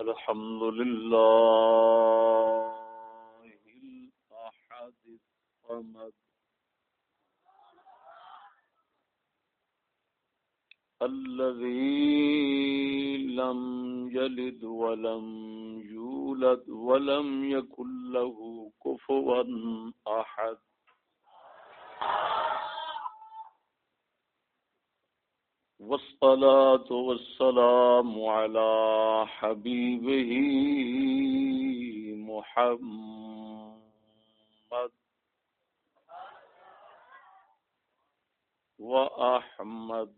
الحمد لله الأحد الصمد الذي لم يلد ولم يولد ولم يكن له كفوا أحد والصلاة والسلام على حبيبه محمد وأحمد.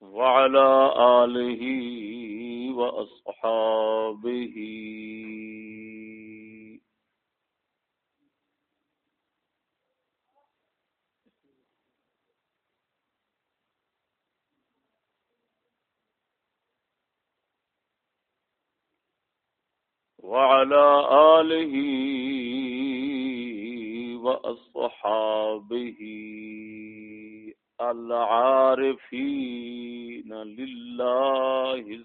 وعلى آله وأصحابه. وعلى آله وأصحابه العارفين لله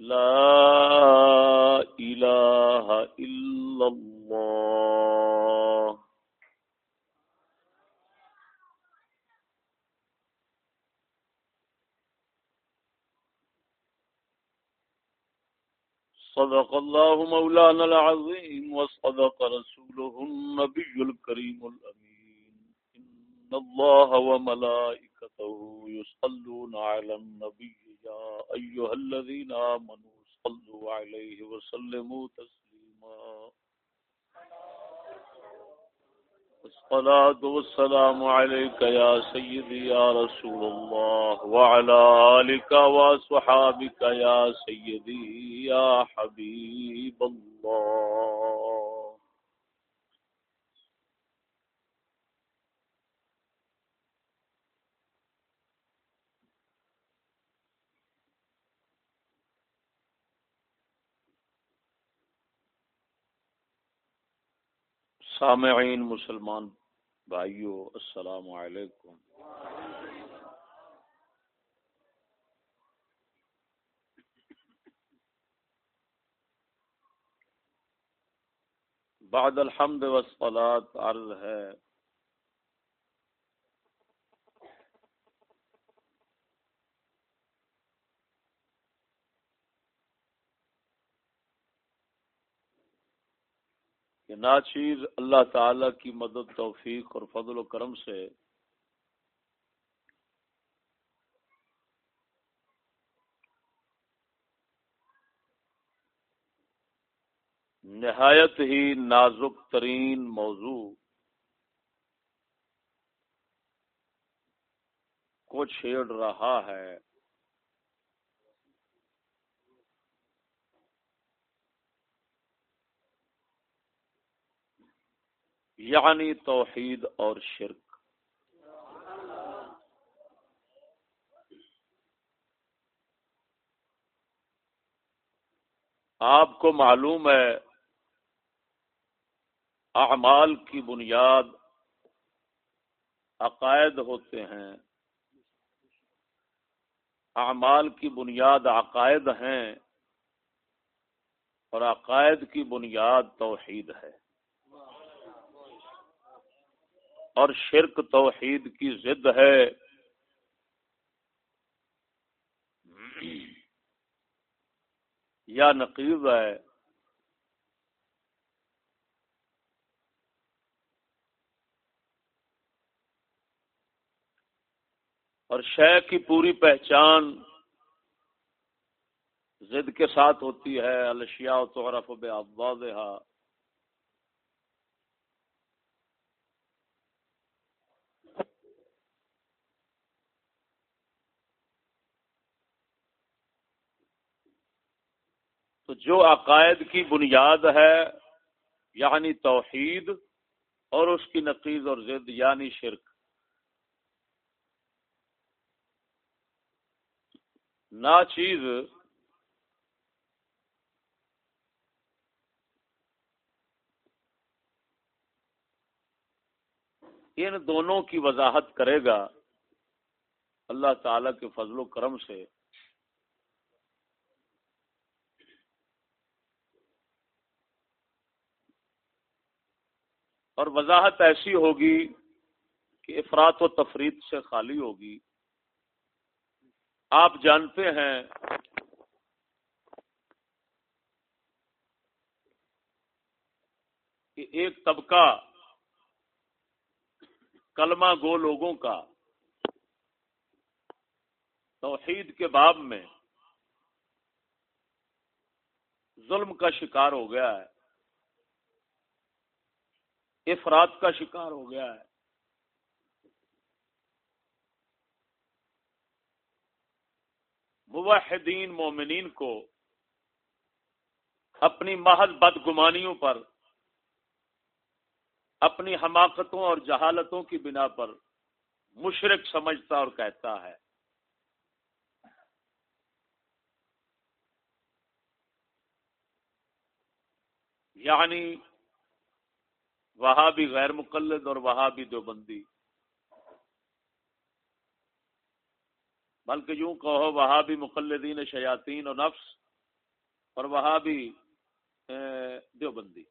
لا إله إلا الله. صدق الله مولانا العظيم وصدق رسوله النبي الكريم الأمين. إن الله وملائكته يصلون على النبي يا أيها الذين آمنوا صلوا عليه وسلموا تسليما. الصلاة والسلام عليك يا سيدي يا رسول الله وعلى آلك وصحابك يا سيدي يا حبيب الله. سامعین مسلمان بھائیو السلام علیکم۔ بعد الحمد والصلاة عرض ہے کہ ناچیز اللہ تعالی کی مدد، توفیق اور فضل و کرم سے نہایت ہی نازک ترین موضوع کو چھیڑ رہا ہے۔ یعنی توحید اور شرک۔ آپ کو معلوم ہے، اعمال کی بنیاد عقائد ہوتے ہیں۔ اعمال کی بنیاد عقائد ہیں اور عقائد کی بنیاد توحید ہے۔ اور شرک توحید کی ضد ہے۔ یا نقیب ہے۔ اور شے کی پوری پہچان ضد کے ساتھ ہوتی ہے۔ الشیا تو رف بے جو عقائد کی بنیاد ہے یعنی توحید اور اس کی نقیز اور ضد یعنی شرک۔ نا چیز ان دونوں کی وضاحت کرے گا اللہ تعالی کے فضل و کرم سے۔ اور وضاحت ایسی ہوگی کہ افراد و تفرید سے خالی ہوگی۔ آپ جانتے ہیں کہ ایک طبقہ کلمہ گو لوگوں کا توحید کے باب میں ظلم کا شکار ہو گیا ہے۔ افراد کا شکار ہو گیا ہے۔ موحدین مومنین کو اپنی محض بدگمانیوں پر، اپنی حماقتوں اور جہالتوں کی بنا پر مشرق سمجھتا اور کہتا ہے۔ یعنی وہاں بھی غیر مقلد اور وہاں بھی دیوبندی۔ بلکہ یوں کہو وہاں بھی مقلدین شیاطین اور نفس اور وہاں بھی دیوبندی۔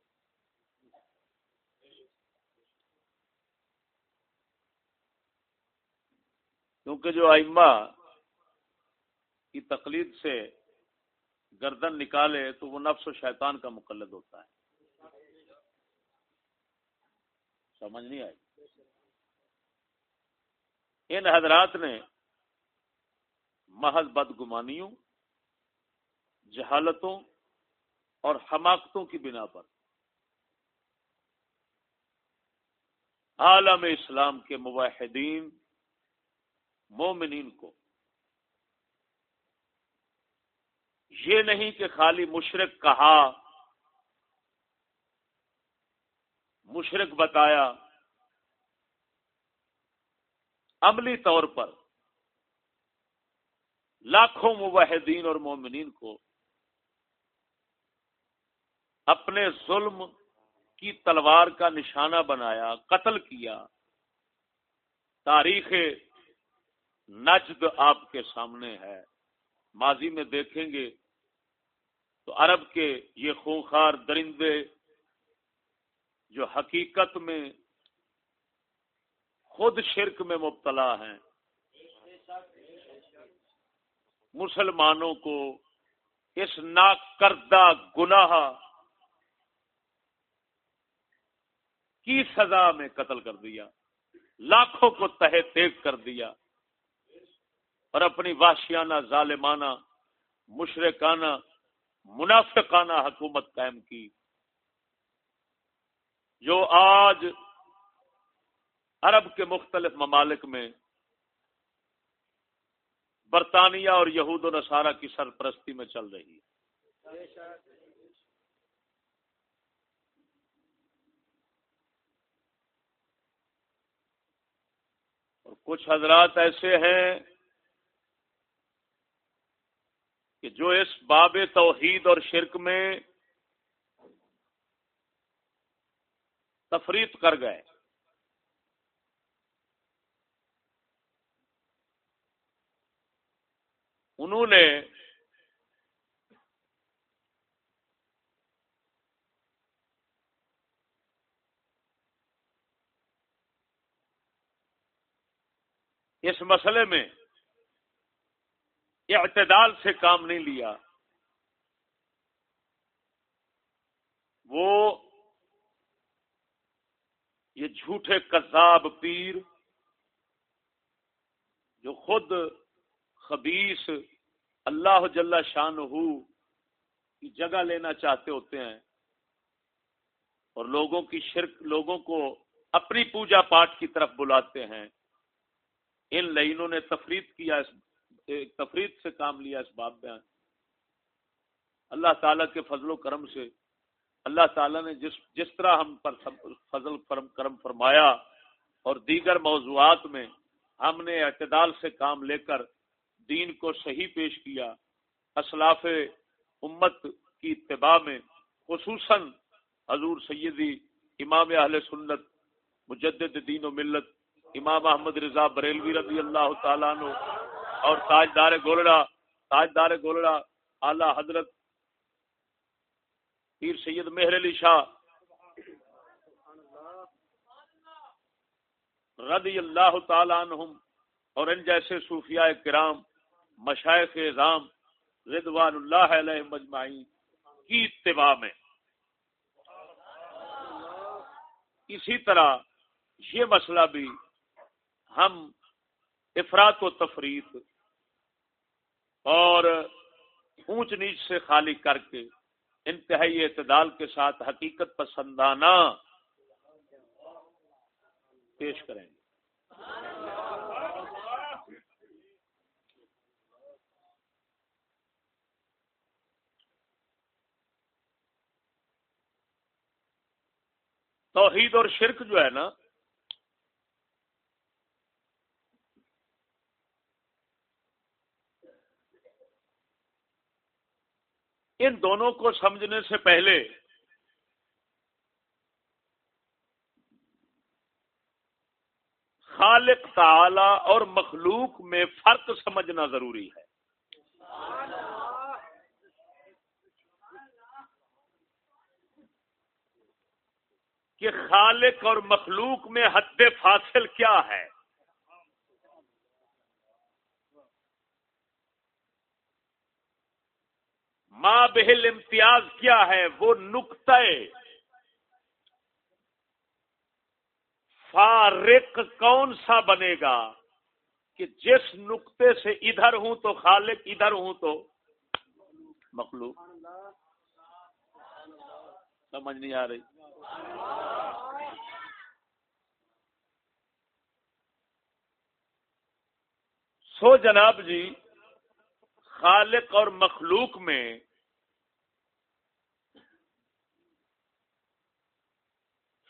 کیونکہ جو ائمہ کی تقلید سے گردن نکالے تو وہ نفس و شیطان کا مقلد ہوتا ہے۔ سمجھ نہیں آئی۔ ان حضرات نے محض بدگمانیوں، جہالتوں اور حماقتوں کی بنا پر عالم اسلام کے مواحدین مومنین کو یہ نہیں کہ خالی مشرق کہا مشرق بتایا، عملی طور پر لاکھوں مواحدین اور مومنین کو اپنے ظلم کی تلوار کا نشانہ بنایا، قتل کیا۔ تاریخ نجد آپ کے سامنے ہے۔ ماضی میں دیکھیں گے تو عرب کے یہ خونخار درندے جو حقیقت میں خود شرک میں مبتلا ہیں، مسلمانوں کو اس ناکردہ گناہ کی سزا میں قتل کر دیا، لاکھوں کو تہ تیگ کر دیا اور اپنی واشیانہ ظالمانہ مشرقانہ منافقانہ حکومت قائم کی۔ جو آج عرب کے مختلف ممالک میں برطانیہ اور یہود و نصارہ کی سرپرستی میں چل رہی ہے۔ اور کچھ حضرات ایسے ہیں کہ جو اس باب توحید اور شرک میں تفریح کر گئے۔ انہوں نے اس مسئلے میں اعتدال سے کام نہیں لیا وہ یہ جھوٹے کذاب پیر جو خود خبیص اللہ جل شان کی جگہ لینا چاہتے ہوتے ہیں اور لوگوں کی شرک، لوگوں کو اپنی پوجا پاٹ کی طرف بلاتے ہیں۔ ان لائنوں نے تفرید کیا، اس تفرید سے کام لیا اس باب بیان۔ اللہ تعالیٰ کے فضل و کرم سے اللہ تعالیٰ نے جس جس طرح ہم پر فضل فرم کرم فرمایا اور دیگر موضوعات میں ہم نے اعتدال سے کام لے کر دین کو صحیح پیش کیا، اسلاف امت کی اتباع میں، خصوصاً حضور سیدی امام اہل سنت، مجدد دین و ملت، امام احمد رضا بریلوی رضی اللہ تعالیٰ عنہ اور تاجدار گولڑا تاجدار گولڑا اعلی حضرت پیر سید مہر علی شاہ رضی اللہ تعالیٰ عنہم اور ان جیسے صوفیاء کرام مشائق اعظام رضوان اللہ علیہ مجمعین کی اتباع میں۔ اسی طرح یہ مسئلہ بھی ہم افراد و تفریح اور اونچ نیچ سے خالی کر کے انتہائی اعتدال کے ساتھ حقیقت پسندانہ پیش کریں گے۔ توحید اور شرک جو ہے نا ان دونوں کو سمجھنے سے پہلے خالق تعالی اور مخلوق میں فرق سمجھنا ضروری ہے۔ کہ خالق اور مخلوق میں حد فاصل کیا ہے؟ ماں بہل امتیاز کیا ہے وہ نقطۂ فارق کون سا بنے گا کہ جس نقطے سے ادھر ہوں تو خالق، ادھر ہوں تو مخلوق؟ سمجھ نہیں آ رہی۔ سو جناب جی خالق اور مخلوق میں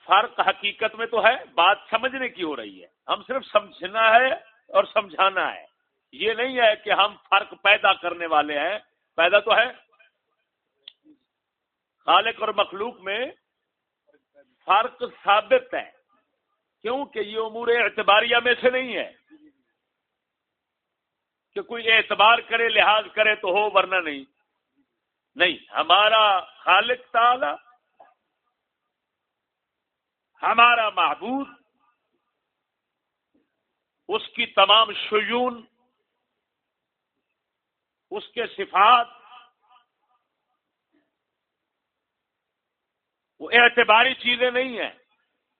فرق حقیقت میں تو ہے، بات سمجھنے کی ہو رہی ہے۔ ہم صرف سمجھنا ہے اور سمجھانا ہے۔ یہ نہیں ہے کہ ہم فرق پیدا کرنے والے ہیں۔ پیدا تو ہے۔ خالق اور مخلوق میں فرق ثابت ہے۔ کیونکہ یہ امور اعتباریہ میں سے نہیں ہے۔ کہ کوئی اعتبار کرے، لحاظ کرے تو ہو، ورنہ نہیں۔ نہیں، ہمارا خالق تعالی، ہمارا محبوب اس کی تمام شیون، اس کے صفات، وہ اعتباری چیزیں نہیں ہیں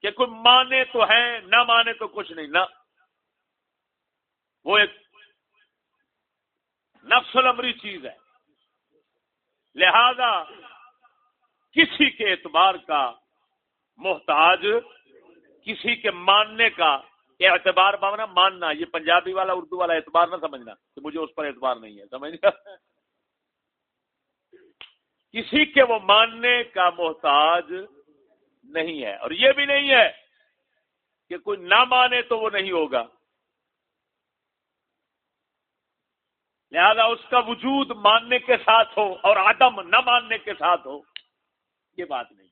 کہ کوئی مانے تو ہے، نہ مانے تو کچھ نہیں، نہ۔ وہ ایک نفس العمری چیز ہے۔ لہذا کسی کے اعتبار کا محتاج، کسی کے ماننے کا اعتبار بانا ماننا، یہ پنجابی والا، اردو والا اعتبار نہ سمجھنا کہ مجھے اس پر اعتبار نہیں ہے، سمجھ کسی کے وہ ماننے کا محتاج نہیں ہے، اور یہ بھی نہیں ہے کہ کوئی نہ مانے تو وہ نہیں ہوگا۔ لہذا اس کا وجود ماننے کے ساتھ ہو اور عدم نہ ماننے کے ساتھ ہو، یہ بات نہیں۔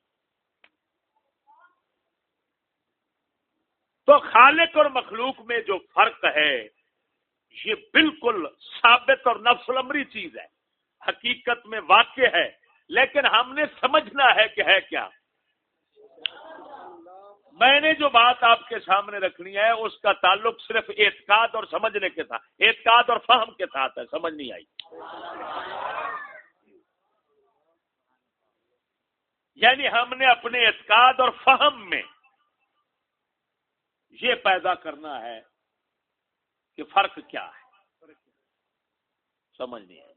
تو خالق اور مخلوق میں جو فرق ہے، یہ بالکل ثابت اور نفس العمری چیز ہے۔ حقیقت میں واقع ہے، لیکن ہم نے سمجھنا ہے کہ ہے کیا۔ میں نے جو بات آپ کے سامنے رکھنی ہے، اس کا تعلق صرف اعتقاد اور سمجھنے کے ساتھ اعتقاد اور فہم کے ساتھ ہے، سمجھ نہیں آئی۔ یعنی ہم نے اپنے اعتقاد اور فہم میں یہ پیدا کرنا ہے کہ فرق کیا ہے۔ سمجھ نہیں ہے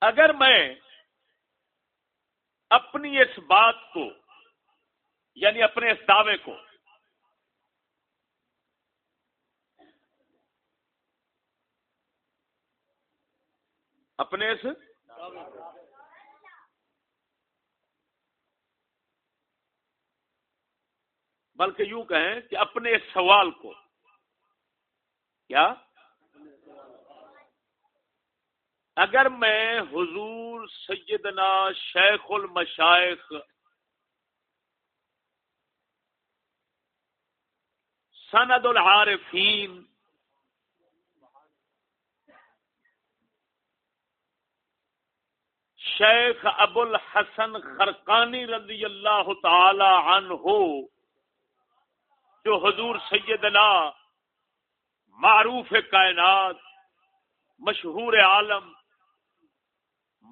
اگر میں اپنی اس بات کو یعنی اپنے اس دعوے کو۔ اپنے اس بلکہ یوں کہیں کہ اپنے اس سوال کو، کیا؟ اگر میں حضور سیدنا شیخ المشائخ سند العارفین شیخ ابو الحسن خرقانی رضی اللہ تعالی عنہ، جو حضور سیدنا معروف کائنات، مشہور عالم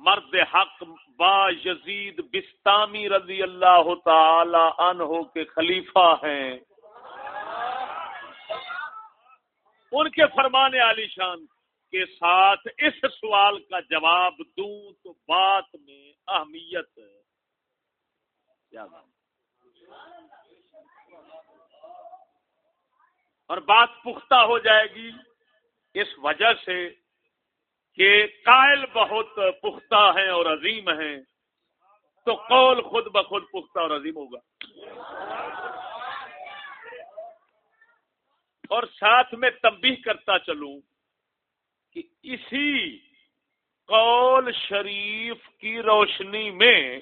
مرد حق با یزید بستامی رضی اللہ تعالی عنہ کے خلیفہ ہیں۔ ان کے فرمانے علی شان کے ساتھ اس سوال کا جواب دوں تو بات میں اہمیت اور بات پختہ ہو جائے گی اس وجہ سے کہ قائل بہت پختہ ہیں اور عظیم ہیں، تو قول خود بخود پختہ اور عظیم ہوگا۔ اور ساتھ میں تنبیہ کرتا چلوں کہ اسی قول شریف کی روشنی میں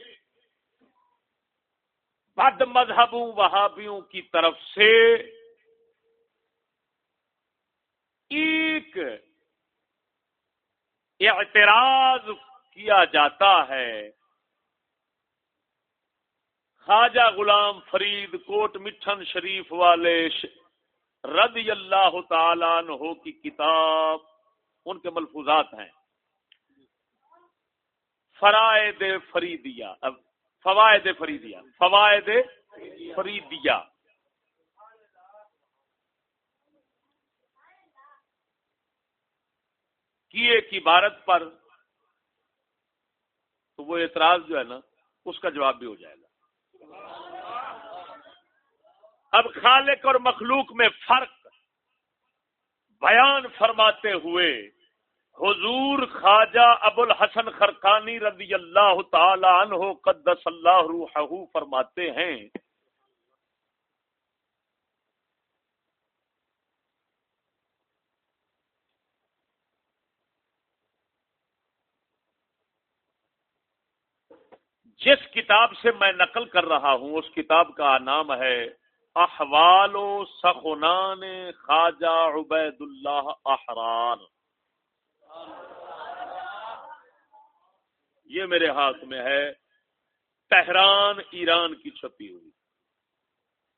بد مذہبوں، وہابیوں کی طرف سے ایک اعتراض کیا جاتا ہے۔ خواجہ غلام فرید کوٹ مٹھن شریف والے رضی اللہ تعالیٰ عنہ کی کتاب ان کے ملفوظات ہیں۔ فرائد فریدیا فوائد فریدیا فوائد فریدیا کی ایک عبارت پر، تو وہ اعتراض جو ہے نا، اس کا جواب بھی ہو جائے گا۔ اب خالق اور مخلوق میں فرق بیان فرماتے ہوئے حضور خواجہ ابو الحسن خرقانی رضی اللہ تعالی عنہ قدس اللہ روحہ فرماتے ہیں جس کتاب سے میں نقل کر رہا ہوں، اس کتاب کا نام ہے احوال و سخنان خواجہ عبید اللہ احرار۔ یہ میرے ہاتھ میں ہے۔ تہران ایران کی چھپی ہوئی۔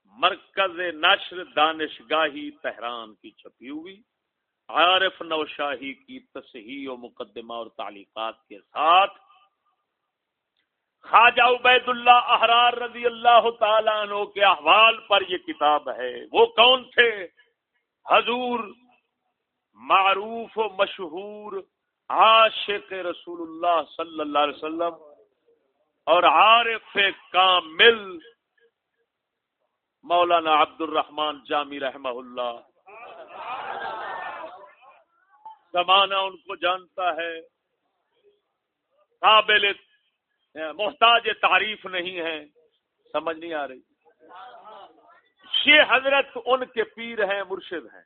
مرکز نشر دانشگاہی تہران کی چھپی ہوئی۔ عارف نوشاہی کی تصحیح و مقدمہ اور تعلیقات کے ساتھ خواجہ عبید اللہ احرار رضی اللہ تعالیٰ عنہ کے احوال پر یہ کتاب ہے۔ وہ کون تھے؟ حضور معروف و مشہور عاشق رسول اللہ صلی اللہ علیہ وسلم اور عارف کامل مولانا عبد الرحمان جامی رحمہ اللہ۔ زمانہ ان کو جانتا ہے۔ قابل محتاج تعریف نہیں ہے سمجھ نہیں آ رہی۔ شی حضرت ان کے پیر ہیں، مرشد ہیں۔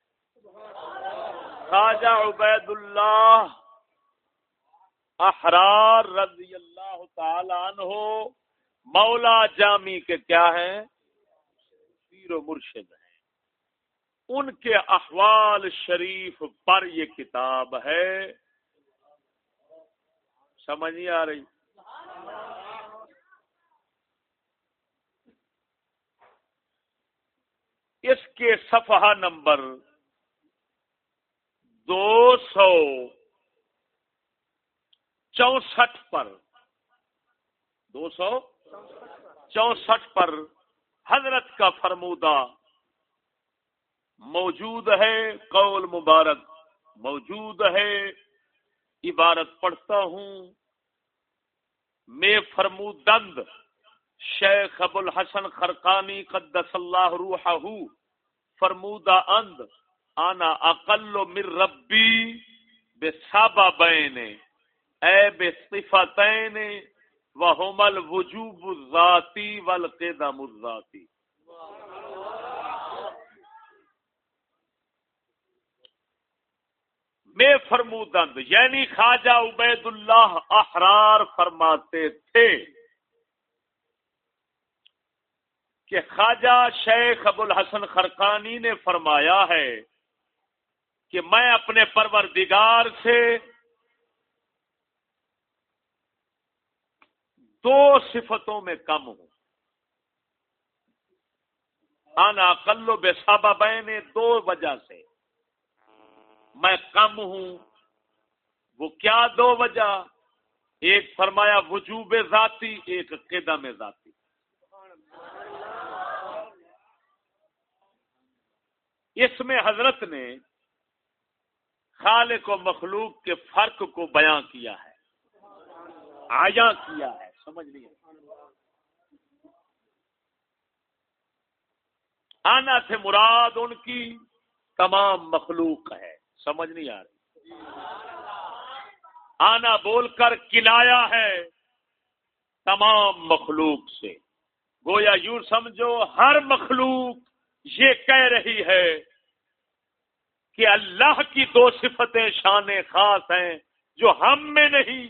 خواجہ عبید اللہ احرار رضی اللہ تعالی عنہ مولا جامی کے کیا ہیں؟ پیر و مرشد ہیں۔ ان کے احوال شریف پر یہ کتاب ہے۔ سمجھ نہیں آ رہی۔ اس کے صفحہ نمبر دو سو چونسٹھ پر، دو سو چونسٹھ پر حضرت کا فرمودہ موجود ہے، قول مبارک موجود ہے، عبارت پڑھتا ہوں، میں فرمودند شیخ ابو الحسن خرقانی قدس اللہ روحہ فرمودہ اند، آنا اقل مر ربی بے سابا بین اے بے صفتین وہم الوجوب الذاتی والقدم الذاتی۔ میں فرمودند یعنی خواجہ عبید اللہ احرار فرماتے تھے۔ کہ خواجہ شیخ ابو الحسن خرقانی نے فرمایا ہے کہ میں اپنے پروردگار سے دو صفتوں میں کم ہوں۔ آنا کلو بے صابہ بہنے دو وجہ سے۔ میں کم ہوں، وہ کیا دو وجہ؟ ایک فرمایا وجوب ذاتی، ایک قدم ذاتی۔ اس میں حضرت نے خالق و مخلوق کے فرق کو بیان کیا ہے آیا کیا ہے، سمجھ نہیں آنا سے مراد ان کی تمام مخلوق ہے، سمجھ نہیں آ رہی۔ آنا بول کر کنایا ہے تمام مخلوق سے۔ گویا یوں سمجھو، ہر مخلوق یہ کہہ رہی ہے کہ اللہ کی دو صفتیں شان خاص ہیں جو ہم میں نہیں۔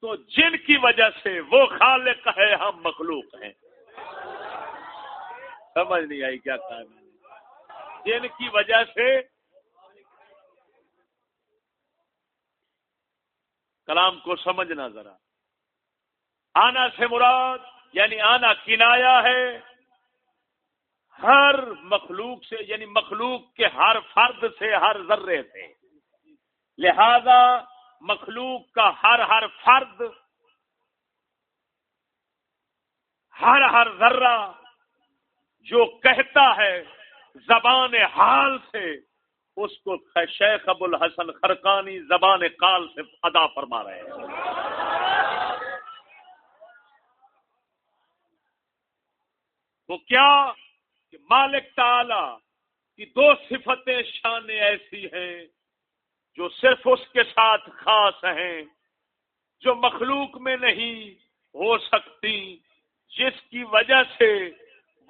تو جن کی وجہ سے وہ خالق ہے، ہم مخلوق ہیں۔ سمجھ نہیں آئی کیا کہا میں نے۔ جن کی وجہ سے کلام کو سمجھنا ذرا۔ آنا سے مراد یعنی آنا کنایا ہے، ہر مخلوق سے یعنی مخلوق کے ہر فرد سے ہر ذرے سے۔ لہذا مخلوق کا ہر ہر فرد، ہر ہر ذرہ جو کہتا ہے زبان حال سے، اس کو شیخ ابو الحسن خرقانی زبان کال سے ادا فرما رہے ہیں۔ وہ کیا کہ مالک تعالی کی دو صفتیں شان ایسی ہیں جو صرف اس کے ساتھ خاص ہیں، جو مخلوق میں نہیں ہو سکتی، جس کی وجہ سے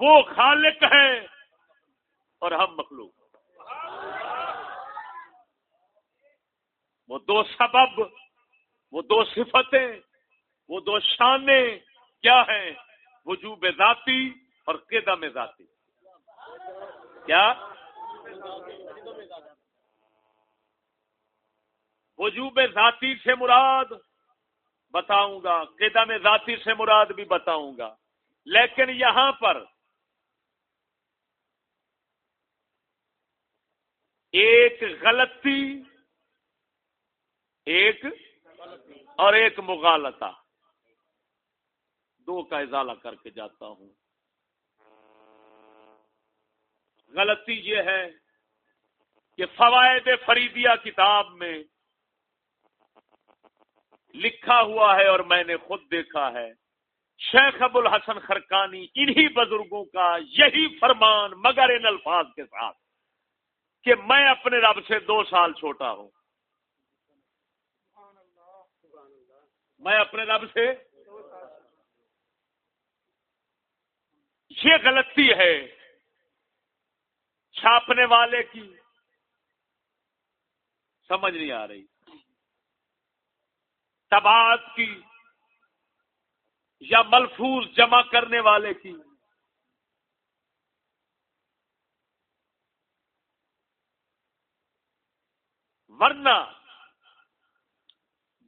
وہ خالق ہے اور ہم مخلوق وہ دو سبب، وہ دو صفتیں، وہ دو شانے کیا ہیں؟ وجوب ذاتی اور قدم ذاتی۔ کیا؟ وجوب ذاتی سے مراد، بتاؤں گا۔ قدم ذاتی سے مراد بھی بتاؤں گا۔ لیکن یہاں پر ایک غلطی، ایک اور ایک مغالطہ۔ دو کا ازالہ کر کے جاتا ہوں۔ غلطی یہ ہے کہ فوائد فریدیا کتاب میں لکھا ہوا ہے اور میں نے خود دیکھا ہے۔ شیخ ابو الحسن خرکانی انہی بزرگوں کا یہی فرمان مگر ان الفاظ کے ساتھ کہ میں اپنے رب سے دو سال چھوٹا ہوں۔ میں اپنے رب سے یہ غلطی ہے چھاپنے والے کی۔ سمجھ نہیں آ رہی۔ تباد کی یا ملفوظ جمع کرنے والے کی۔ ورنہ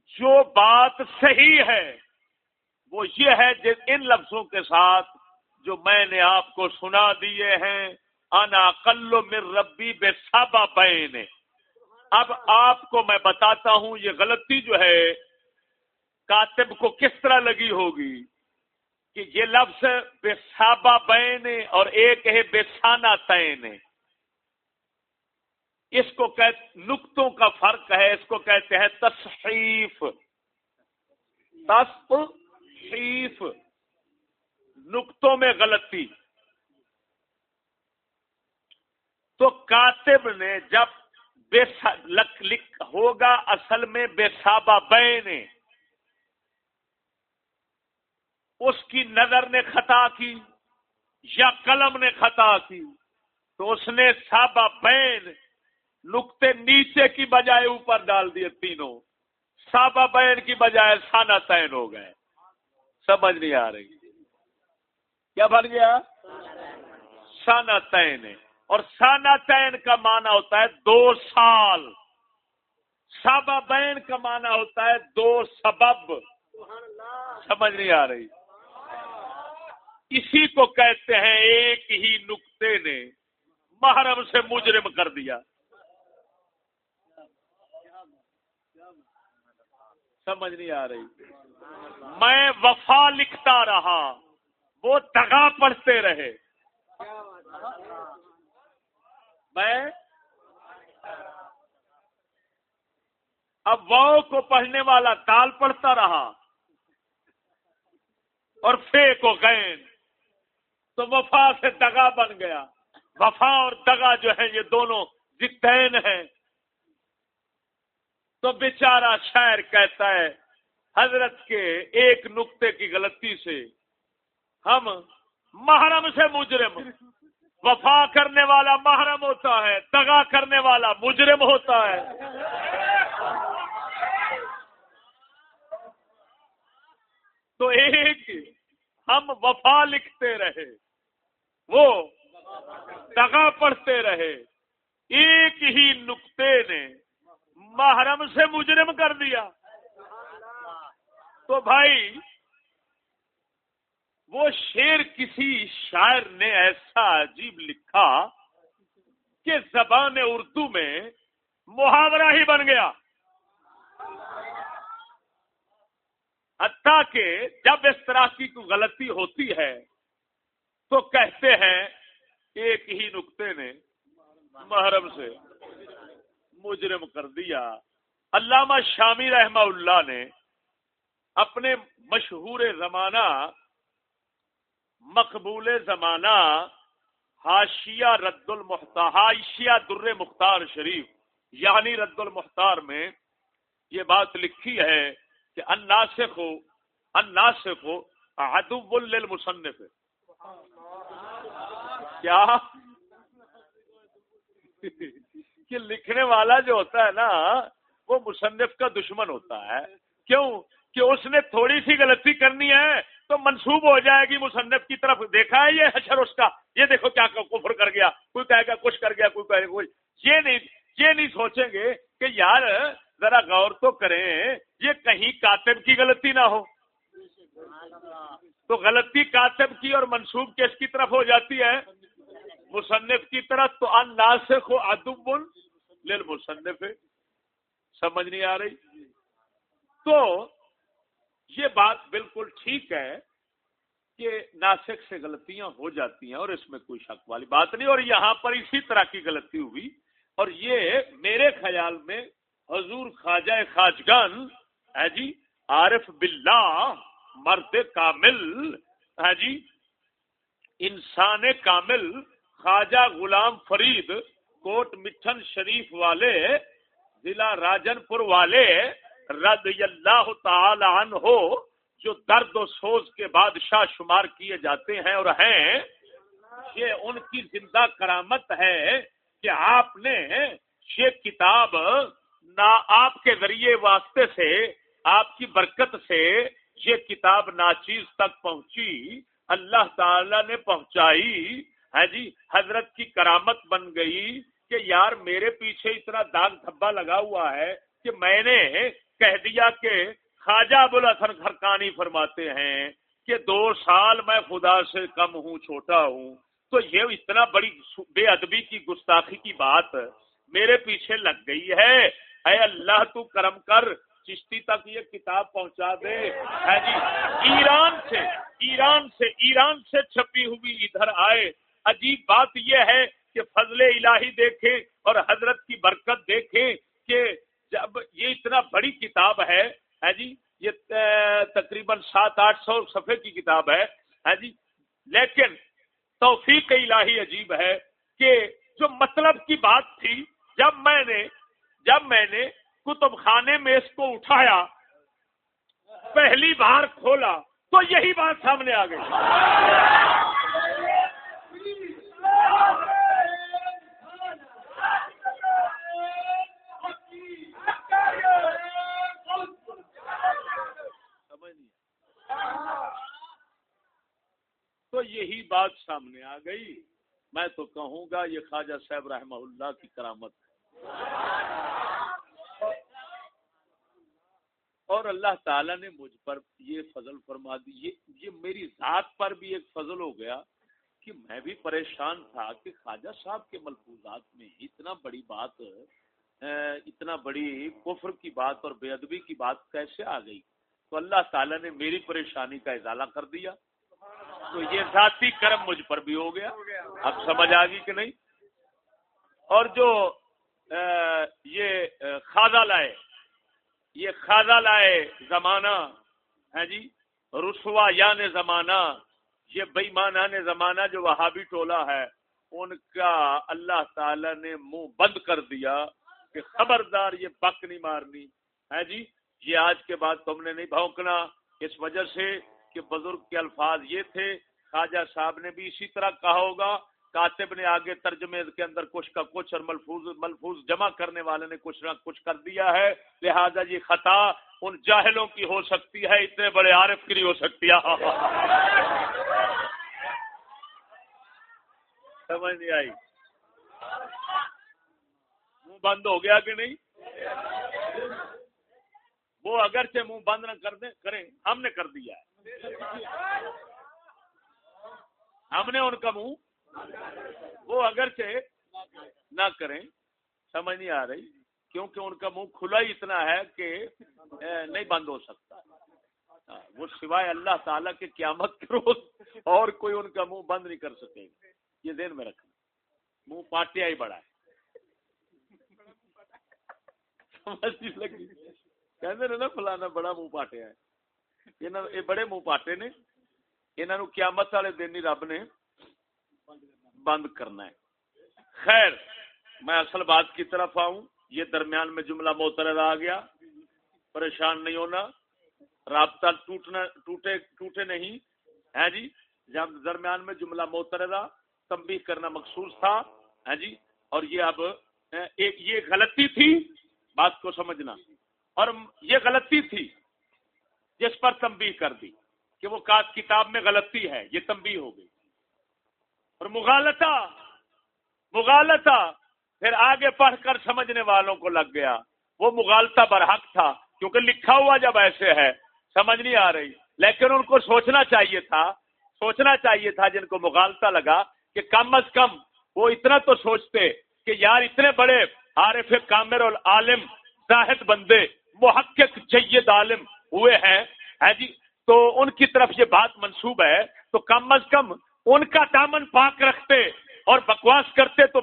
جو بات صحیح ہے، وہ یہ ہے جس ان لفظوں کے ساتھ جو میں نے آپ کو سنا دیے ہیں۔ انا کلو مر ربی بے صابہ بین اب آپ کو میں بتاتا ہوں، یہ غلطی جو ہے، کاتب کو کس طرح لگی ہوگی کہ یہ لفظ بے صابہ بین اور ایک ہے بے سانہ تین اس کو کہ نقطوں کا فرق ہے، اس کو کہتے ہیں تصحیف۔ تصحیف۔ نقطوں میں غلطی۔ تو کاتب نے جب بے لکھ ہوگا، اصل میں بے صابہ بین اس کی نظر نے خطا کی یا قلم نے خطا کی؟ تو اس نے صابہ بین نقطے نیچے کی بجائے اوپر ڈال دیے تینوں۔ صابہ بین کی بجائے سانا تین ہو گئے۔ سمجھ نہیں آ رہی۔ کیا بن گیا؟ سانا تین اور سانا تین کا معنی ہوتا ہے دو سال۔ سابا کا معنی ہوتا ہے دو سبب۔ سمجھ نہیں آ رہی۔ اسی کو کہتے ہیں ایک ہی نقطے نے محرم سے مجرم کر دیا۔ سمجھ نہیں آ رہی۔ میں وفا لکھتا رہا، وہ دگا پڑھتے رہے۔ میں اب واؤ کو پڑھنے والا تال پڑھتا رہا اور فے کو گین تو وفا سے دگا بن گیا۔ وفا اور دگا جو ہے، یہ دونوں جتین ہیں۔ تو بیچارہ شاعر کہتا ہے، حضرت کے ایک نقطے کی غلطی سے ہم محرم سے مجرم۔ وفا کرنے والا محرم ہوتا ہے دگا کرنے والا مجرم ہوتا ہے۔ تو ایک ہم وفا لکھتے رہے، وہ دگا پڑھتے رہے۔ ایک ہی نقطے نے محرم سے مجرم کر دیا۔ تو بھائی وہ شیر کسی شاعر نے ایسا عجیب لکھا کہ زبان اردو میں محاورہ ہی بن گیا۔ حتیٰ کہ جب اس طرح کی کوئی غلطی ہوتی ہے تو کہتے ہیں ایک ہی نقطے نے محرم سے مجرم کر دیا۔ علامہ شامی رحمہ اللہ نے اپنے مشہور زمانہ مقبول زمانہ ہاشیا رد المختار ہاشیا در مختار شریف یعنی رد المختار میں یہ بات لکھی ہے کہ اناسخ ہو اناسخ ہو ادب المصنف کیا؟ کہ لکھنے والا جو ہوتا ہے نا، وہ مصنف کا دشمن ہوتا ہے۔ کیوں؟ کہ اس نے تھوڑی سی غلطی کرنی ہے۔ تو منسوب ہو جائے گی مصنف کی طرف۔ دیکھا ہے یہ حشر اس کا۔ یہ دیکھو کیا کفر کر گیا۔ کوئی کہے گا کچھ کر گیا، کوئی کہے گا یہ نہیں یہ نہیں سوچیں گے کہ یار ذرا غور تو کریں، یہ کہیں کاتب کی غلطی نہ ہو۔ تو غلطی کاتب کی اور منسوب کس کی طرف ہو جاتی ہے؟ مصنف کی طرف۔ تو ان ناسخ و ادب مصنف سمجھ نہیں آ رہی؟ تو یہ بات بالکل ٹھیک ہے کہ ناسک سے غلطیاں ہو جاتی ہیں اور اس میں کوئی شک والی بات نہیں، اور یہاں پر اسی طرح کی غلطی ہوئی۔ اور یہ میرے خیال میں حضور خواجہ خاجگان، ہے جی عارف باللہ، مرد کامل، ہے جی انسان کامل، خواجہ غلام فرید، کوٹ مٹھن شریف والے، ضلع راجن پور والے رضی اللہ تعالی عنہ ہو جو درد و سوز کے بادشاہ شمار کیے جاتے ہیں اور ہیں، یہ ان کی زندہ کرامت ہے کہ آپ نے یہ کتاب نہ آپ کے ذریعے واسطے سے، آپ کی برکت سے یہ کتاب ناچیز تک پہنچی، اللہ تعالی نے پہنچائی۔ ہے جی حضرت کی کرامت بن گئی کہ یار میرے پیچھے اتنا داغ دھبا لگا ہوا ہے کہ میں نے کہہ دیا کہ خواجہ ابوالحسن خرکانی فرماتے ہیں کہ دو سال میں خدا سے کم ہوں، چھوٹا ہوں۔ تو یہ اتنا بڑی بے ادبی کی گستاخی کی بات میرے پیچھے لگ گئی ہے۔ اے اللہ، تو کرم کر۔ چشتی تک یہ کتاب پہنچا دے۔ ہے جی ایران سے ایران سے ایران سے چھپی ہوئی ادھر آئے۔ عجیب بات یہ ہے کہ فضل الہی دیکھیں اور حضرت کی برکت دیکھیں کہ جب یہ اتنا بڑی کتاب ہے جی یہ تقریباً سات آٹھ سو صفحے کی کتاب ہے جی لیکن توفیق الہی عجیب ہے کہ جو مطلب کی بات تھی، جب میں نے، جب میں نے کتب خانے میں اس کو اٹھایا، پہلی بار کھولا، تو یہی بات سامنے آ گئی۔ تو یہی بات سامنے آ گئی۔ میں تو کہوں گا، یہ خواجہ صاحب رحمہ اللہ کی کرامت ہے۔ اور اللہ تعالیٰ نے مجھ پر یہ فضل فرما دی۔ یہ میری ذات پر بھی ایک فضل ہو گیا کہ میں بھی پریشان تھا کہ خواجہ صاحب کے ملفوظات میں اتنا بڑی بات، اتنا بڑی کفر کی بات اور بے ادبی کی بات کیسے آ گئی؟ تو اللہ تعالیٰ نے میری پریشانی کا اضالہ کر دیا۔ تو یہ ذاتی کرم مجھ پر بھی ہو گیا۔ اب سمجھ آ گئی کہ نہیں؟ اور جو یہ خادہ لائے، یہ خاضا لائے زمانہ ہے جی رسوا یا نے زمانہ، یہ بےمانہ نے زمانہ جو وہابی ٹولا ہے، ان کا اللہ تعالی نے منہ بند کر دیا کہ خبردار یہ بک نہیں مارنی۔ ہے جی یہ آج کے بعد تم نے نہیں بھونکنا۔ اس وجہ سے کہ بزرگ کے الفاظ یہ تھے، خواجہ صاحب نے بھی اسی طرح کہا ہوگا۔ کاتب نے آگے ترجمے کے اندر کچھ کا کچھ اور ملفوظ ملفوظ جمع کرنے والے نے کچھ نہ کچھ کر دیا ہے۔ لہذا یہ خطا ان جاہلوں کی ہو سکتی ہے، اتنے بڑے عارف کی نہیں ہو سکتی۔ سمجھ نہیں آئی۔ منہ بند ہو گیا کہ نہیں؟ وہ اگرچہ منہ بند نہ کر دیں، کریں۔ ہم نے کر دیا ہے۔ ہم نے ان کا منہ وہ اگرچہ نہ کریں۔ سمجھ نہیں آ رہی، کیونکہ ان کا منہ کھلا ہی اتنا ہے کہ نہیں بند ہو سکتا۔ ہاں، وہ سوائے اللہ تعالیٰ کے قیامت کرو اور کوئی ان کا منہ بند نہیں کر سکے۔ یہ دین میں رکھنا۔ منہ پاٹیا ہی بڑا ہے۔ لگی۔ کہ نا فلانا بڑا منہ پاٹیا ہے یہ بڑے منہ پاٹے نے انہوں قیامت والے دن ہی رب نے بند کرنا ہے خیر میں اصل بات کی طرف آؤں یہ درمیان میں جملہ موترد آ گیا پریشان نہیں ہونا رابطہ ٹوٹنا ٹوٹے ٹوٹے نہیں ہے جی جب درمیان میں جملہ موتردا تنبیہ کرنا مخصوص تھا ہے جی اور یہ اب ایک یہ غلطی تھی بات کو سمجھنا اور یہ غلطی تھی جس پر تنبیہ کر دی کہ وہ کتاب میں غلطی ہے، یہ تنبیہ ہو گئی۔ اور مغالتا مغالتا پھر آگے پڑھ کر سمجھنے والوں کو لگ گیا۔ وہ مغالتا برحق تھا، کیونکہ لکھا ہوا جب ایسے ہے، سمجھ نہیں آ رہی۔ لیکن ان کو سوچنا چاہیے تھا، سوچنا چاہیے تھا جن کو مغالتا لگا کہ کم از کم وہ اتنا تو سوچتے کہ یار اتنے بڑے عارف کامر العالم، زاہد بندے محقق جید عالم ہوئے ہیں۔ ہے جی؟ تو ان کی طرف یہ بات منسوب ہے۔ تو کم از کم ان کا دامن پاک رکھتے اور بکواس کرتے تو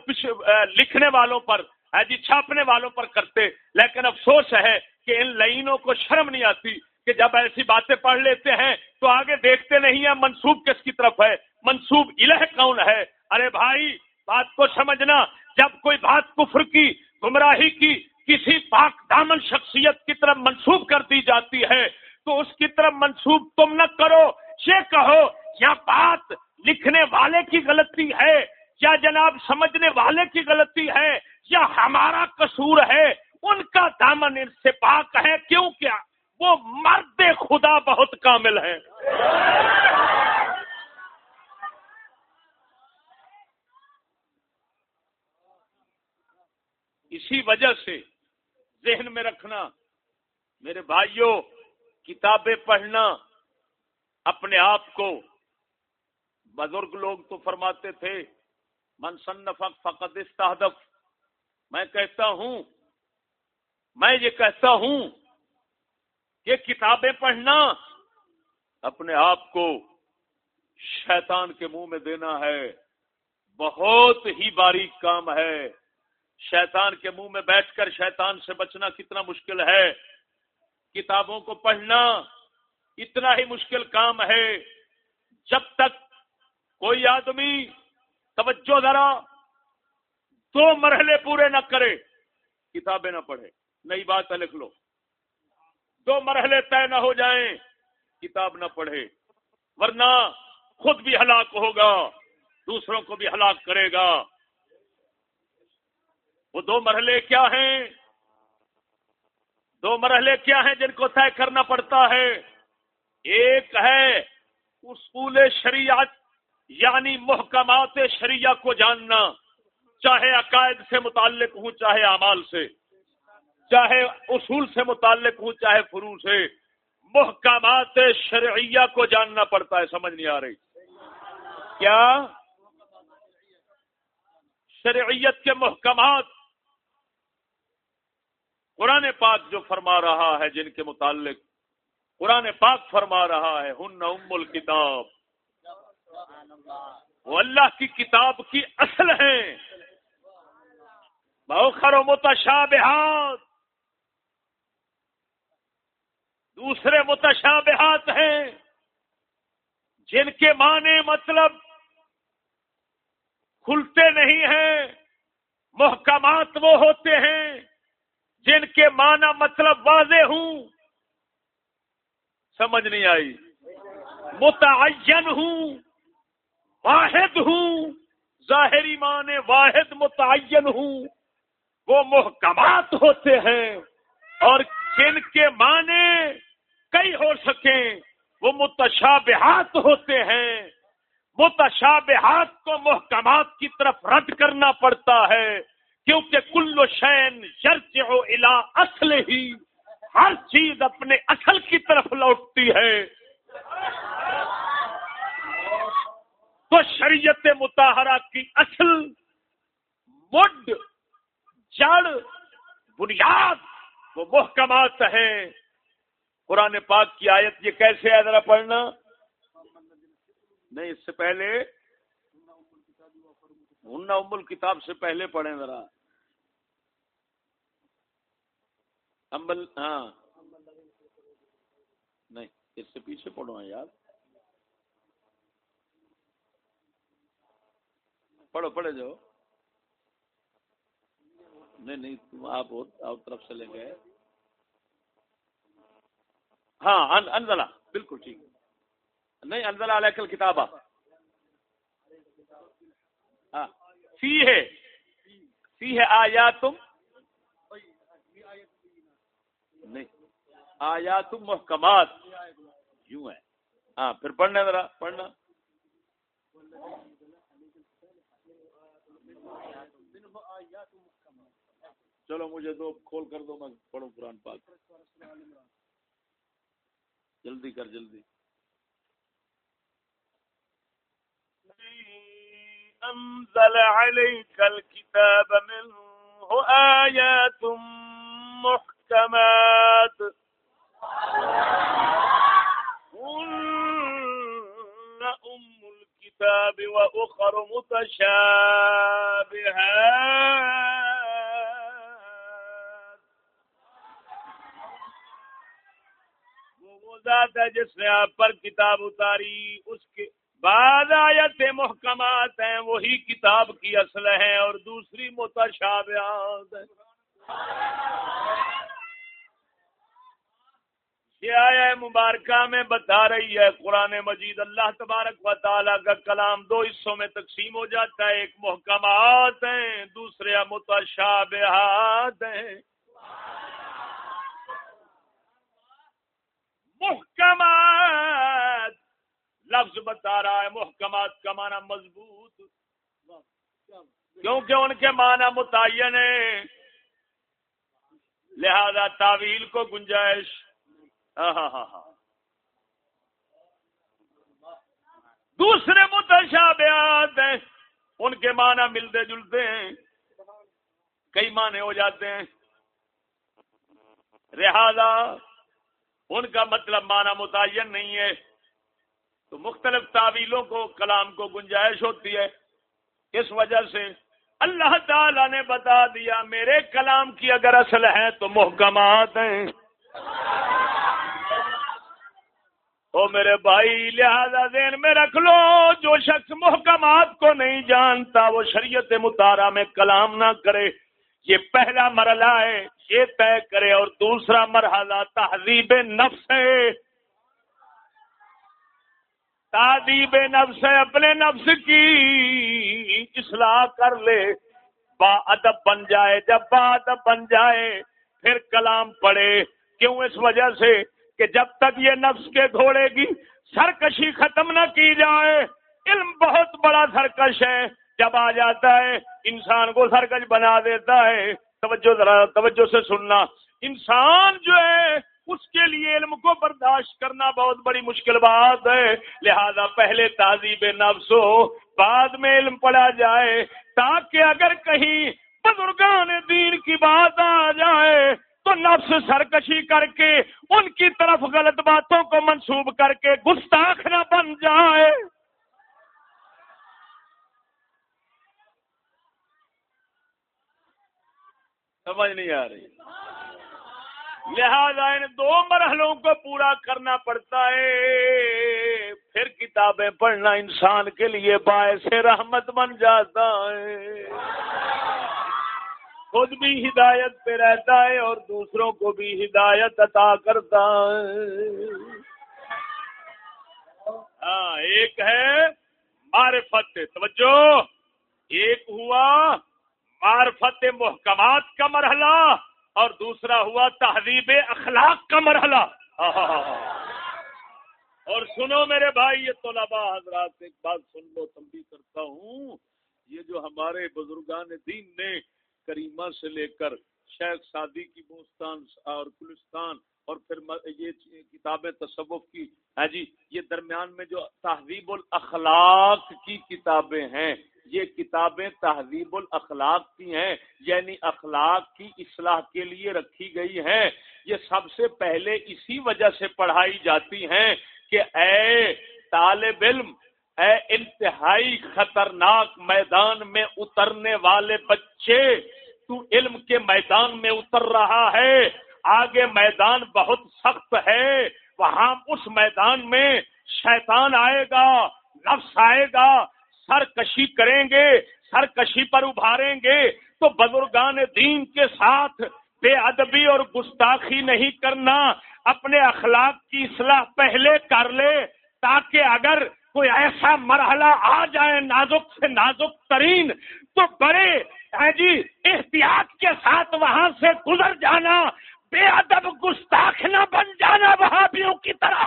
لکھنے والوں پر، ہے جی چھاپنے والوں پر کرتے۔ لیکن افسوس ہے کہ ان لائنوں کو شرم نہیں آتی کہ جب ایسی باتیں پڑھ لیتے ہیں تو آگے دیکھتے نہیں ہیں منسوب کس کی طرف ہے۔ منسوب الہ کون ہے؟ ارے بھائی، بات کو سمجھنا۔ جب کوئی بات کفر کی، گمراہی کی کسی پاک دامن شخصیت کی طرف منسوب کر دی جاتی ہے، تو اس کی طرف منسوب تم نہ کرو یہ کہو، یا بات لکھنے والے کی غلطی ہے، یا جناب سمجھنے والے کی غلطی ہے، یا ہمارا قصور ہے، ان کا دامن ان سے پاک ہے، کیوں کیا؟ وہ مرد خدا بہت کامل ہے۔ اسی وجہ سے ذہن میں رکھنا، میرے بھائیوں، کتابیں پڑھنا اپنے آپ کو۔ بزرگ لوگ تو فرماتے تھے، من صنف فقط استہدف میں کہتا ہوں، میں یہ کہتا ہوں یہ کتابیں پڑھنا اپنے آپ کو شیطان کے منہ میں دینا ہے۔ بہت ہی باریک کام ہے۔ شیطان کے منہ میں بیٹھ کر شیطان سے بچنا کتنا مشکل ہے۔ کتابوں کو پڑھنا اتنا ہی مشکل کام ہے۔ جب تک کوئی آدمی، توجہ ذرا، دو مرحلے پورے نہ کرے، کتابیں نہ پڑھے۔ نئی بات ہے، لکھ لو۔ دو مرحلے طے نہ ہو جائیں، کتاب نہ پڑھے۔ ورنہ خود بھی ہلاک ہوگا، دوسروں کو بھی ہلاک کرے گا۔ وہ دو مرحلے کیا ہیں؟ دو مرحلے کیا ہیں جن کو طے کرنا پڑتا ہے؟ ایک ہے اصول شریعت یعنی محکمات شریعہ کو جاننا۔ چاہے عقائد سے متعلق ہوں، چاہے اعمال سے۔ چاہے اصول سے متعلق ہوں، چاہے فرو سے۔ محکمات شرعیہ کو جاننا پڑتا ہے، سمجھ نہیں آ رہی۔ کیا؟ شرعیت کے محکمات قرآن پاک جو فرما رہا ہے، جن کے متعلق قرآن پاک فرما رہا ہے، ہن ام الکتاب۔ وہ اللہ کی کتاب کی اصل ہے بہخر و متشابہات۔ دوسرے متشابہات ہیں، جن کے معنی مطلب کھلتے نہیں ہیں، محکمات وہ ہوتے ہیں۔ جن کے معنی مطلب واضح ہوں، سمجھ نہیں آئی۔ متعین ہوں، واحد ہوں، ظاہری معنی واحد متعین ہوں۔ وہ محکمات ہوتے ہیں اور جن کے معنی کئی ہو سکیں، وہ متشابہات ہوتے ہیں۔ متشابہات کو محکمات کی طرف رد کرنا پڑتا ہے۔ کیونکہ کل شین شرچ ہو اصل ہی ہر چیز اپنے اصل کی طرف لوٹتی ہے۔ تو شریعت متحرہ کی اصل مڈ، جڑ، بنیاد وہ محکمات ہیں۔ قرآن پاک کی آیت یہ کیسے ہے ذرا پڑھنا؟ نہیں، اس سے پہلے۔ ہن ام کتاب سے پہلے پڑھیں ذرا۔ امبل ہاں۔ نہیں، اس سے پیچھے پڑھو ہاں، یار پڑھو، پڑھے جاؤ۔ نہیں نہیں، تم آپ طرف سے لے گئے ہاں انزلہ۔ بالکل ٹھیک۔ نہیں، انزلہ علیہ کل کتاب ہاں۔ فی ہے۔ فی ہے آیا تم نہیں۔ آیا تم محکمات۔ یوں ہے۔ ہاں پھر پڑھنا ذرا، پڑھنا۔ چلو مجھے دو، کھول کر دو، میں پڑھوں قرآن پاک۔ جلدی کر، جلدی۔ أنزل عليك الكتاب منه آيات محكمات هن أم الكتاب وأخر متشابهات. ذات ہے جس نے آپ پر کتاب اتاری، اس کے بعد آیت محکمات ہیں، وہی کتاب کی اصل ہے اور دوسری متشابہات ہیں۔ یہ آیا مبارکہ میں بتا رہی ہے، قرآن مجید اللہ تبارک و تعالیٰ کا کلام دو حصوں میں تقسیم ہو جاتا ہے۔ ایک محکمات ہیں، دوسرے متشابہات ہیں۔ محکمات، لفظ بتا رہا ہے، محکمات کا معنی مضبوط۔ کیونکہ ان کے معنی متعین ہے لہذا تعویل کو گنجائش۔ ہاں ہاں ہاں ہاں۔ دوسرے متشابہات ہیں، ان کے معنی ملتے جلتے ہیں، کئی معنی ہو جاتے ہیں۔ لہذا ان کا مطلب معنی متعین نہیں ہے۔ تو مختلف تعویلوں کو، کلام کو گنجائش ہوتی ہے۔ اس وجہ سے اللہ تعالی نے بتا دیا، میرے کلام کی اگر اصل ہے تو محکمات ہیں۔ تو میرے بھائی، لہذا ذہن میں رکھ لو، جو شخص محکمات کو نہیں جانتا، وہ شریعت مطالعہ میں کلام نہ کرے۔ یہ پہلا مرحلہ ہے، یہ طے کرے اور دوسرا مرحلہ تہذیب نفس ہے۔ تعدیب نفس ہے، اپنے نفس کی اصلاح کر لے۔ با ادب بن جائے، جب با ادب بن جائے، پھر کلام پڑے کیوں؟ اس وجہ سے کہ جب تک یہ نفس کے گھوڑے کی سرکشی ختم نہ کی جائے، علم بہت بڑا سرکش ہے۔ جب آ جاتا ہے، انسان کو سرکش بنا دیتا ہے۔ توجہ ذرا، توجہ سے سننا۔ انسان جو ہے، اس کے لیے علم کو برداشت کرنا بہت بڑی مشکل بات ہے۔ لہذا پہلے تہذیب نفس ہو، بعد میں علم پڑا جائے، تاکہ اگر کہیں بزرگان دین کی بات آ جائے تو نفس سرکشی کر کے ان کی طرف غلط باتوں کو منسوب کر کے گستاخ نہ بن جائے۔ سمجھ نہیں آ رہی۔ لہذا ان دو مرحلوں کو پورا کرنا پڑتا ہے۔ پھر کتابیں پڑھنا انسان کے لیے باعث رحمت بن جاتا ہے۔ خود بھی ہدایت پہ رہتا ہے اور دوسروں کو بھی ہدایت عطا کرتا ہے۔ ہاں ایک ہے معرفت، توجہ، ایک ہوا معرفت محکمات کا مرحلہ اور دوسرا ہوا تہذیب اخلاق کا مرحلہ۔ اور سنو میرے بھائی، یہ طلبا حضرات، ایک بات سن لو تمبی کرتا ہوں، یہ جو ہمارے بزرگان دین نے کریمہ سے لے کر شیخ سادی کی بوستان اور گلستان اور پھر یہ کتابیں تصوف کی۔ ہے جی یہ درمیان میں جو تہذیب الاخلاق کی کتابیں ہیں، یہ کتابیں تہذیب الاخلاق کی ہیں یعنی اخلاق کی اصلاح کے لیے رکھی گئی ہیں۔ یہ سب سے پہلے اسی وجہ سے پڑھائی جاتی ہیں کہ اے طالب علم، اے انتہائی خطرناک میدان میں اترنے والے بچے تو علم کے میدان میں اتر رہا ہے۔ آگے میدان بہت سخت ہے۔ وہاں اس میدان میں شیطان آئے گا، نفس آئے گا سر کشی کریں گے سر کشی پر ابھاریں گے۔ تو بزرگان دین کے ساتھ بے ادبی اور گستاخی نہیں کرنا، اپنے اخلاق کی اصلاح پہلے کر لے، تاکہ اگر کوئی ایسا مرحلہ آ جائے نازک سے نازک ترین، تو بڑے جی احتیاط کے ساتھ وہاں سے گزر جانا، بے ادب گستاخ نہ بن جانا وہابیوں کی طرح۔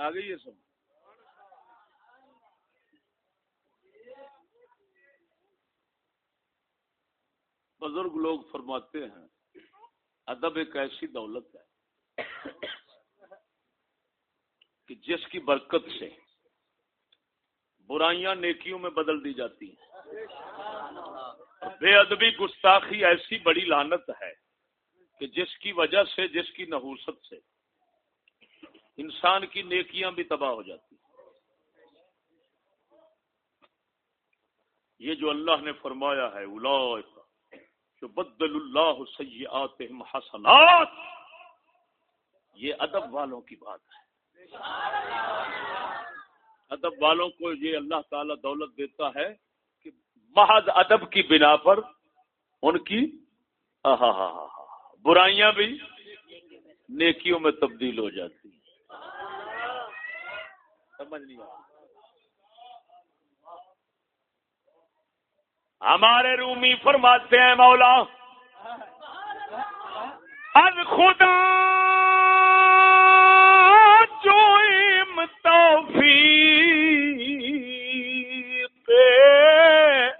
آ گئی ہے سب۔ بزرگ لوگ فرماتے ہیں، ادب ایک ایسی دولت ہے کہ جس کی برکت سے برائیاں نیکیوں میں بدل دی جاتی ہیں۔ بے ادبی گستاخی ایسی بڑی لانت ہے کہ جس کی وجہ سے، جس کی نحوست سے انسان کی نیکیاں بھی تباہ ہو جاتی یہ جو اللہ نے فرمایا ہے جو بدل اللہ سیات حسنات، یہ ادب والوں کی بات ہے۔ ادب والوں کو یہ اللہ تعالی دولت دیتا ہے کہ محض ادب کی بنا پر ان کی برائیاں بھی نیکیوں میں تبدیل ہو جاتی ہیں۔ سمجھ نہیں ہمارے رومی فرماتے ہیں، مولا، از خدا جو توفیق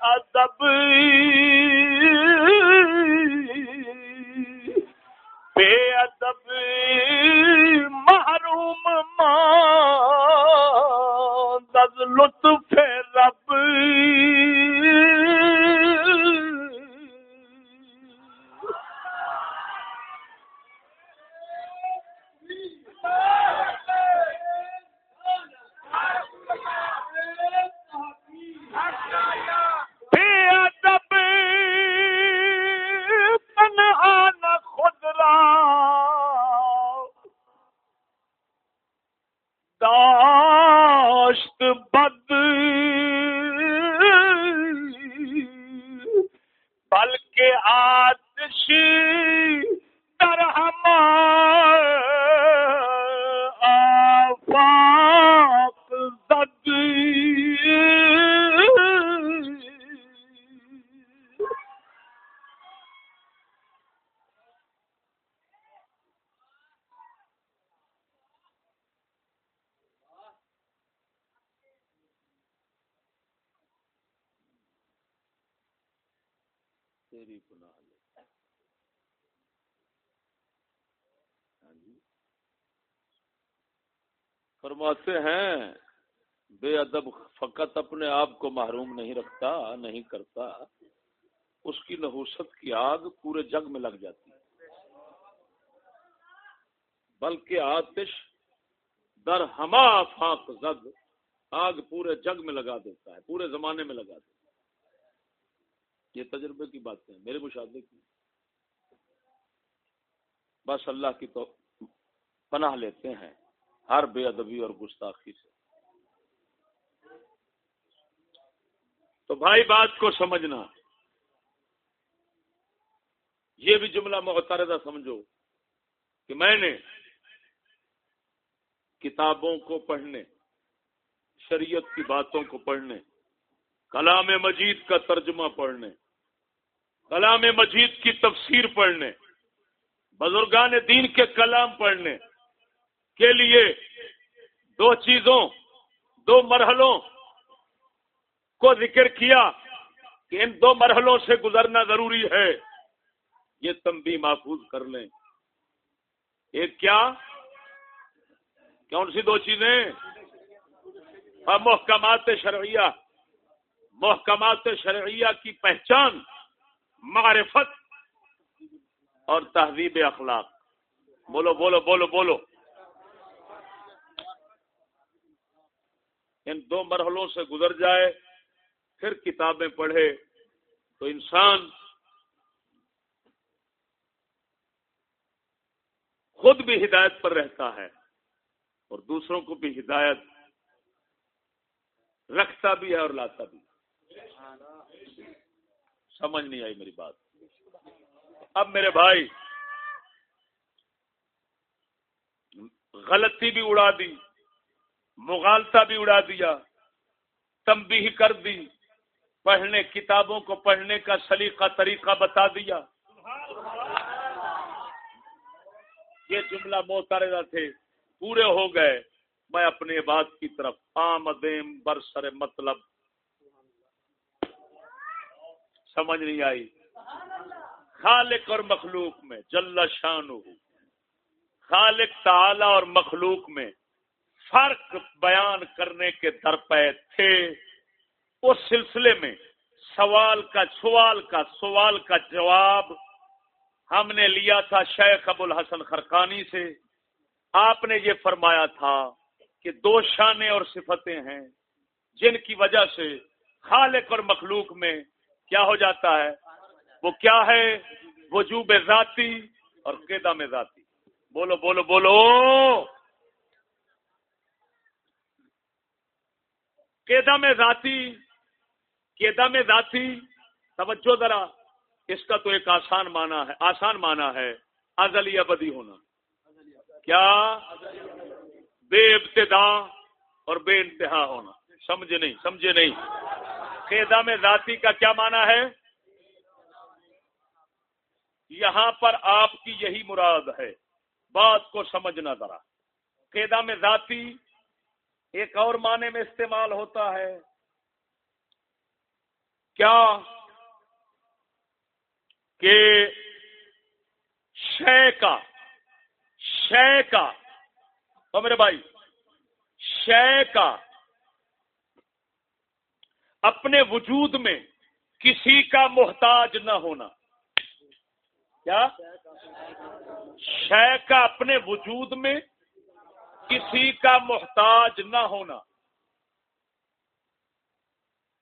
ادب بے ادب محروم ماں از لطف رب۔ فرماتے ہیں، بے ادب فقط اپنے آپ کو محروم نہیں رکھتا، نہیں کرتا، اس کی نحوست کی آگ پورے جگ میں لگ جاتی ہے۔ بلکہ آتش در ہما فاق زد آگ پورے جگ میں لگا دیتا ہے، پورے زمانے میں لگا دیتا ہے۔ یہ تجربے کی باتیں میرے مشاہدے کی۔ بس اللہ کی تو پناہ لیتے ہیں۔ ہر بے ادبی اور گستاخی سے۔ تو بھائی بات کو سمجھنا۔ یہ بھی جملہ محتردہ سمجھو کہ میں نے کتابوں کو پڑھنے، شریعت کی باتوں کو پڑھنے، کلام مجید کا ترجمہ پڑھنے، کلام مجید کی تفسیر پڑھنے، بزرگان دین کے کلام پڑھنے کے لیے دو چیزوں، دو مرحلوں کو ذکر کیا کہ ان دو مرحلوں سے گزرنا ضروری ہے۔ یہ تم بھی محفوظ کر لیں۔ ایک کیا؟ کون سی دو چیزیں؟ ہاں، محکمات شرعیہ۔ محکمات شرعیہ کی پہچان، معرفت اور تہذیب اخلاق۔ بولو بولو بولو بولو۔ ان دو مرحلوں سے گزر جائے، پھر کتابیں پڑھے، تو انسان خود بھی ہدایت پر رہتا ہے اور دوسروں کو بھی ہدایت رکھتا بھی ہے اور لاتا بھی سمجھ نہیں آئی میری بات۔ اب میرے بھائی، غلطی بھی اڑا دی۔ مغالتا بھی اڑا دیا تمبی کر دی، پڑھنے کتابوں کو پڑھنے کا سلیقہ طریقہ بتا دیا۔ یہ جملہ موتارے تھے، پورے ہو گئے۔ میں اپنے بات کی طرف آمدیم برسر مطلب۔ سمجھ نہیں آئی۔ خالق اور مخلوق میں جل شان خالق تعالی اور مخلوق میں فرق بیان کرنے کے درپے تھے۔ اس سلسلے میں سوال کا سوال کا سوال کا جواب ہم نے لیا تھا شیخ ابو الحسن خرقانی سے۔ آپ نے یہ فرمایا تھا کہ دو شانے اور صفتیں ہیں جن کی وجہ سے خالق اور مخلوق میں کیا ہو جاتا ہے۔ وہ کیا ہے؟ وجوب ذاتی اور قیدہ ذاتی۔ بولو بولو بولو۔ میں ذاتی کیدا میں ذاتی، توجہ ذرا، اس کا تو ایک آسان مانا ہے، آسان مانا ہے، ازلی ابدی ہونا۔ کیا؟ بے ابتدا اور بے انتہا ہونا۔ سمجھے نہیں سمجھے نہیں۔ قیدا میں ذاتی کا کیا مانا ہے؟ یہاں پر آپ کی یہی مراد ہے۔ بات کو سمجھنا ذرا۔ قیدا میں ذاتی ایک اور معنی میں استعمال ہوتا ہے۔ کیا؟ کہ شے کا شے کا۔ تو میرے بھائی، شے کا۔ اپنے وجود میں کسی کا محتاج نہ ہونا۔ کیا؟ شے کا اپنے وجود میں کسی کا محتاج نہ ہونا۔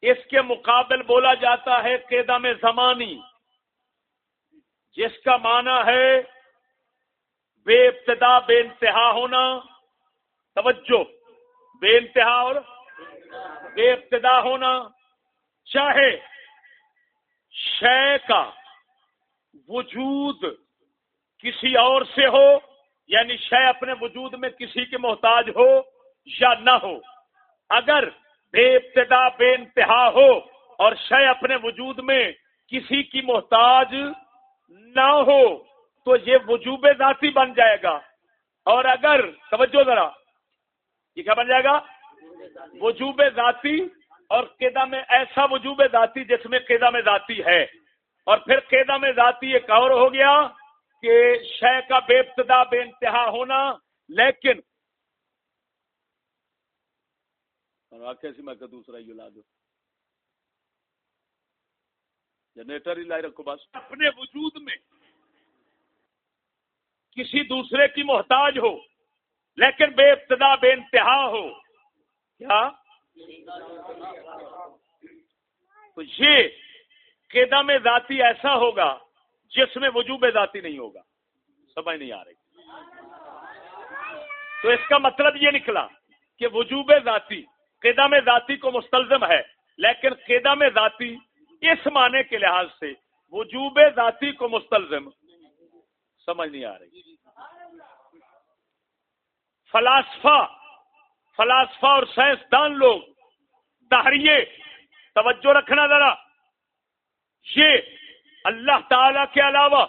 اس کے مقابل بولا جاتا ہے قیدم زمانی، جس کا معنی ہے بے ابتدا، بے انتہا ہونا۔ توجہ، بے انتہا اور بے ابتدا ہونا۔ چاہے شے کا وجود کسی اور سے ہو یعنی شے اپنے وجود میں کسی کے محتاج ہو یا نہ ہو۔ اگر بے ابتدا، بے انتہا ہو اور شے اپنے وجود میں کسی کی محتاج نہ ہو، تو یہ وجوب ذاتی بن جائے گا۔ اور اگر، توجہ ذرا، یہ کیا بن جائے گا؟ وجوب ذاتی اور قیدا میں ایسا وجوب ذاتی جس میں قیدا میں ذاتی ہے۔ اور پھر قیدا میں ذاتی ایک اور ہو گیا۔ کہ شے کا بے ابتدا بے انتہا ہونا، لیکن کیسی میں دوسرا یہ لا دو۔ جنریٹر ہی لائے رکھو بس۔ اپنے وجود میں کسی دوسرے کی محتاج ہو، لیکن بے ابتدا بے انتہا ہو۔ کیا؟ تو یہ قیدا میں ذاتی ایسا ہوگا جس میں وجوب ذاتی نہیں ہوگا۔ سمجھ نہیں آ رہی۔ تو اس کا مطلب یہ نکلا کہ وجوب ذاتی قیدا ذاتی کو مستلزم ہے، لیکن قیدا ذاتی اس معنی کے لحاظ سے وجوب ذاتی کو مستلزم۔ سمجھ نہیں آ رہی۔ فلاسفہ فلاسفہ اور سائنسدان لوگ تحریے توجہ رکھنا ذرا۔ یہ اللہ تعالی کے علاوہ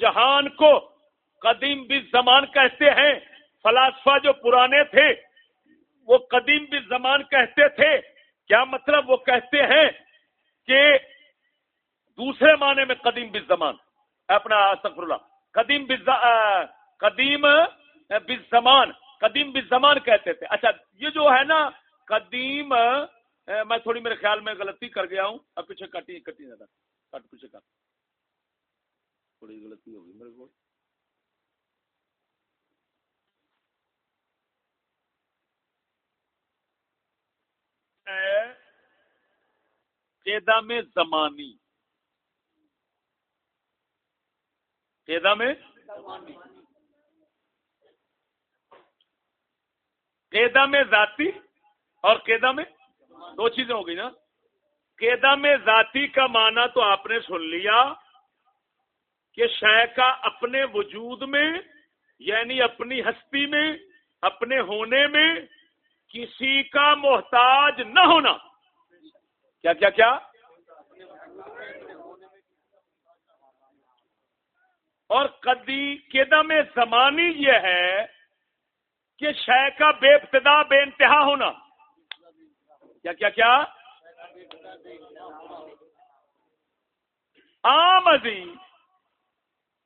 جہان کو قدیم بھی زمان کہتے ہیں، فلاسفہ جو پرانے تھے، وہ قدیم بھی زمان کہتے تھے۔ کیا مطلب وہ کہتے ہیں کہ دوسرے معنی میں قدیم بھی زمان۔ اپنا سفر اللہ۔ قدیم قدیم زمان۔ قدیم بھی زمان کہتے تھے۔ اچھا یہ جو ہے نا، قدیم میں تھوڑی میرے خیال میں غلطی کر گیا ہوں۔ اب پیچھے کٹی کٹی زیادہ۔ کٹ پیچھے کٹ تھوڑی غلطی ہوگی میرے کو میں زمانی قیدا میں قیدا میں ذاتی اور قیدا میں دو چیزیں ہو گئی نا قیدا میں ذاتی کا معنی تو آپ نے سن لیا کہ شے کا اپنے وجود میں یعنی اپنی ہستی میں، اپنے ہونے میں کسی کا محتاج نہ ہونا۔ کیا کیا کیا؟ اور قدی قدم زمانی یہ ہے کہ شے کا بے ابتدا، بے انتہا ہونا۔ کیا کیا کیا؟ عام عظیم۔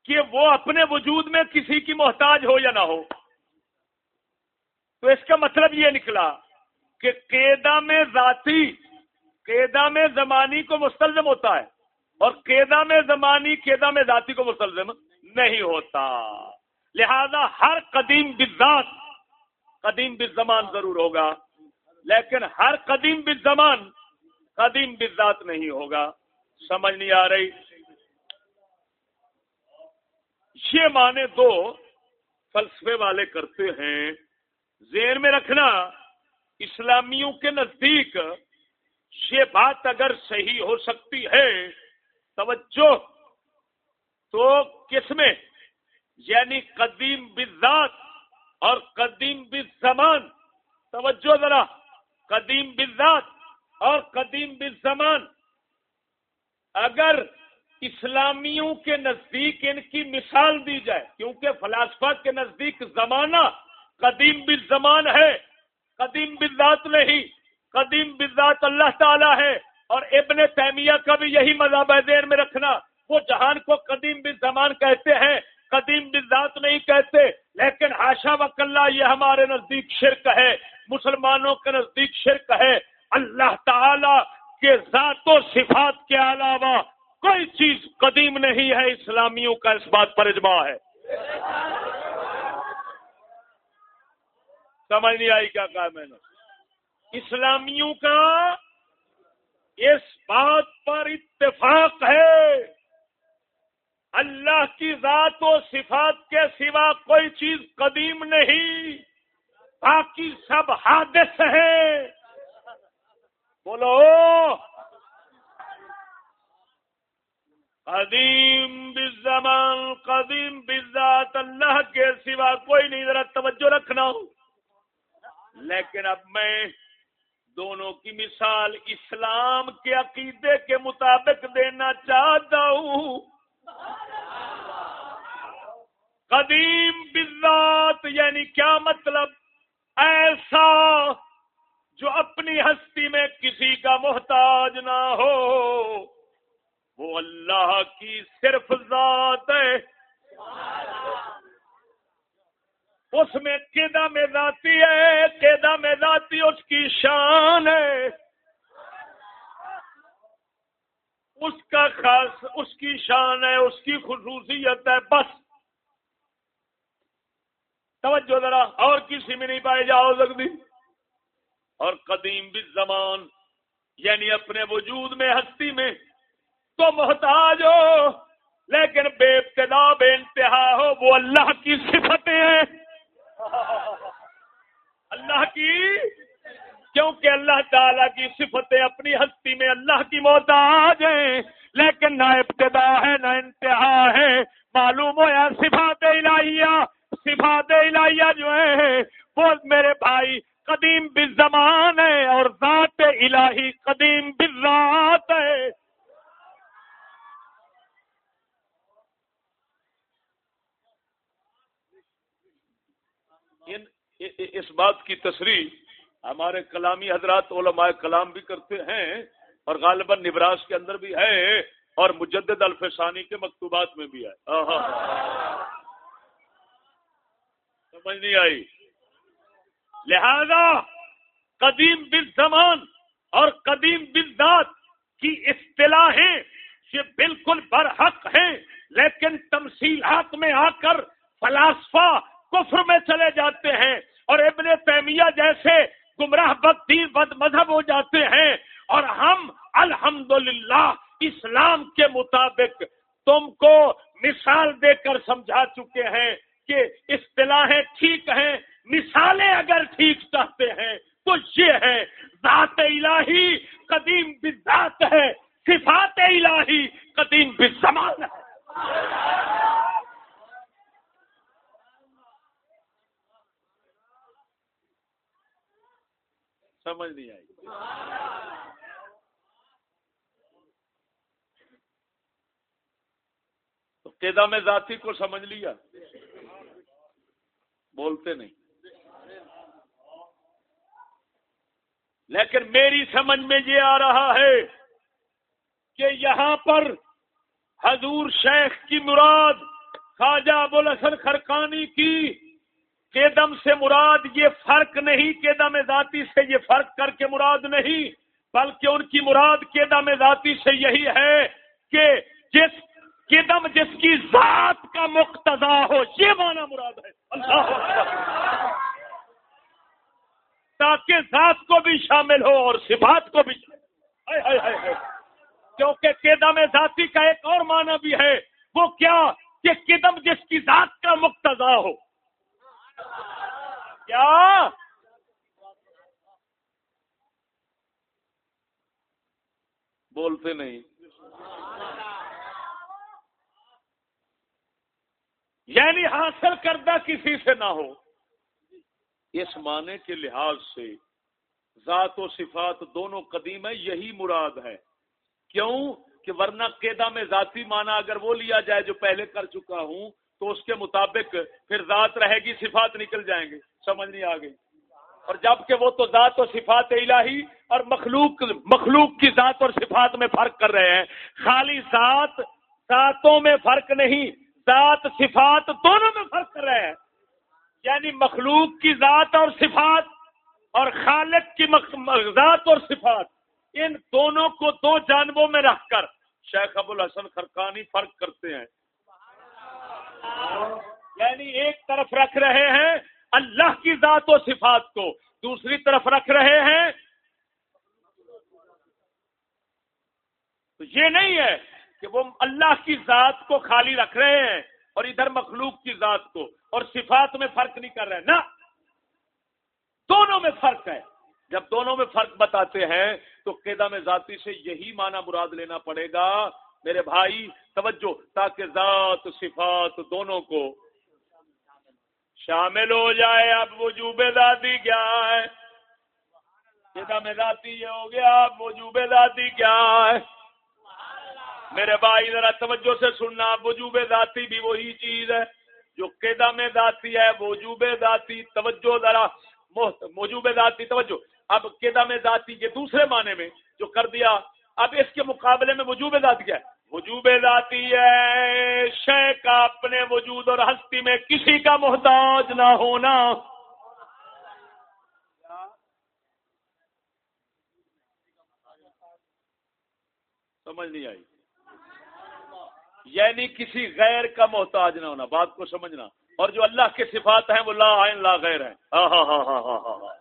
کہ وہ اپنے وجود میں کسی کی محتاج ہو یا نہ ہو۔ تو اس کا مطلب یہ نکلا کہ قیدا میں ذاتی قیدا میں زمانی کو مستلزم ہوتا ہے اور قیدا میں زمانی قیدا میں ذاتی کو مستلزم نہیں ہوتا۔ لہذا ہر قدیم بذات قدیم بزمان ضرور ہوگا، لیکن ہر قدیم بزمان قدیم بذات نہیں ہوگا۔ سمجھ نہیں آ رہی؟ یہ معنی دو فلسفے والے کرتے ہیں۔ زیر میں رکھنا، اسلامیوں کے نزدیک یہ بات اگر صحیح ہو سکتی ہے، توجہ۔ تو کس میں؟ یعنی قدیم بذات اور قدیم بزمان توجہ ذرا، قدیم بذات اور قدیم بزمان اگر اسلامیوں کے نزدیک ان کی مثال دی جائے، کیونکہ فلاسفہ کے نزدیک زمانہ قدیم بالزمان ہے، قدیم بالذات نہیں، قدیم بالذات اللہ تعالی ہے، اور ابن تیمیہ کا بھی یہی مذہب ہے دیر میں رکھنا۔ وہ جہان کو قدیم بالزمان کہتے ہیں، قدیم بالذات نہیں کہتے، لیکن آشا وکلّہ یہ ہمارے نزدیک شرک ہے، مسلمانوں کے نزدیک شرک ہے۔ اللہ تعالی و صفات کے علاوہ کوئی چیز قدیم نہیں ہے، اسلامیوں کا اس بات پر اجماع ہے۔ سمجھ نہیں آئی کیا کہا میں نے؟ اسلامیوں کا اس بات پر اتفاق ہے۔ اللہ کی ذات و صفات کے سوا کوئی چیز قدیم نہیں۔ باقی سب حادث ہے بولو۔ قدیم بالزمان، قدیم بالذات، اللہ کے سوا کوئی نہیں، ذرا توجہ رکھنا۔ لیکن اب میں دونوں کی مثال اسلام کے عقیدے کے مطابق دینا چاہتا ہوں۔ قدیم بذات یعنی کیا مطلب؟ ایسا جو اپنی ہستی میں کسی کا محتاج نہ ہو۔ وہ اللہ کی صرف ذات ہے۔ اس میں کیدا میں ذاتی ہے کیدا میں ذاتی اس کی شان ہے۔ اس کا خاص، اس کی شان ہے، اس کی خصوصیت ہے، بس۔ توجہ ذرا اور کسی میں نہیں پائے جاؤ سکتی۔ اور قدیم بھی زمان یعنی اپنے وجود میں، ہستی میں تو محتاج ہو۔ لیکن بے ابتدا، بے انتہا ہو، وہ اللہ کی صفتیں ہیں۔ اللہ کی؟ کیونکہ اللہ تعالی کی صفتیں اپنی ہستی میں اللہ کی محتاج ہیں۔ لیکن نہ ابتدا ہے، نہ انتہا ہے۔ معلوم ہوا صفات الہیہ صفات الہیہ جو ہے وہ میرے بھائی قدیم بالزمان ہے اور ذات الہی قدیم بالذات ہے اس بات کی تصریح ہمارے کلامی حضرات علماء کلام بھی کرتے ہیں اور غالباً نبراس کے اندر بھی ہے اور مجدد الفسانی کے مکتوبات میں بھی ہے۔ سمجھ نہیں آئی۔ لہذا قدیم بالزمان اور قدیم بالذات کی اصطلاحیں یہ بالکل برحق ہیں، لیکن تمثیلات میں آ کر فلاسفہ کفر میں چلے جاتے ہیں اور ابن تیمیہ جیسے گمراہ بد دین بد مذہب ہو جاتے ہیں اور ہم الحمدللہ اسلام کے مطابق تم کو مثال دے کر سمجھا چکے ہیں کہ اصطلاحیں ٹھیک ہیں، مثالیں اگر ٹھیک چاہتے ہیں تو یہ ہے ذات الہی قدیم بذات ہے، صفات الہی قدیم بزمان ہے۔ سمجھ نہیں آئی۔ تو قیدا میں ذاتی کو سمجھ لیا۔ بولتے نہیں۔ لیکن میری سمجھ میں یہ آ رہا ہے کہ یہاں پر حضور شیخ کی مراد خواجہ ابو الحسن خرقانی کی قیدم سے مراد یہ فرق نہیں قیدم ذاتی سے یہ فرق کر کے مراد نہیں، بلکہ ان کی مراد قیدم ذاتی سے یہی ہے کہ جس قدم جس کی ذات کا مقتضا ہو، یہ مانا مراد ہے۔ اللہ تاکہ ذات کو بھی شامل ہو اور صفات کو بھی شامل کیونکہ قیدم ذاتی کا ایک اور معنی بھی ہے، وہ کیا؟ کہ قدم جس کی ذات کا مقتضا ہو کیا بولتے نہیں یعنی حاصل کردہ کسی سے نہ ہو۔ اس معنی کے لحاظ سے ذات و صفات دونوں قدیم ہے یہی مراد ہے۔ کیوں؟ کہ ورنہ قیدا میں ذاتی معنی اگر وہ لیا جائے جو پہلے کر چکا ہوں، تو اس کے مطابق پھر ذات رہے گی، صفات نکل جائیں گے۔ سمجھ نہیں آ گئی۔ اور جبکہ وہ تو ذات و صفات الہی اور مخلوق مخلوق کی ذات اور صفات میں فرق کر رہے ہیں۔ خالی ذات، ذاتوں میں فرق نہیں۔ ذات، صفات دونوں میں فرق کر رہے ہیں یعنی مخلوق کی ذات اور صفات اور خالق کی ذات اور صفات، ان دونوں کو دو جانبوں میں رکھ کر شیخ ابو الحسن خرقانی فرق کرتے ہیں۔ یعنی ایک طرف رکھ رہے ہیں اللہ کی ذات و صفات کو، دوسری طرف رکھ رہے ہیں۔ تو یہ نہیں ہے کہ وہ اللہ کی ذات کو خالی رکھ رہے ہیں اور ادھر مخلوق کی ذات کو اور صفات میں فرق نہیں کر رہے نا دونوں میں فرق ہے۔ جب دونوں میں فرق بتاتے ہیں تو قیدا میں ذاتی سے یہی معنی مراد لینا پڑے گا۔ میرے بھائی، توجہ، تاکہ ذات، صفات دونوں کو شامل ہو جائے۔ اب وجوب ذاتی کیا ہے؟ قیدا میں ذاتی یہ ہو گیا۔ اب وجوب ذاتی کیا ہے؟ میرے بھائی، ذرا توجہ سے سننا، وجوب ذاتی بھی وہی چیز ہے جو قیدا ذاتی ہے، وجوب ذاتی، توجہ ذرا موجوب ذاتی، توجہ۔ اب قیدا ذاتی کے دوسرے معنی میں جو کر دیا، اب اس کے مقابلے میں وجوب ذاتی کیا ہے؟ وجوب ذاتی ہے، شے کا اپنے وجود اور ہستی میں کسی کا محتاج نہ ہونا۔ سمجھ نہیں آئی۔ یعنی کسی غیر کا محتاج نہ ہونا، بات کو سمجھنا۔ اور جو اللہ کے صفات ہیں، وہ لا آئین لا غیر ہیں۔ ہاں ہاں ہاں ہاں ہاں ہاں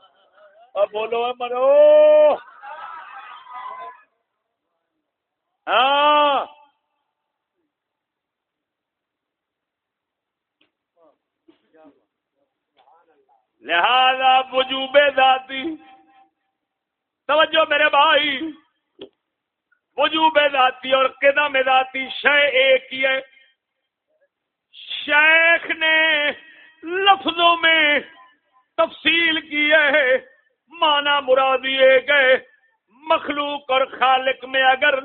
اب بولو مرو! ہاں لہذا وجوب ذاتی۔ توجہ میرے بھائی۔ وجوب ذاتی اور قدم ذاتی، شے ایک ہی ہے۔ شیخ نے لفظوں میں تفصیل کی ہے مانا مرادیے گئے مخلوق اور خالق میں اگر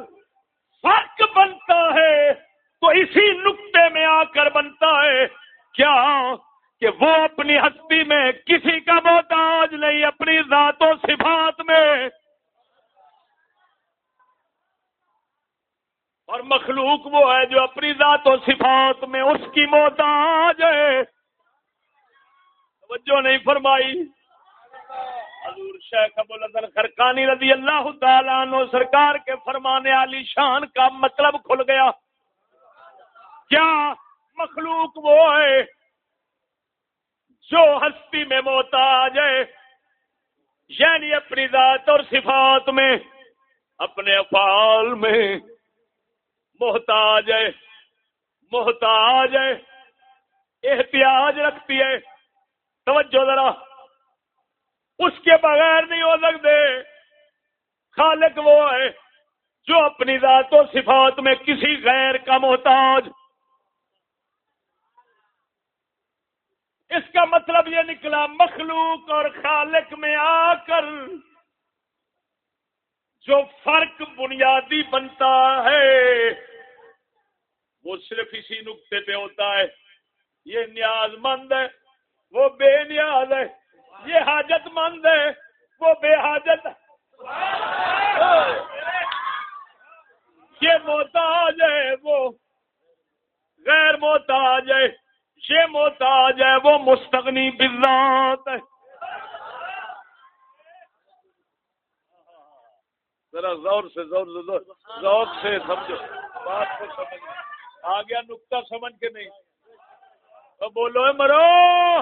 فرق بنتا ہے تو اسی نقطے میں آ کر بنتا ہے۔ کیا؟ کہ وہ اپنی ہستی میں کسی کا محتاج نہیں، اپنی ذات و صفات میں۔ اور مخلوق وہ ہے جو اپنی ذات و صفات میں اس کی محتاج ہے۔ توجہ نہیں فرمائی۔ حضور شیخ ابو الحسن خرکانی رضی اللہ تعالیٰ عنہ سرکار کے فرمانے علی شان کا مطلب کھل گیا۔ کیا مخلوق وہ ہے جو ہستی میں محتاج ہے؟ یعنی اپنی ذات اور صفات میں، اپنے افعال میں۔ محتاج ہے۔ محتاج ہے۔ احتیاج رکھتی ہے۔ توجہ ذرا۔ اس کے بغیر نہیں ہو سکتے۔ خالق وہ ہے جو اپنی ذات و صفات میں کسی غیر کا محتاج۔ اس کا مطلب یہ نکلا، مخلوق اور خالق میں آ کر جو فرق بنیادی بنتا ہے۔ وہ صرف اسی نقطے پہ ہوتا ہے۔ یہ نیاز مند ہے، وہ بے نیاز ہے۔ یہ حاجت مند ہے، وہ بے حاجت یہ محتاج ہے، وہ غیر محتاج ہے۔ یہ محتاج ہے، وہ مستغنی بذات ہے۔ ذرا زور سے زور زور زور سے سمجھو۔ بات کو سمجھو۔ آ گیا نکتا سمجھ کے نہیں۔ تو بولو مرو۔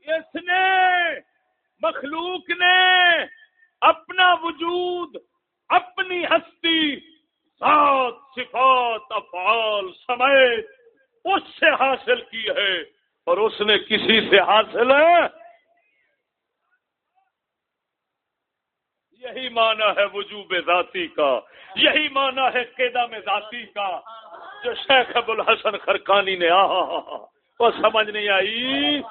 اس نے مخلوق نے اپنا وجود، اپنی ہستی، ذات، صفات، افعال سمیت اس سے حاصل کی ہے اور اس نے کسی سے حاصل ہے؟ یہی معنی ہے وجوب ذاتی کا، یہی معنی ہے قیدا میں ذاتی کا، جو شیخ ابو الحسن خرکانی نے آ وہ سمجھ نہیں آئی۔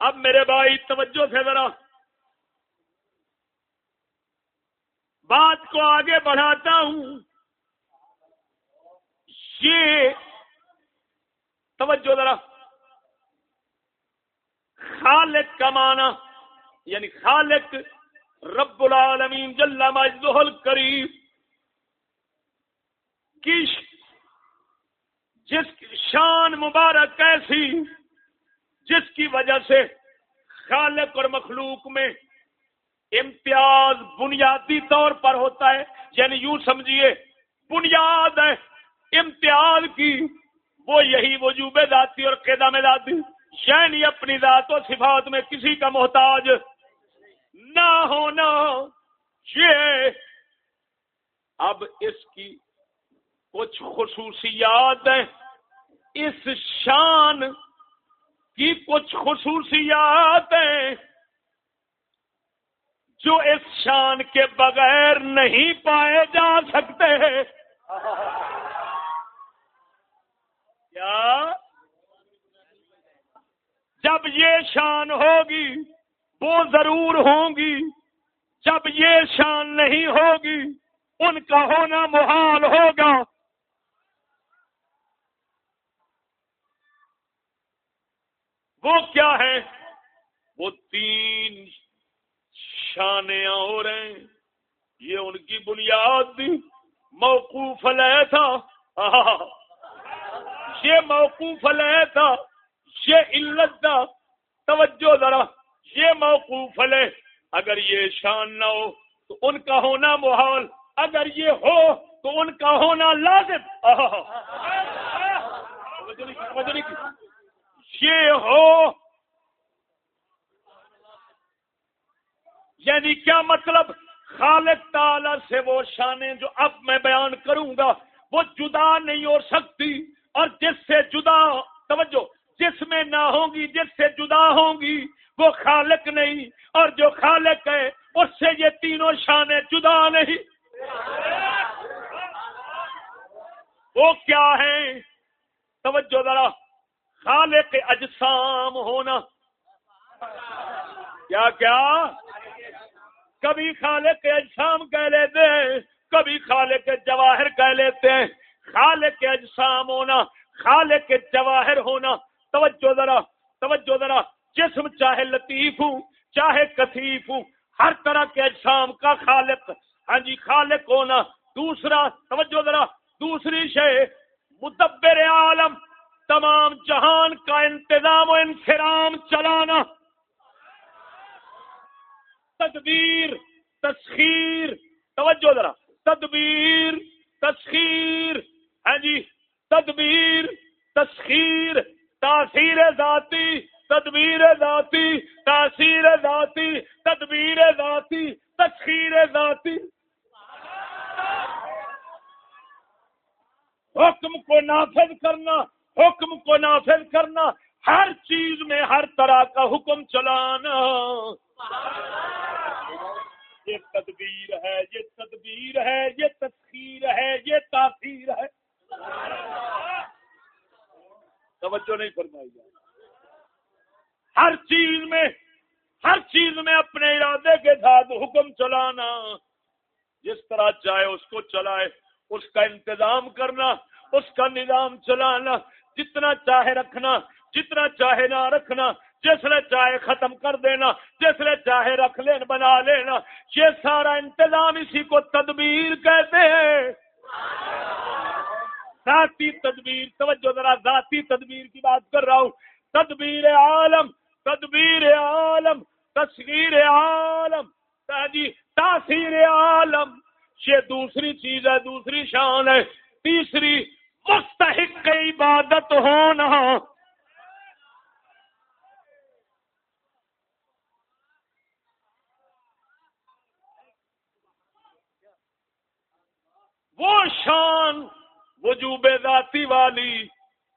اب میرے بھائی، توجہ سے ذرا۔ بات کو آگے بڑھاتا ہوں۔ یہ، توجہ ذرا۔ خالق کا معنی یعنی خالق رب العالمین جل مجدہ کریم کی جس شان مبارک ایسی، جس کی وجہ سے خالق اور مخلوق میں امتیاز بنیادی طور پر ہوتا ہے۔ یعنی یوں سمجھیے، بنیاد ہے، امتیاز کی، وہ یہی وجوب ذاتی اور قیدا میں ذاتی۔ یعنی اپنی ذات و صفات میں کسی کا محتاج نہ ہونا۔ یہ اب اس کی کچھ خصوصیات ہیں۔ اس شان کی کچھ خصوصیات ہیں جو اس شان کے بغیر نہیں پائے جا سکتے۔ کیا؟ جب یہ شان ہوگی، وہ ضرور ہوں گی جب یہ شان نہیں ہوگی، ان کا ہونا محال ہوگا۔ وہ کیا ہے؟ وہ تین شانے اور ہیں۔ یہ ان کی بنیاد تھی۔ موقوف علیہ تھا یہ موقوف علیہ تھا یہ علت تھا توجہ ذرا، یہ موقوف علیہ اگر یہ شان نہ ہو تو ان کا ہونا محال۔ اگر یہ ہو تو ان کا ہونا لازم۔ یہ ہو یعنی کیا مطلب؟ خالق تعالی سے وہ شانیں جو اب میں بیان کروں گا، وہ جدا نہیں ہو سکتی۔ اور جس سے جدا، توجہ جس میں نہ ہوں گی جس سے جدا ہوں گی وہ خالق نہیں۔ اور جو خالق ہے، اس سے یہ تینوں شانیں جدا نہیں۔ وہ کیا ہے توجہ ذرا، خالق اجسام ہونا۔ کیا کیا؟ کبھی خالق اجسام کہہ لیتے ہیں، کبھی خالق جواہر کہہ لیتے ہیں۔ خالق اجسام ہونا، خالق جواہر ہونا۔ توجہ ذرا توجہ ذرا، جسم چاہے لطیف ہوں، چاہے کثیف ہوں، ہر طرح کے اجسام کا خالق۔ ہاں جی خالق ہونا دوسرا، توجہ ذرا، دوسری شے، مدبر عالم، تمام جہان کا انتظام و انفرام چلانا۔ تدبیر، تسخیر، توجہ ذرا، تدبیر، تسخیر۔ ہے جی تدبیر، تسخیر۔ تاثیر ذاتی، تدبیر ذاتی، تاثیر ذاتی، تدبیر ذاتی تسخیر ذاتی۔ حکم کو نافذ کرنا، حکم کو نافذ کرنا، ہر چیز میں ہر طرح کا حکم چلانا۔ یہ تدبیر ہے، یہ تدبیر ہے، یہ تسخیر ہے، یہ تاثیر ہے۔ توجہ نہیں فرمائی جائے۔ ہر چیز میں، ہر چیز میں اپنے ارادے کے ساتھ حکم چلانا، جس طرح چاہے اس کو چلائے، اس کا انتظام کرنا، اس کا نظام چلانا، جتنا چاہے رکھنا، جتنا چاہے نہ رکھنا، جس نے چاہے ختم کر دینا، جس نے چاہے رکھ لین، بنا لینا، یہ سارا انتظام اسی کو تدبیر کہتے ہیں۔ ذاتی تدبیر، توجہ ذرا ذاتی تدبیر کی بات کر رہا ہوں۔ تدبیر عالم تدبیر عالم، تصویر عالم جی تاثیر عالم۔ یہ دوسری چیز ہے، دوسری شان ہے۔ تیسری، مستحق عبادت ہونا۔ وہ شان وجوب ذاتی والی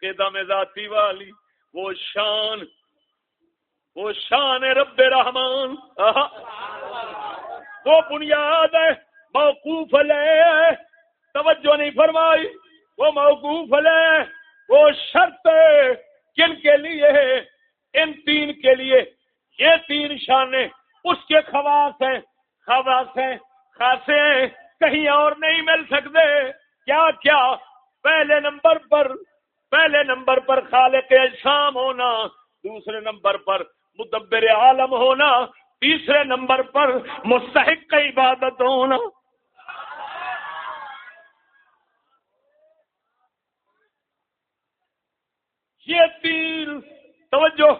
کے دم ذاتی والی، وہ شان وہ شان رب رحمان وہ بنیاد ہے، موقوف لے، توجہ نہیں فرمائی، وہ موقوف لے، وہ شرط کن کے لیے ان تین کے لیے، یہ تین شانے اس کے خواص ہیں خواص ہیں، خاصے ہیں، کہیں اور نہیں مل سکتے، کیا کیا؟ پہلے نمبر پر، پہلے نمبر پر خالق اجسام ہونا، دوسرے نمبر پر مدبر عالم ہونا، تیسرے نمبر پر مستحق عبادت ہونا۔ یہ تین توجہ،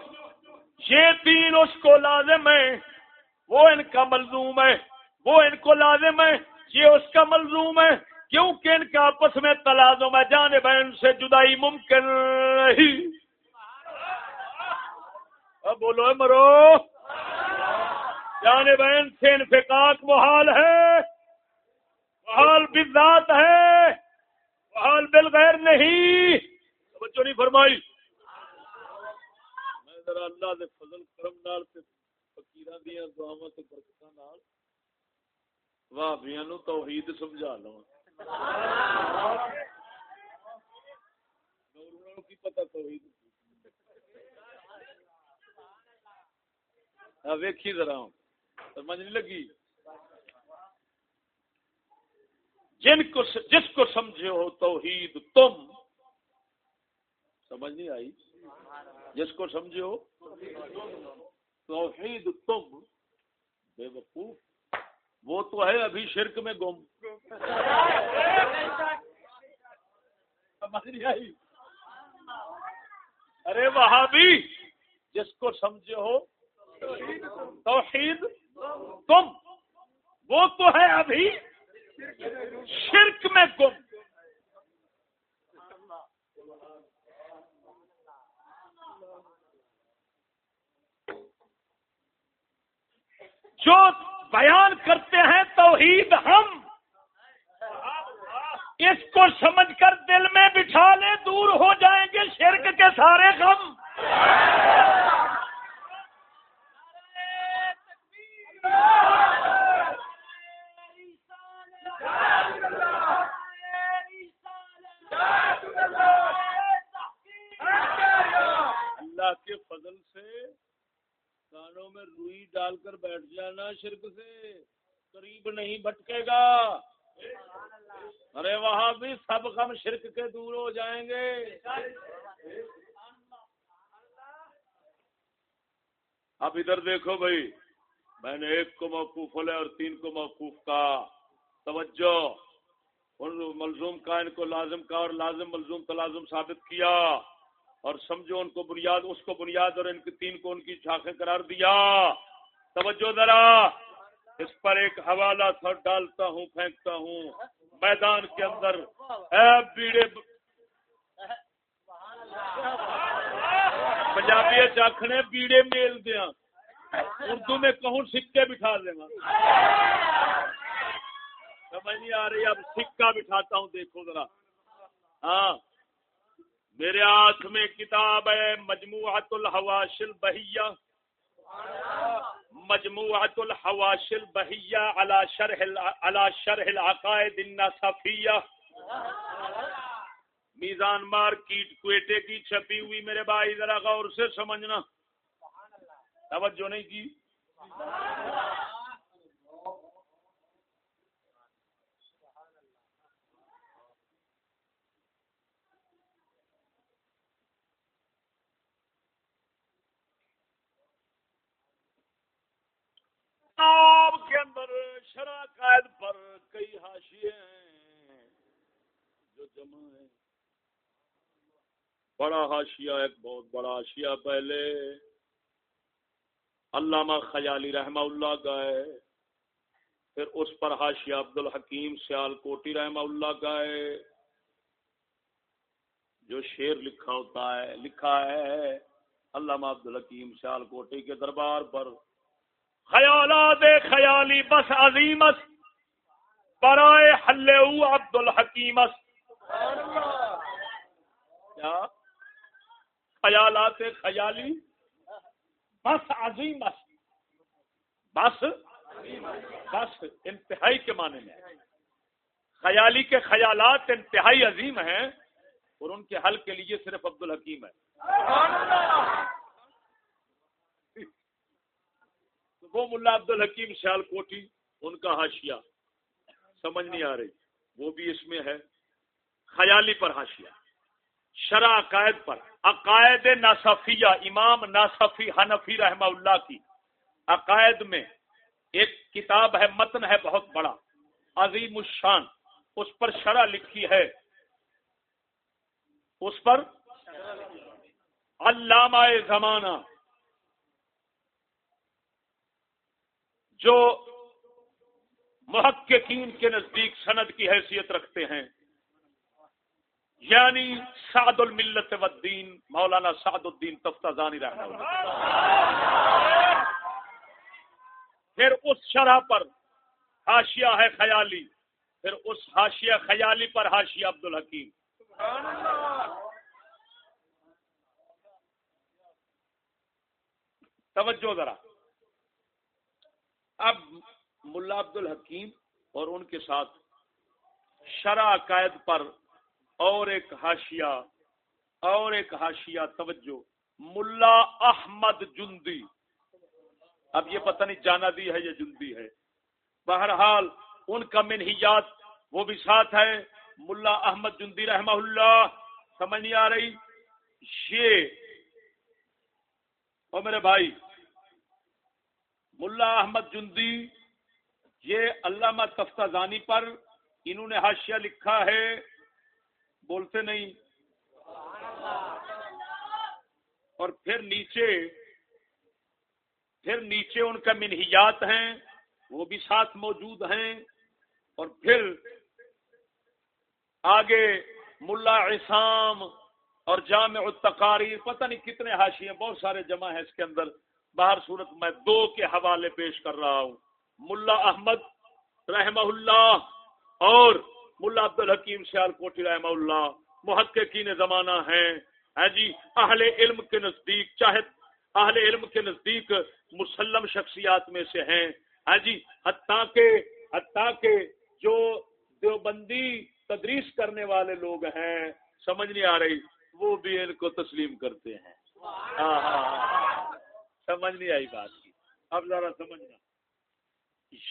یہ تین اس کو لازم ہے، وہ ان کا ملزوم ہے، وہ ان کو لازم ہے، یہ اس کا ملزوم ہے۔ کیونکہ ان کا آپس میں تلازم ہے جانے بہن سے جدائی ممکن نہیں۔ اب بولو مرو۔ جانے بہن سے انفقاق محال ہے محال بذات ہے محال بالغیر نہیں۔ بچوں نہیں فرمائی۔ میں ذرا اللہ دے فضل کرم نال تے فقیراں دیاں دعاواں تے برکتاں نال وہابیاں نو توحید سمجھا لواں۔ ہاں، ویکھی ذرا۔ سمجھ نہیں لگی؟ جن کو جس کو سمجھے ہو توحید تم۔ سمجھ نہیں آئی؟ جس کو سمجھے ہو توحید تم۔ بے وقوف۔ وہ تو ہے ابھی شرک میں گم۔ سمجھ نہیں آئی۔ ارے وہاں بھی جس کو سمجھے ہو، توحید تم وہ تو ہے ابھی شرک میں گم۔ جو بیان کرتے ہیں توحید ہم۔ اس کو سمجھ کر دل میں بٹھا لے دور ہو جائیں گے شرک کے سارے غم۔ اللہ کے فضل سے کانوں میں روئی ڈال کر بیٹھ جانا شرک سے۔ قریب نہیں بٹکے گا۔ ارے وہاں بھی سب غم شرک کے دور ہو جائیں گے۔ اب ادھر دیکھو بھائی، میں نے ایک کو موقوف لے اور تین کو موقوف کا توجہ۔ ملزوم کا، ان کو لازم کا اور لازم ملزوم تلازم ثابت کیا۔ اور سمجھو ان کو بنیاد، اس کو بنیاد اور ان کی تین کو ان کی شاخیں قرار دیا۔ توجہ ذرا، اس پر ایک حوالہ تھا، ڈالتا ہوں، پھینکتا ہوں۔ میدان کے اندر۔ اے بیڑے پنجابی اچھا چاخنے بیڑے میل دیا اردو میں کہوں، سکے بٹھا دیں گا سمجھ نہیں آ رہی، اب سکہ بٹھاتا ہوں، دیکھو ذرا۔ ہاں۔ میرے ہاتھ میں کتاب ہے مجموعت الحواشل بہیا مجموعت الحواشل بہیا علی شرح علی شرح العقائد النصفیہ۔ میزان مارکیٹ کوئٹے کی چھپی ہوئی میرے بھائی، ذرا غور سے سمجھنا۔ توجہ نہیں کی؟ کے اندر شرح قائد پر کئی حاشیے ہیں جو جمع ہیں۔ بڑا حاشیہ، ایک بہت بڑا حاشیہ پہلے۔ علامہ خیالی رحمہ اللہ کا ہے۔ پھر اس پر حاشیہ عبد الحکیم سیال کوٹی رحمہ اللہ کا ہے۔ جو شیر لکھا ہوتا ہے، لکھا ہے علامہ عبد الحکیم سیال کوٹی کے دربار پر۔ خیالات خیالی بس عظیمت، برائے حل عبد الحکیمت کیا؟ خیالات خیالی بس عظیمت بس؟ بس، انتہائی کے معنی میں. خیالی کے خیالات انتہائی عظیم ہیں اور ان کے حل کے لیے صرف عبد الحکیم ہے وہ ملا عبد الحکیم سیال کوٹی ان کا حاشیہ۔ سمجھ نہیں آ رہی۔ وہ بھی اس میں ہے۔ خیالی پر حاشیہ۔ شرع عقائد پر۔ عقائد ناصفیہ امام ناصفی حنفی رحمہ اللہ کی۔ عقائد میں ایک کتاب ہے، متن ہے بہت بڑا۔ عظیم الشان۔ اس پر شرح لکھی ہے۔ اس پر؟ علامہ زمانہ۔ جو محققین کے نزدیک سند کی حیثیت رکھتے ہیں یعنی سعد الملت والدین، مولانا سعد الدین تفتازانی رہنا پھر اس شرح پر ہاشیا ہے خیالی، پھر اس ہاشیا خیالی پر ہاشیا عبد الحکیم توجہ ذرا۔ اب ملا عبد الحکیم اور ان کے ساتھ شرع عقائد پر اور ایک ہاشیا اور ایک ہاشیا توجہ، ملا احمد جندی۔ اب یہ پتہ نہیں جانا دی ہے یا جندی ہے۔ بہرحال ان کا منہیات وہ بھی ساتھ ہے۔ ملا احمد جندی رحمہ اللہ، سمجھ نہیں آ رہی؟ یہ اور میرے بھائی ملا احمد جندی، یہ علامہ تفتہ زانی پر انہوں نے حاشیہ لکھا ہے، بولتے نہیں۔ اور پھر نیچے پھر نیچے ان کا منہیات ہیں، وہ بھی ساتھ موجود ہیں۔ اور پھر آگے ملا عصام اور جامع التقاریر، پتہ نہیں کتنے حاشی بہت سارے جمع ہیں اس کے اندر۔ باہر صورت میں دو کے حوالے پیش کر رہا ہوں۔ ملا احمد رحمہ اللہ اور ملا عبد الحکیم سیال کوٹی رحمہ اللہ محققین زمانہ ہیں۔ ہے جی اہل علم کے نزدیک چاہے اہل علم کے نزدیک مسلم شخصیات میں سے ہیں۔ ہے جی حتیٰ کے حتیٰ کے جو دیوبندی تدریس کرنے والے لوگ ہیں سمجھ نہیں آ رہی وہ بھی ان کو تسلیم کرتے ہیں۔ ہاں, ہاں۔, ہاں۔ سمجھ نہیں آئی بات کی۔ اب ذرا سمجھنا۔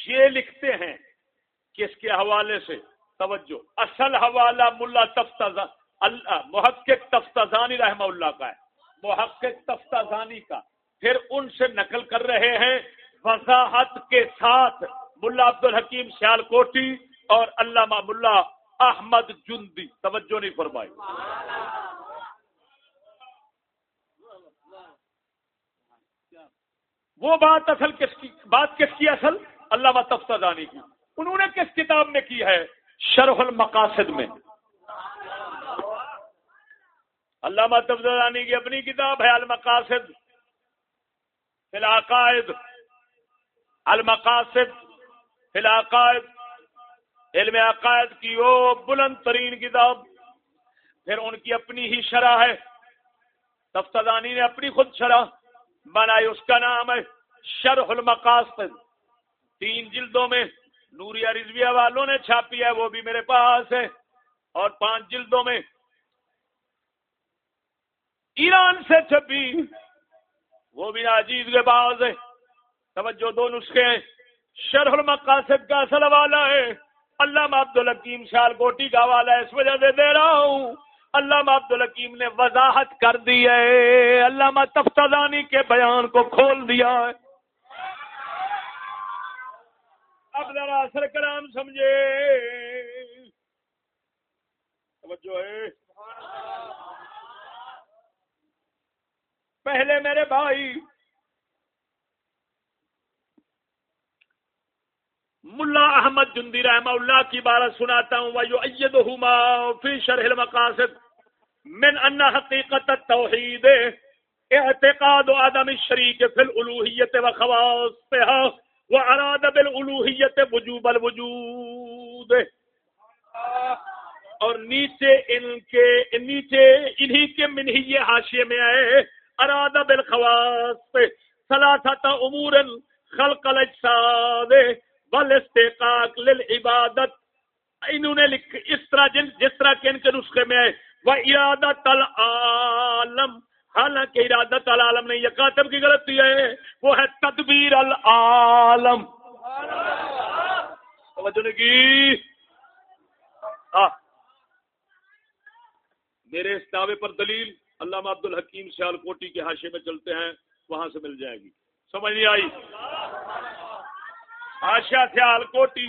یہ لکھتے ہیں کس کے حوالے سے، توجہ، اصل حوالہ ملا تفتہ اللہ، محقق تفتازانی رحمہ اللہ کا ہے۔ محقق تفتازانی کا۔ پھر ان سے نقل کر رہے ہیں وضاحت کے ساتھ ملا عبد الحکیم سیال کوٹی اور علامہ ملا احمد جندی۔ توجہ نہیں فرمائی۔ وہ بات اصل کس کی بات کس کی اصل؟ علامہ تفتانی کی۔ انہوں نے کس کتاب میں کی ہے؟ شرح المقاصد میں۔ علامہ تفتانی کی اپنی کتاب ہے المقاصد۔ فی العقائد۔ المقاصد۔ فی العقائد۔ علم عقائد کی وہ بلند ترین کتاب۔ پھر ان کی اپنی ہی شرح ہے۔ تفتانی نے اپنی خود شرح۔ بنائی اس کا نام ہے شرح المقاصد۔ تین جلدوں میں نوریا رضویہ والوں نے چھاپی ہے، وہ بھی میرے پاس ہے اور پانچ جلدوں میں ایران سے چھپی، وہ بھی عجیب کے باز ہے توجہ دو نسخے ہیں۔ شرح المقاصد کا اصل والا ہے۔ اللہ عبد الحکیم شال کوٹی کا والا ہے، اس وجہ سے دے رہا ہوں۔ علامہ عبدالحکیم نے وضاحت کر دی ہے۔ علامہ تفتانی کے بیان کو کھول دیا ہے۔ اب ذرا اثر کرام سمجھے۔ توجہ ہے۔ پہلے میرے بھائی ملا احمد جندی رحمہ اللہ کی بارت سناتا ہوں وہ فی شرح المقاصد من ان حقیقت التوحید اعتقاد آدم الشریک فی الالوحیت و خواصها و اراد بالالوحیت وجوب الوجود اور نیچے ان کے، نیچے انہی کے منہی حاشیے میں آئے اراد بالخواص ثلاثه امور خلق الاجساد بل استحقاق للعبادت۔ انہوں نے لکھ اس طرح جن جس طرح کے ان کے نسخے میں ہے وہ ارادت العالم۔ حالانکہ ارادت العالم نہیں، یہ کاتب کی غلطی ہے۔ وہ ہے تدبیر العالم۔ توجہ کی؟ میرے اس دعوے پر دلیل علامہ عبد الحکیم سیال کوٹی کے حاشے میں چلتے ہیں، وہاں سے مل جائے گی۔ سمجھ نہیں آئی؟ آشا سیال کوٹی،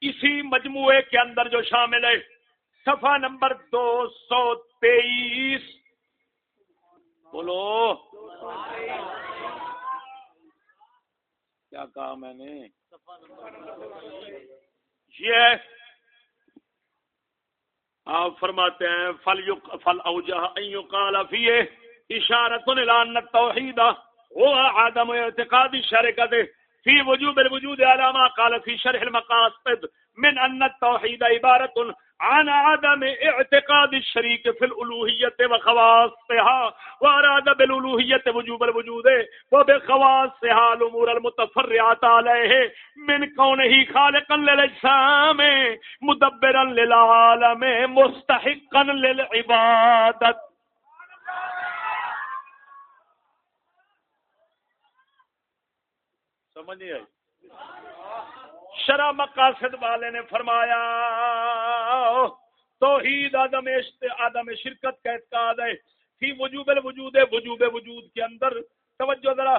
اسی مجموعے کے اندر جو شامل ہے، صفحہ نمبر دو سو تیئیس۔ بولو۔ کیا کہا میں نے؟ یہ آپ فرماتے ہیں، فل یق، فل اوجہ کال فیے اشارت توحید وہ آدم اعتقادی شرکت۔ فی وجوب الوجود علامہ قال فی شرح المقاصد، من ان التوحید عبارت عن عدم اعتقاد الشریک الشريك في الالوهيه وخواصها واراد بالالوهيه وجوب الوجود، و وبخواصها الامور المتفرعه عليه من كونه خالقا للاجسام مدبرا للعالم، مستحقا للعباده سمجھ نہیں آئی۔ شرح مقاصد والے نے فرمایا، توحید آدم آدم شرکت کا اعتقاد ہے۔ فی وجوب الوجود، وجوب وجود کے اندر، توجہ ذرا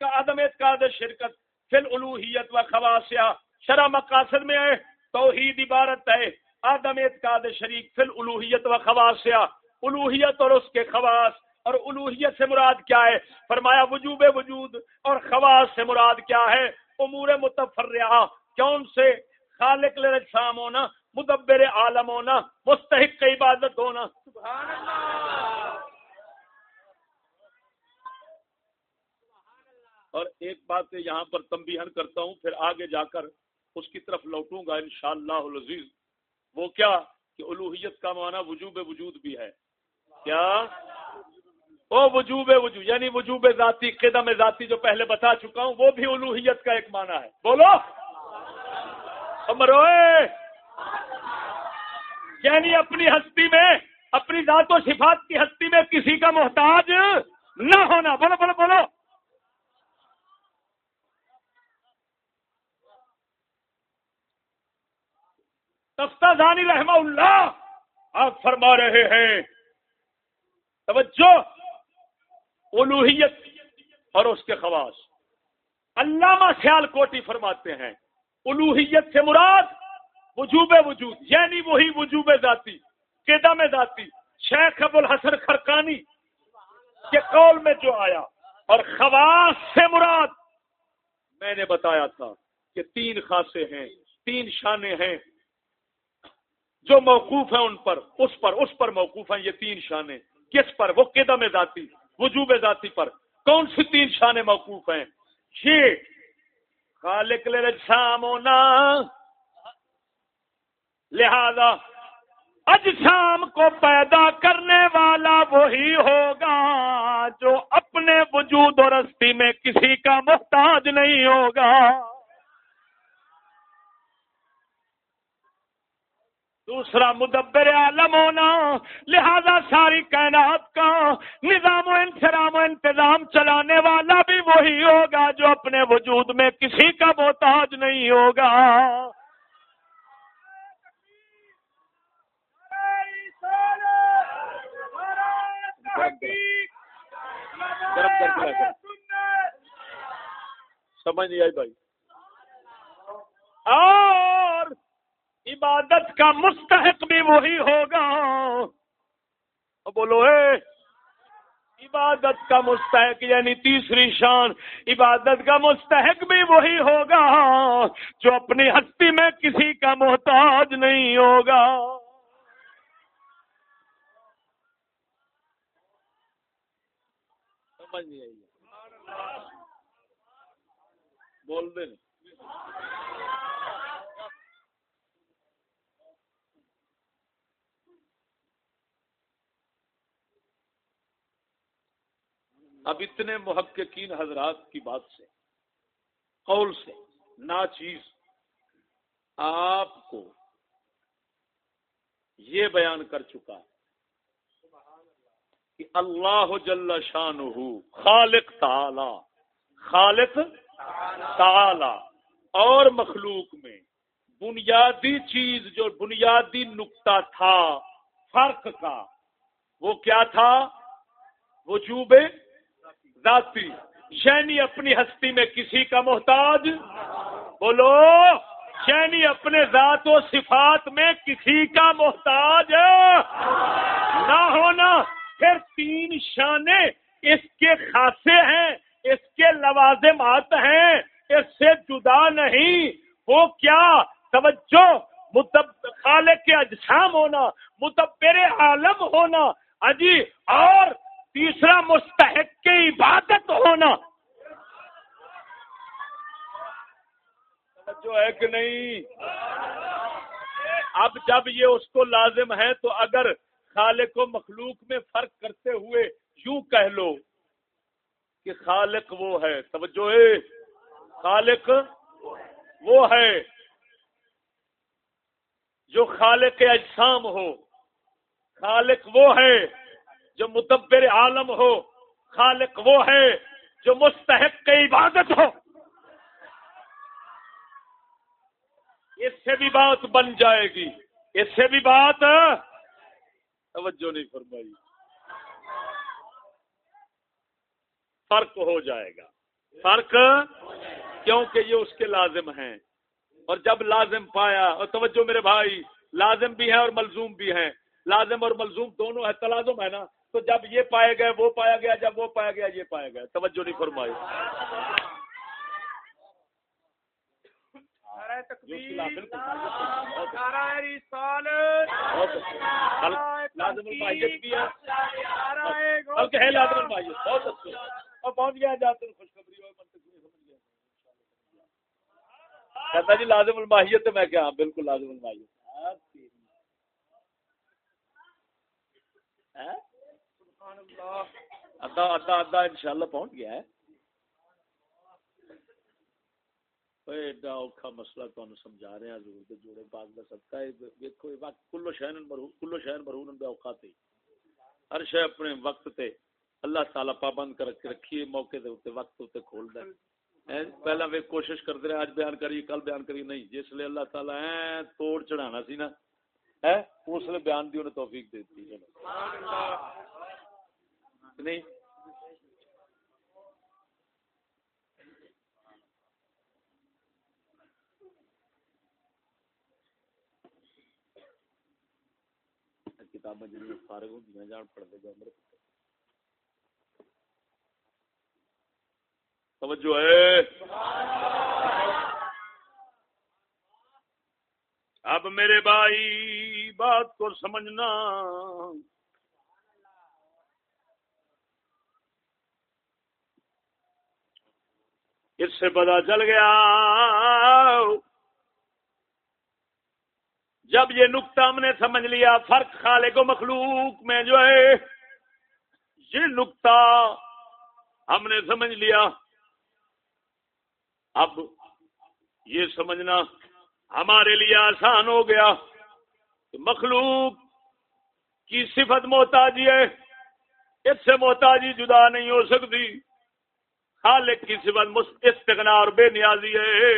آدم اعتقاد شرکت۔ فی الالوحیت و خواصیہ۔ شرح مقاصد میں ہے، توحید عبارت ہے۔ آدم اعتقاد شریک، فی الالوحیت و خواصیہ۔ الوحیت اور اس کے خواص۔ اور الوحیت سے مراد کیا ہے؟ فرمایا وجوب وجود اور خواص سے مراد کیا ہے؟ امور متفرعہ، کون سے؟ خالق لرجسام ہونا، مدبر عالم ہونا، مستحق عبادت ہونا۔ سبحان اللہ۔ اور ایک بات یہاں پر تمبیہن کرتا ہوں، پھر آگے جا کر اس کی طرف لوٹوں گا انشاءاللہ العزیز۔ وہ کیا؟ کہ الوحیت کا معنی وجوب وجود بھی ہے۔ کیا؟ او وجوب وجوب یعنی وجوب ذاتی، قدم ذاتی جو پہلے بتا چکا ہوں، وہ بھی الوحیت کا ایک معنی ہے۔ بولو۔ امروئے یعنی اپنی ہستی میں، اپنی ذات و صفات کی ہستی میں کسی کا محتاج نہ ہونا۔ بولو بولو بولو۔ تفتہ دانی رحمہ اللہ، آپ فرما رہے ہیں۔ توجہ۔ الوحیت اور اس کے خواص۔ علامہ خیال کوٹی فرماتے ہیں، الوحیت سے مراد وجوب وجود یعنی وہی وجوب ذاتی، قدم ذاتی۔ شیخ ابو الحسن خرکانی کے قول میں جو آیا، اور خواص سے مراد، میں نے بتایا تھا کہ تین خاصے ہیں، تین شانے ہیں جو موقوف ہیں ان پر، اس پر اس پر موقوف ہیں یہ تین شانے۔ کس پر؟ وہ قدم ذاتی۔ وجوب ذاتی پر۔ کون سی تین شانے موقوف ہیں؟ یہ خالق لرجسام ہونا لہذا اجسام کو پیدا کرنے والا وہی ہوگا جو اپنے وجود اور رستی میں کسی کا محتاج نہیں ہوگا۔ دوسرا مدبر عالم ہونا لہذا ساری کائنات کا نظام و انسرام و انتظام چلانے والا بھی وہی ہوگا جو اپنے وجود میں کسی کا محتاج نہیں ہوگا۔ سمجھ نہیں آئی بھائی۔ عبادت کا مستحق بھی وہی ہوگا۔ بولو، اے! عبادت کا مستحق یعنی تیسری شان۔ عبادت کا مستحق بھی وہی ہوگا جو اپنی ہستی میں کسی کا محتاج نہیں ہوگا۔ بول دیں اب اتنے محققین حضرات کی بات سے، قول سے ناچیز آپ کو یہ بیان کر چکا کہ اللہ جل شان خالق تعالی خالق تعالی، اور مخلوق میں بنیادی چیز جو بنیادی نقطہ تھا، فرق کا، وہ کیا تھا؟ وجوب ذاتی، شینی اپنی ہستی میں کسی کا محتاج؟ بولو، شینی اپنے ذات و صفات میں کسی کا محتاج؟ نہ ہونا، پھر تین شانے اس کے خاصے ہیں، اس کے لوازمات ہیں، اس سے جدا نہیں۔ وہ کیا؟ توجہ خالق کے اجسام ہونا متبر عالم ہونا۔ اجی، اور تیسرا مستحق کی عبادت ہونا۔ جو ہے کہ نہیں؟ اب جب یہ اس کو لازم ہے تو اگر خالق و مخلوق میں فرق کرتے ہوئے یوں کہہ لو کہ خالق وہ ہے۔ توجہ خالق وہ ہے جو خالق اجسام ہو۔ خالق وہ ہے۔ جو متبر عالم ہو، خالق وہ ہے جو مستحق کی عبادت ہو۔ اس سے بھی بات بن جائے گی۔ اس سے بھی بات توجہ نہیں فرمائی۔ فرق ہو جائے گا۔ فرق کیونکہ یہ اس کے لازم ہیں۔ اور جب لازم پایا، اور توجہ میرے بھائی، لازم بھی ہے اور ملزوم بھی ہیں۔ لازم اور ملزوم دونوں ہے تلازم ہے نا۔ تو جب یہ پائے گئے وہ پایا گیا جب وہ پایا گیا یہ پایا گیا۔ توجہ نہیں فرمائی۔ ہے لازم بہت اچھے۔ اور پہنچ گیا جاتے خوشخبری کہتا جی لازم الماہیت میں کیا بالکل لازم الماہیت ادا ادا ادا ان شاء پہنچ گیا ہے۔ ایڈا اوکھا مسئلہ تمہیں سمجھا رہے ہیں۔ حضور ضرور جوڑے باغ کا سب ہے۔ دیکھو یہ وقت کلو شہر کلو شہر مرہون بے اوقات ہر شے اپنے وقت تے۔ اللہ تعالی پابند کر کے رکھیے، موقع دے اوتے وقت اوتے کھول دے۔ پہلا وے کوشش کرتے رہے، آج بیان کریے، کل بیان کریے۔ نہیں، جس لیے اللہ تعالی ہے توڑ چڑھانا سی نا۔ ہے اس لیے بیان دی انہیں توفیق دے دی نہیں۔ کتابیں جنہیں فارغ ہوتی جان پڑھتے گئے میرے توجہ ہے۔ اب میرے بھائی، بات کو سمجھنا۔ اس سے پتا چل گیا۔ جب یہ نقطہ ہم نے سمجھ لیا، فرق خالے کو مخلوق میں جو ہے، یہ نقطہ ہم نے سمجھ لیا۔ اب یہ سمجھنا ہمارے لیے آسان ہو گیا کہ مخلوق کی صفت محتاجی ہے، اس سے محتاجی جدا نہیں ہو سکتی۔ خالق کی صفت استغنا اور بے نیازی ہے۔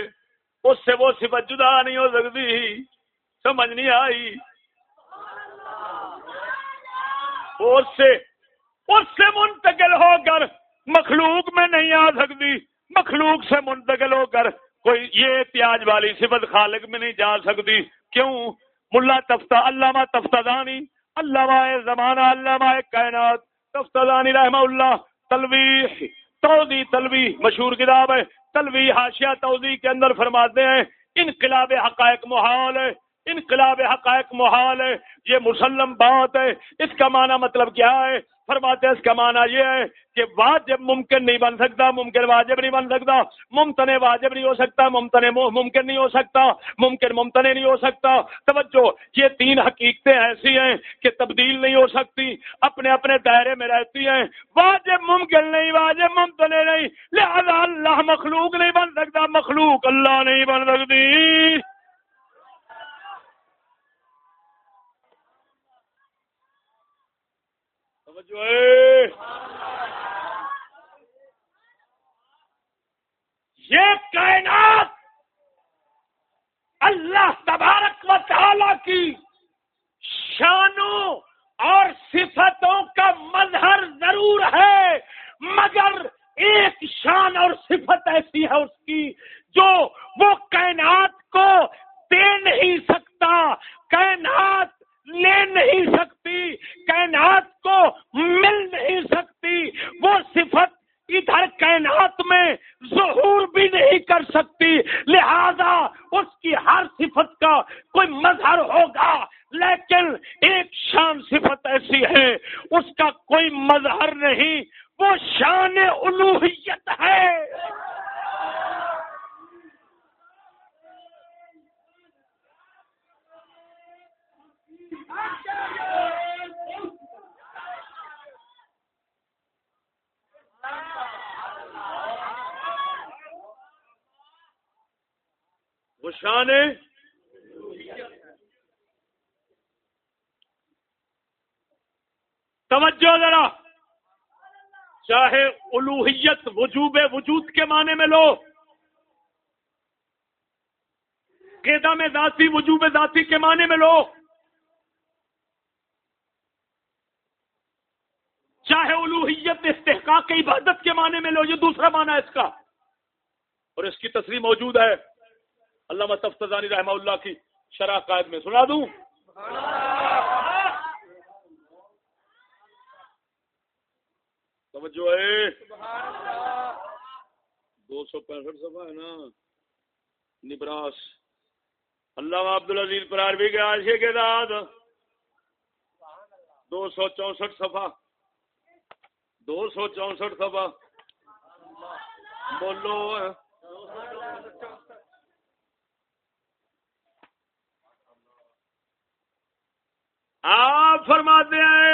اس سے وہ صفت جدا نہیں ہو سکتی۔ سمجھ نہیں آئی۔ اس سے اس سے منتقل ہو کر مخلوق میں نہیں آ سکتی۔ مخلوق سے منتقل ہو کر کوئی یہ احتیاج والی صفت خالق میں نہیں جا سکتی۔ کیوں؟ ملا تفتہ، علامہ تفتہ دانی، علامہ زمانہ، علامہ کائنات۔ تفتہ دانی رحمہ اللہ تلوی توضی تلوی مشہور کتاب ہے۔ تلوی حاشیہ توضی کے اندر فرماتے ہیں، انقلاب حقائق محال ہے۔ انقلاب حقائق محال ہے، یہ مسلم بات ہے۔ اس کا معنی مطلب کیا ہے؟ فرماتے ہیں اس کا معنی یہ ہے کہ واجب ممکن نہیں بن سکتا، ممکن واجب نہیں بن سکتا، ممتن واجب نہیں ہو سکتا، ممتن ممکن نہیں ہو سکتا، ممکن ممتن نہیں ہو سکتا۔ توجہ، یہ تین حقیقتیں ایسی ہیں کہ تبدیل نہیں ہو سکتی، اپنے اپنے دائرے میں رہتی ہیں۔ واجب ممکن نہیں، واجب ممتن نہیں، لہذا اللہ مخلوق نہیں بن سکتا، مخلوق اللہ نہیں بن سکتی۔ یہ کائنات اللہ تبارک و تعالی کی شانوں اور صفتوں کا مظہر ضرور ہے، مگر ایک شان اور صفت ایسی ہے اس کی جو وہ کائنات کو دے نہیں سکتا۔ کائنات لے نہیں سکتی، کائنات کو مل نہیں سکتی، وہ صفت ادھر کائنات میں ظہور بھی نہیں کر سکتی، لہذا اس کی ہر صفت کا کوئی مظہر ہوگا، لیکن ایک شان صفت ایسی ہے، اس کا کوئی مظہر نہیں، وہ شان الوحیت ہے۔ وہ شان توجہ ذرا۔ چاہے الوحیت وجوب وجود کے معنی میں لو۔ قیدا میں ذاتی وجوب ذاتی کے معنی میں لو۔ چاہے الوحیت استحقاق عبادت کے معنی میں لو، یہ دوسرا معنی ہے اس کا۔ اور اس کی تصریح موجود ہے۔ علامہ تفتانی رحمہ اللہ کی شرح قائد میں سنا دوں۔ توجہ ہے۔ دو سو پینسٹھ سفا ہے نا۔ نبراس۔ اللہ عبد العزیز پراروی کے آشے کے داد۔ دو سو چونسٹھ سفا دو سو چونسٹھ سفا بولو آپ فرماتے ہیں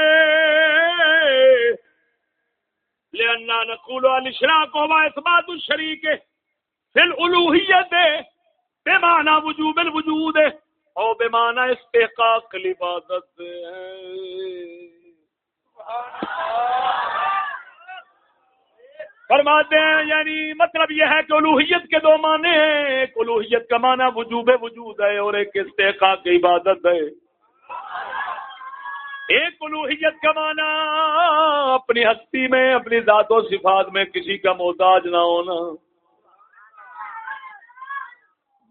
لأننا نقول الاشراق هو اثبات الشريك في الالوهيه بمعنى وجوب الوجود، او بمعنى استحقاق العبادت فرماتے ہیں یعنی مطلب یہ ہے کہ الوحیت کے دو معنی ہیں، ایک الوحیت کا معنی وجوب وجود ہے اور ایک استحقاق عبادت ہے۔ ایک الوحیت کا معنی اپنی ہستی میں، اپنی ذات و صفات میں کسی کا محتاج نہ ہونا۔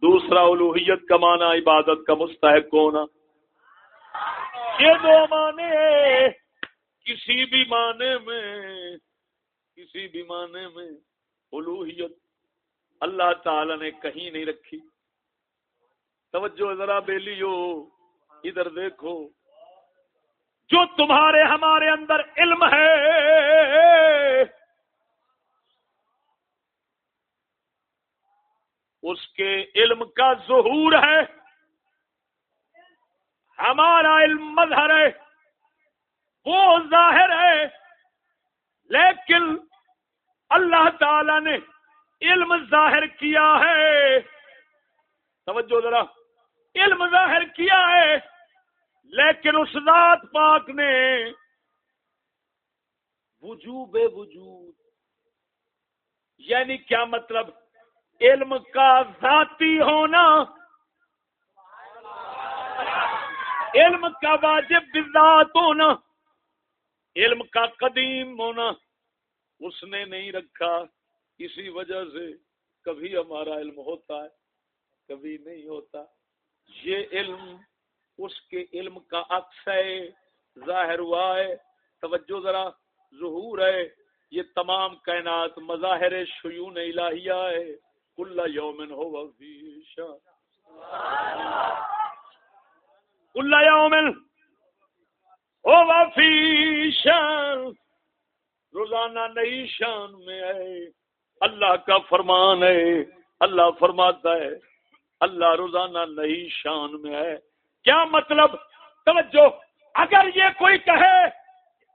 دوسرا الوحیت کا معنی عبادت کا مستحق ہونا۔ یہ دو معنی کسی بھی معنی میں، کسی بھی معنی میں الوحیت اللہ تعالی نے کہیں نہیں رکھی۔ توجہ ذرا بیلیو، ادھر دیکھو۔ جو تمہارے ہمارے اندر علم ہے۔ اس کے علم کا ظہور ہے۔ ہمارا علم مظہر ہے۔ وہ ظاہر ہے۔ لیکن اللہ تعالی نے علم ظاہر کیا ہے۔ توجہ ذرا۔ علم ظاہر کیا ہے۔ لیکن اس ذات پاک نے وجوب وجود یعنی کیا مطلب؟ علم کا ذاتی ہونا۔ علم کا واجب ذات ہونا، علم کا قدیم ہونا۔ اس نے نہیں رکھا، اسی وجہ سے کبھی ہمارا علم ہوتا ہے، کبھی نہیں ہوتا۔ یہ علم اس کے علم کا عکس ہے، ظاہر ہوا ہے، توجہ ذرا ظہور ہے۔ یہ تمام کائنات مظاہر شیون الہیہ ہے۔ کل یومن ہو کل یومن ہو شان روزانہ نئی شان میں ہے۔ اللہ کا فرمان ہے۔ اللہ فرماتا ہے، اللہ روزانہ نئی شان میں ہے۔ کیا مطلب؟ توجہ، اگر یہ کوئی کہے،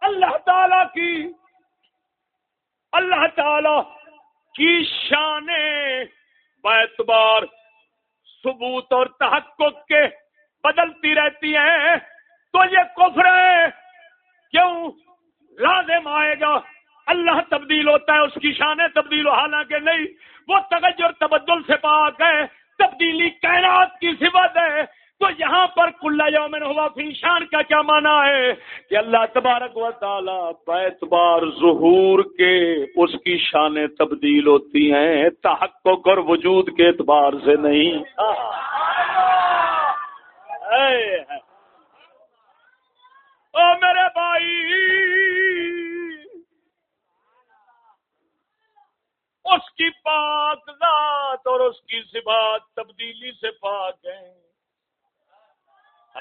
اللہ تعالی کی، اللہ تعالی کی شان بیتبار ثبوت اور تحقق کے بدلتی رہتی ہیں تو یہ کفر ہے۔ کیوں؟ لازم آئے گا۔ اللہ تبدیل ہوتا ہے، اس کی شانیں تبدیل ہو حالانکہ نہیں، وہ تغیر تبدل سے پاک ہے۔ تبدیلی کائنات کی صفت ہے۔ تو یہاں پر کلا یومن ہوا فی شان کا کیا مانا ہے؟ کہ اللہ تبارک و تعالی بیتبار ظہور کے اس کی شانیں تبدیل ہوتی ہیں، تحقق اور وجود کے اعتبار سے نہیں۔ او میرے بھائی۔ اس کی پاک ذات اور اس کی صفات تبدیلی سے پاک ہیں۔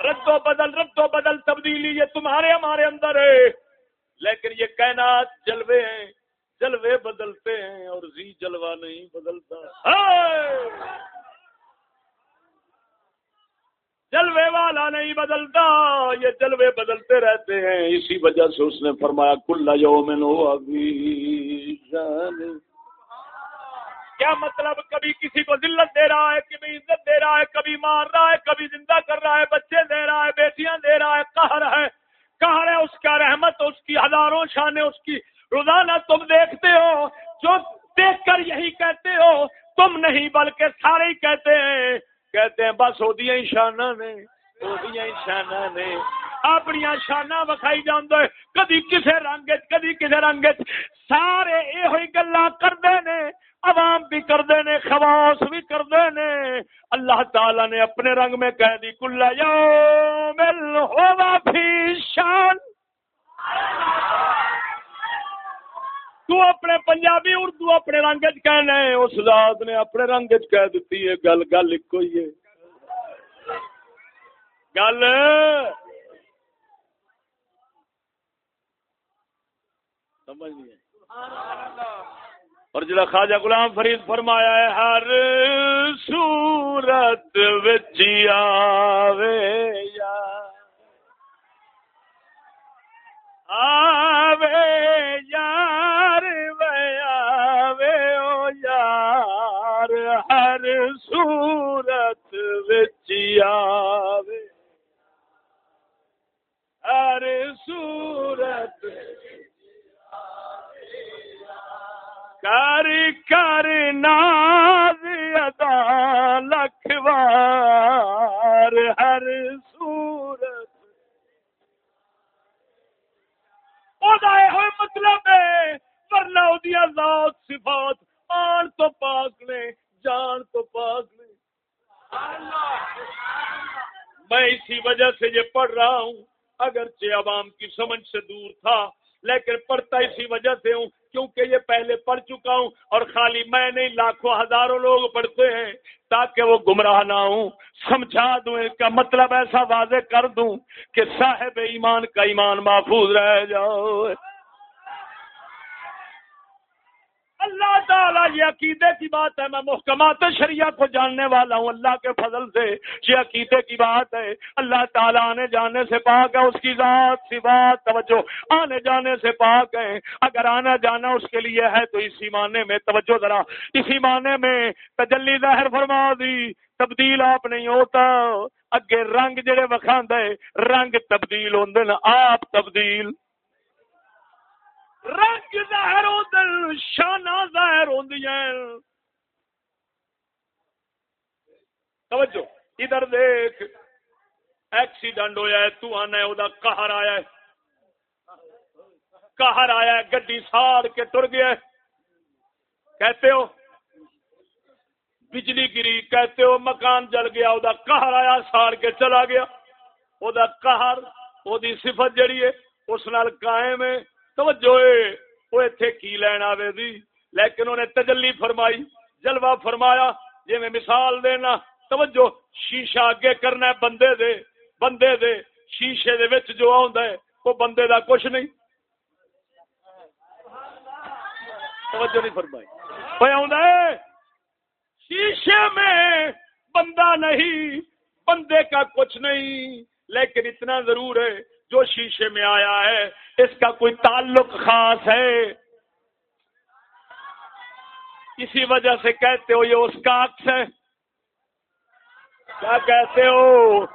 رد و بدل رد و بدل، تبدیلی یہ تمہارے، ہمارے اندر ہے۔ لیکن یہ کائنات جلوے ہیں، جلوے بدلتے ہیں اور زی جلوہ نہیں بدلتا۔ جلوے والا نہیں بدلتا، یہ جلوے بدلتے رہتے ہیں۔ اسی وجہ سے اس نے فرمایا، کل یومن ہو ابھی کیا مطلب؟ کبھی کسی کو ذلت دے رہا ہے، کبھی عزت دے رہا ہے، کبھی مار رہا ہے، کبھی زندہ کر رہا ہے، بچے دے رہا ہے، بیٹیاں دے رہا ہے، قہر ہے۔ قہر ہے اس کا رحمت، اس کی ہزاروں شانے اس کی روزانہ تم دیکھتے ہو۔ جو دیکھ کر یہی کہتے ہو، تم نہیں، بلکہ سارے ہی کہتے ہیں۔ کہتے ہیں، بس وہ شانہ نے شانہ نے۔ اپنی شانہ وکھائی جان کدی کسے رنگ کدی کسے رنگ سارے یہ گلا کرتے نے، عوام بھی کرتے نے، خواص بھی کرتے نے۔ اللہ تعالی نے اپنے رنگ میں کہہ دی کلا مل ہوا بھی شان۔ تو اپنے پنجابی اردو اپنے رنگ چ کہنا ہے، اس ذات نے اپنے رنگ چ کہہ دیتی ہے، گل گل ایک ہی ہے۔ گل۔ سمجھ اور جڑا خواجہ غلام فرید فرمایا ہے ہر سورت وچیا آوے یار وے او یار ہر سورت آوے۔ ہر سورت کر کر ناز ادا لکھوار ہر سورت مطلب ہے، ورنہ ذات صفات آن تو پاک نے، جان تو پاک نے۔ میں اسی وجہ سے یہ پڑھ رہا ہوں، اگرچہ عوام کی سمجھ سے دور تھا، لیکن پڑھتا اسی وجہ سے ہوں کیونکہ یہ پہلے پڑھ چکا ہوں اور خالی میں نہیں، لاکھوں، ہزاروں لوگ پڑھتے ہیں تاکہ وہ گمراہ نہ ہوں۔ سمجھا دوں، اس کا مطلب ایسا واضح کر دوں کہ صاحب ایمان کا ایمان محفوظ رہ جاؤ اللہ تعالیٰ یہ عقیدے کی بات ہے، میں محکمات شریعت کو جاننے والا ہوں۔ اللہ کے فضل سے یہ عقیدے کی بات ہے۔ اللہ تعالیٰ آنے جانے سے پاک ہے، اس کی ذات سی توجہ۔ آنے جانے سے پاک ہے۔ اگر آنا جانا اس کے لیے ہے تو اسی معنی میں توجہ ذرا۔ اسی معنی میں تجلی ظاہر فرما دی۔ تبدیل آپ نہیں ہوتا۔ اگے رنگ جڑے وکھاند رنگ تبدیل ہوندے آپ تبدیل۔ رنگ ظاہر ہو شانہ ظاہر ہو توجہ، ادھر دیکھ، ایکسیڈنٹ ہوا ہے، تو آنا ہے وہ کہر آیا ہے۔ کہر آیا ہے، گڈی ساڑ کے ٹر گیا کہتے ہو، بجلی گری، کہتے ہو، مکان جل گیا وہ کہر آیا، ساڑ کے چلا گیا۔ او وہ کہر وہ صفت جڑی ہے، اس نال قائم ہے۔ توجہ وہ اتنے کی لین آئے دی؟ لیکن انہیں تجلی فرمائی، جلوہ فرمایا جی میں مثال دینا، توجہ، شیشہ اگے کرنا ہے، بندے دے بندے دے، شیشے دے وچ جو آندا ہے، وہ بندے دا کچھ نہیں۔ توجہ نہیں فرمائی۔ کوئی آندا ہے، شیشے میں بندہ نہیں، بندے کا کچھ نہیں، لیکن اتنا ضرور ہے، جو شیشے میں آیا ہے اس کا کوئی تعلق خاص ہے؟ اسی وجہ سے کہتے ہو یہ اس کا عکس ہے۔ کیا کہتے ہو؟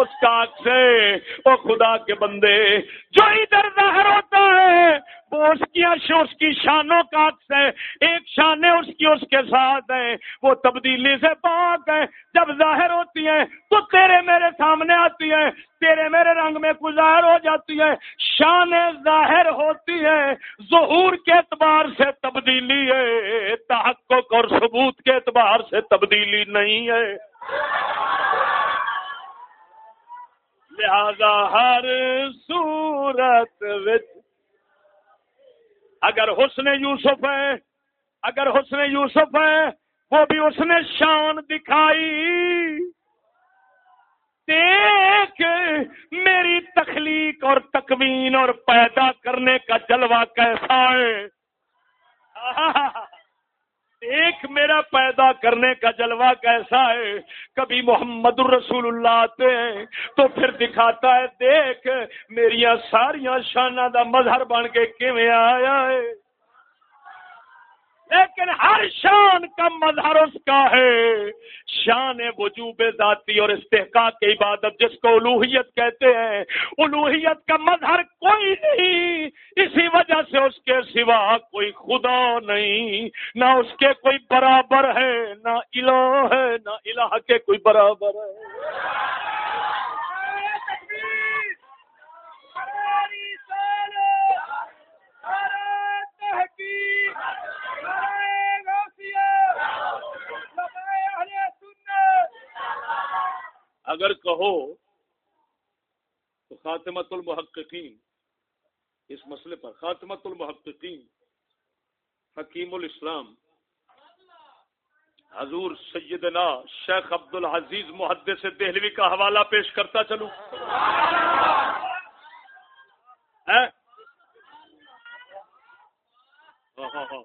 اس کا سے وہ خدا کے بندے، جو ادھر ظاہر ہوتا ہے، وہ اس کی اس کی شانوں کا عکس ہے ایک شانے اس کی، اس کے ساتھ ہے، وہ تبدیلی سے پاک ہے۔ جب ظاہر ہوتی ہے، تو تیرے میرے سامنے آتی ہے، تیرے میرے رنگ میں ظاہر ہو جاتی ہے۔ شان ظاہر ہوتی ہے، ظہور کے اعتبار سے تبدیلی ہے، تحقق اور ثبوت کے اعتبار سے تبدیلی نہیں ہے۔ لہذا ہر صورت وچ اگر حسن یوسف ہے، اگر حسن یوسف ہے، وہ بھی اس نے شان دکھائی۔ دیکھ، میری تخلیق تخلیق اور تکوین اور پیدا کرنے کا جلوہ کیسا ہے۔ ایک میرا پیدا کرنے کا جلوہ کیسا ہے؟ کبھی محمد الرسول اللہ آتے ہیں تو پھر دکھاتا ہے، دیکھ میری ساریاں شانہ دا مظہر بن کے کیویں آیا ہے؟ لیکن ہر شان کا مظہر اس کا ہے۔ شان وجوب ذاتی اور استحقاق کی عبادت جس کو الوحیت کہتے ہیں۔ الوحیت کا مظہر کوئی نہیں۔ اسی وجہ سے اس کے سوا کوئی خدا نہیں۔ نہ اس کے کوئی برابر ہے، نہ الہ ہے، نہ الہ کے کوئی برابر ہے۔ اگر کہو تو خاتمت المحققین اس مسئلے پر خاتمت المحققین حکیم الاسلام حضور سیدنا شیخ عبد العزیز محدث سے دہلوی کا حوالہ پیش کرتا چلوں۔ ہاں، ہاں، ہاں،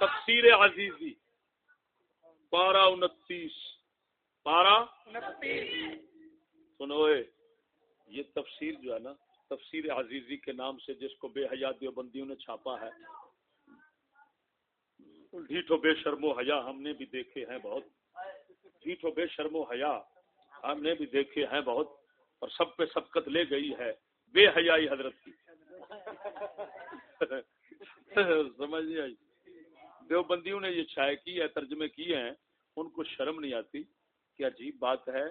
تفسیر عزیزی، بارہ انتیس۔ پارا سنو یہ تفسیر جو ہے نا، تفسیر عزیزی کے نام سے جس کو بے حیات بندیوں نے چھاپا ہے۔ ڈھیٹو بے شرم و حیا ہم نے بھی دیکھے ہیں بہت۔ ڈھیٹو بے شرم و حیا ہم نے بھی دیکھے ہیں بہت۔ اور سب پہ سبقت لے گئی ہے بے حیائی حضرت کی۔ ہاں، سمجھ نہیں آئی۔ دیوبندیوں نے یہ چھائے کی ہے، ترجمے کیے ہیں، ان کو شرم نہیں آتی کہ عجیب بات ہے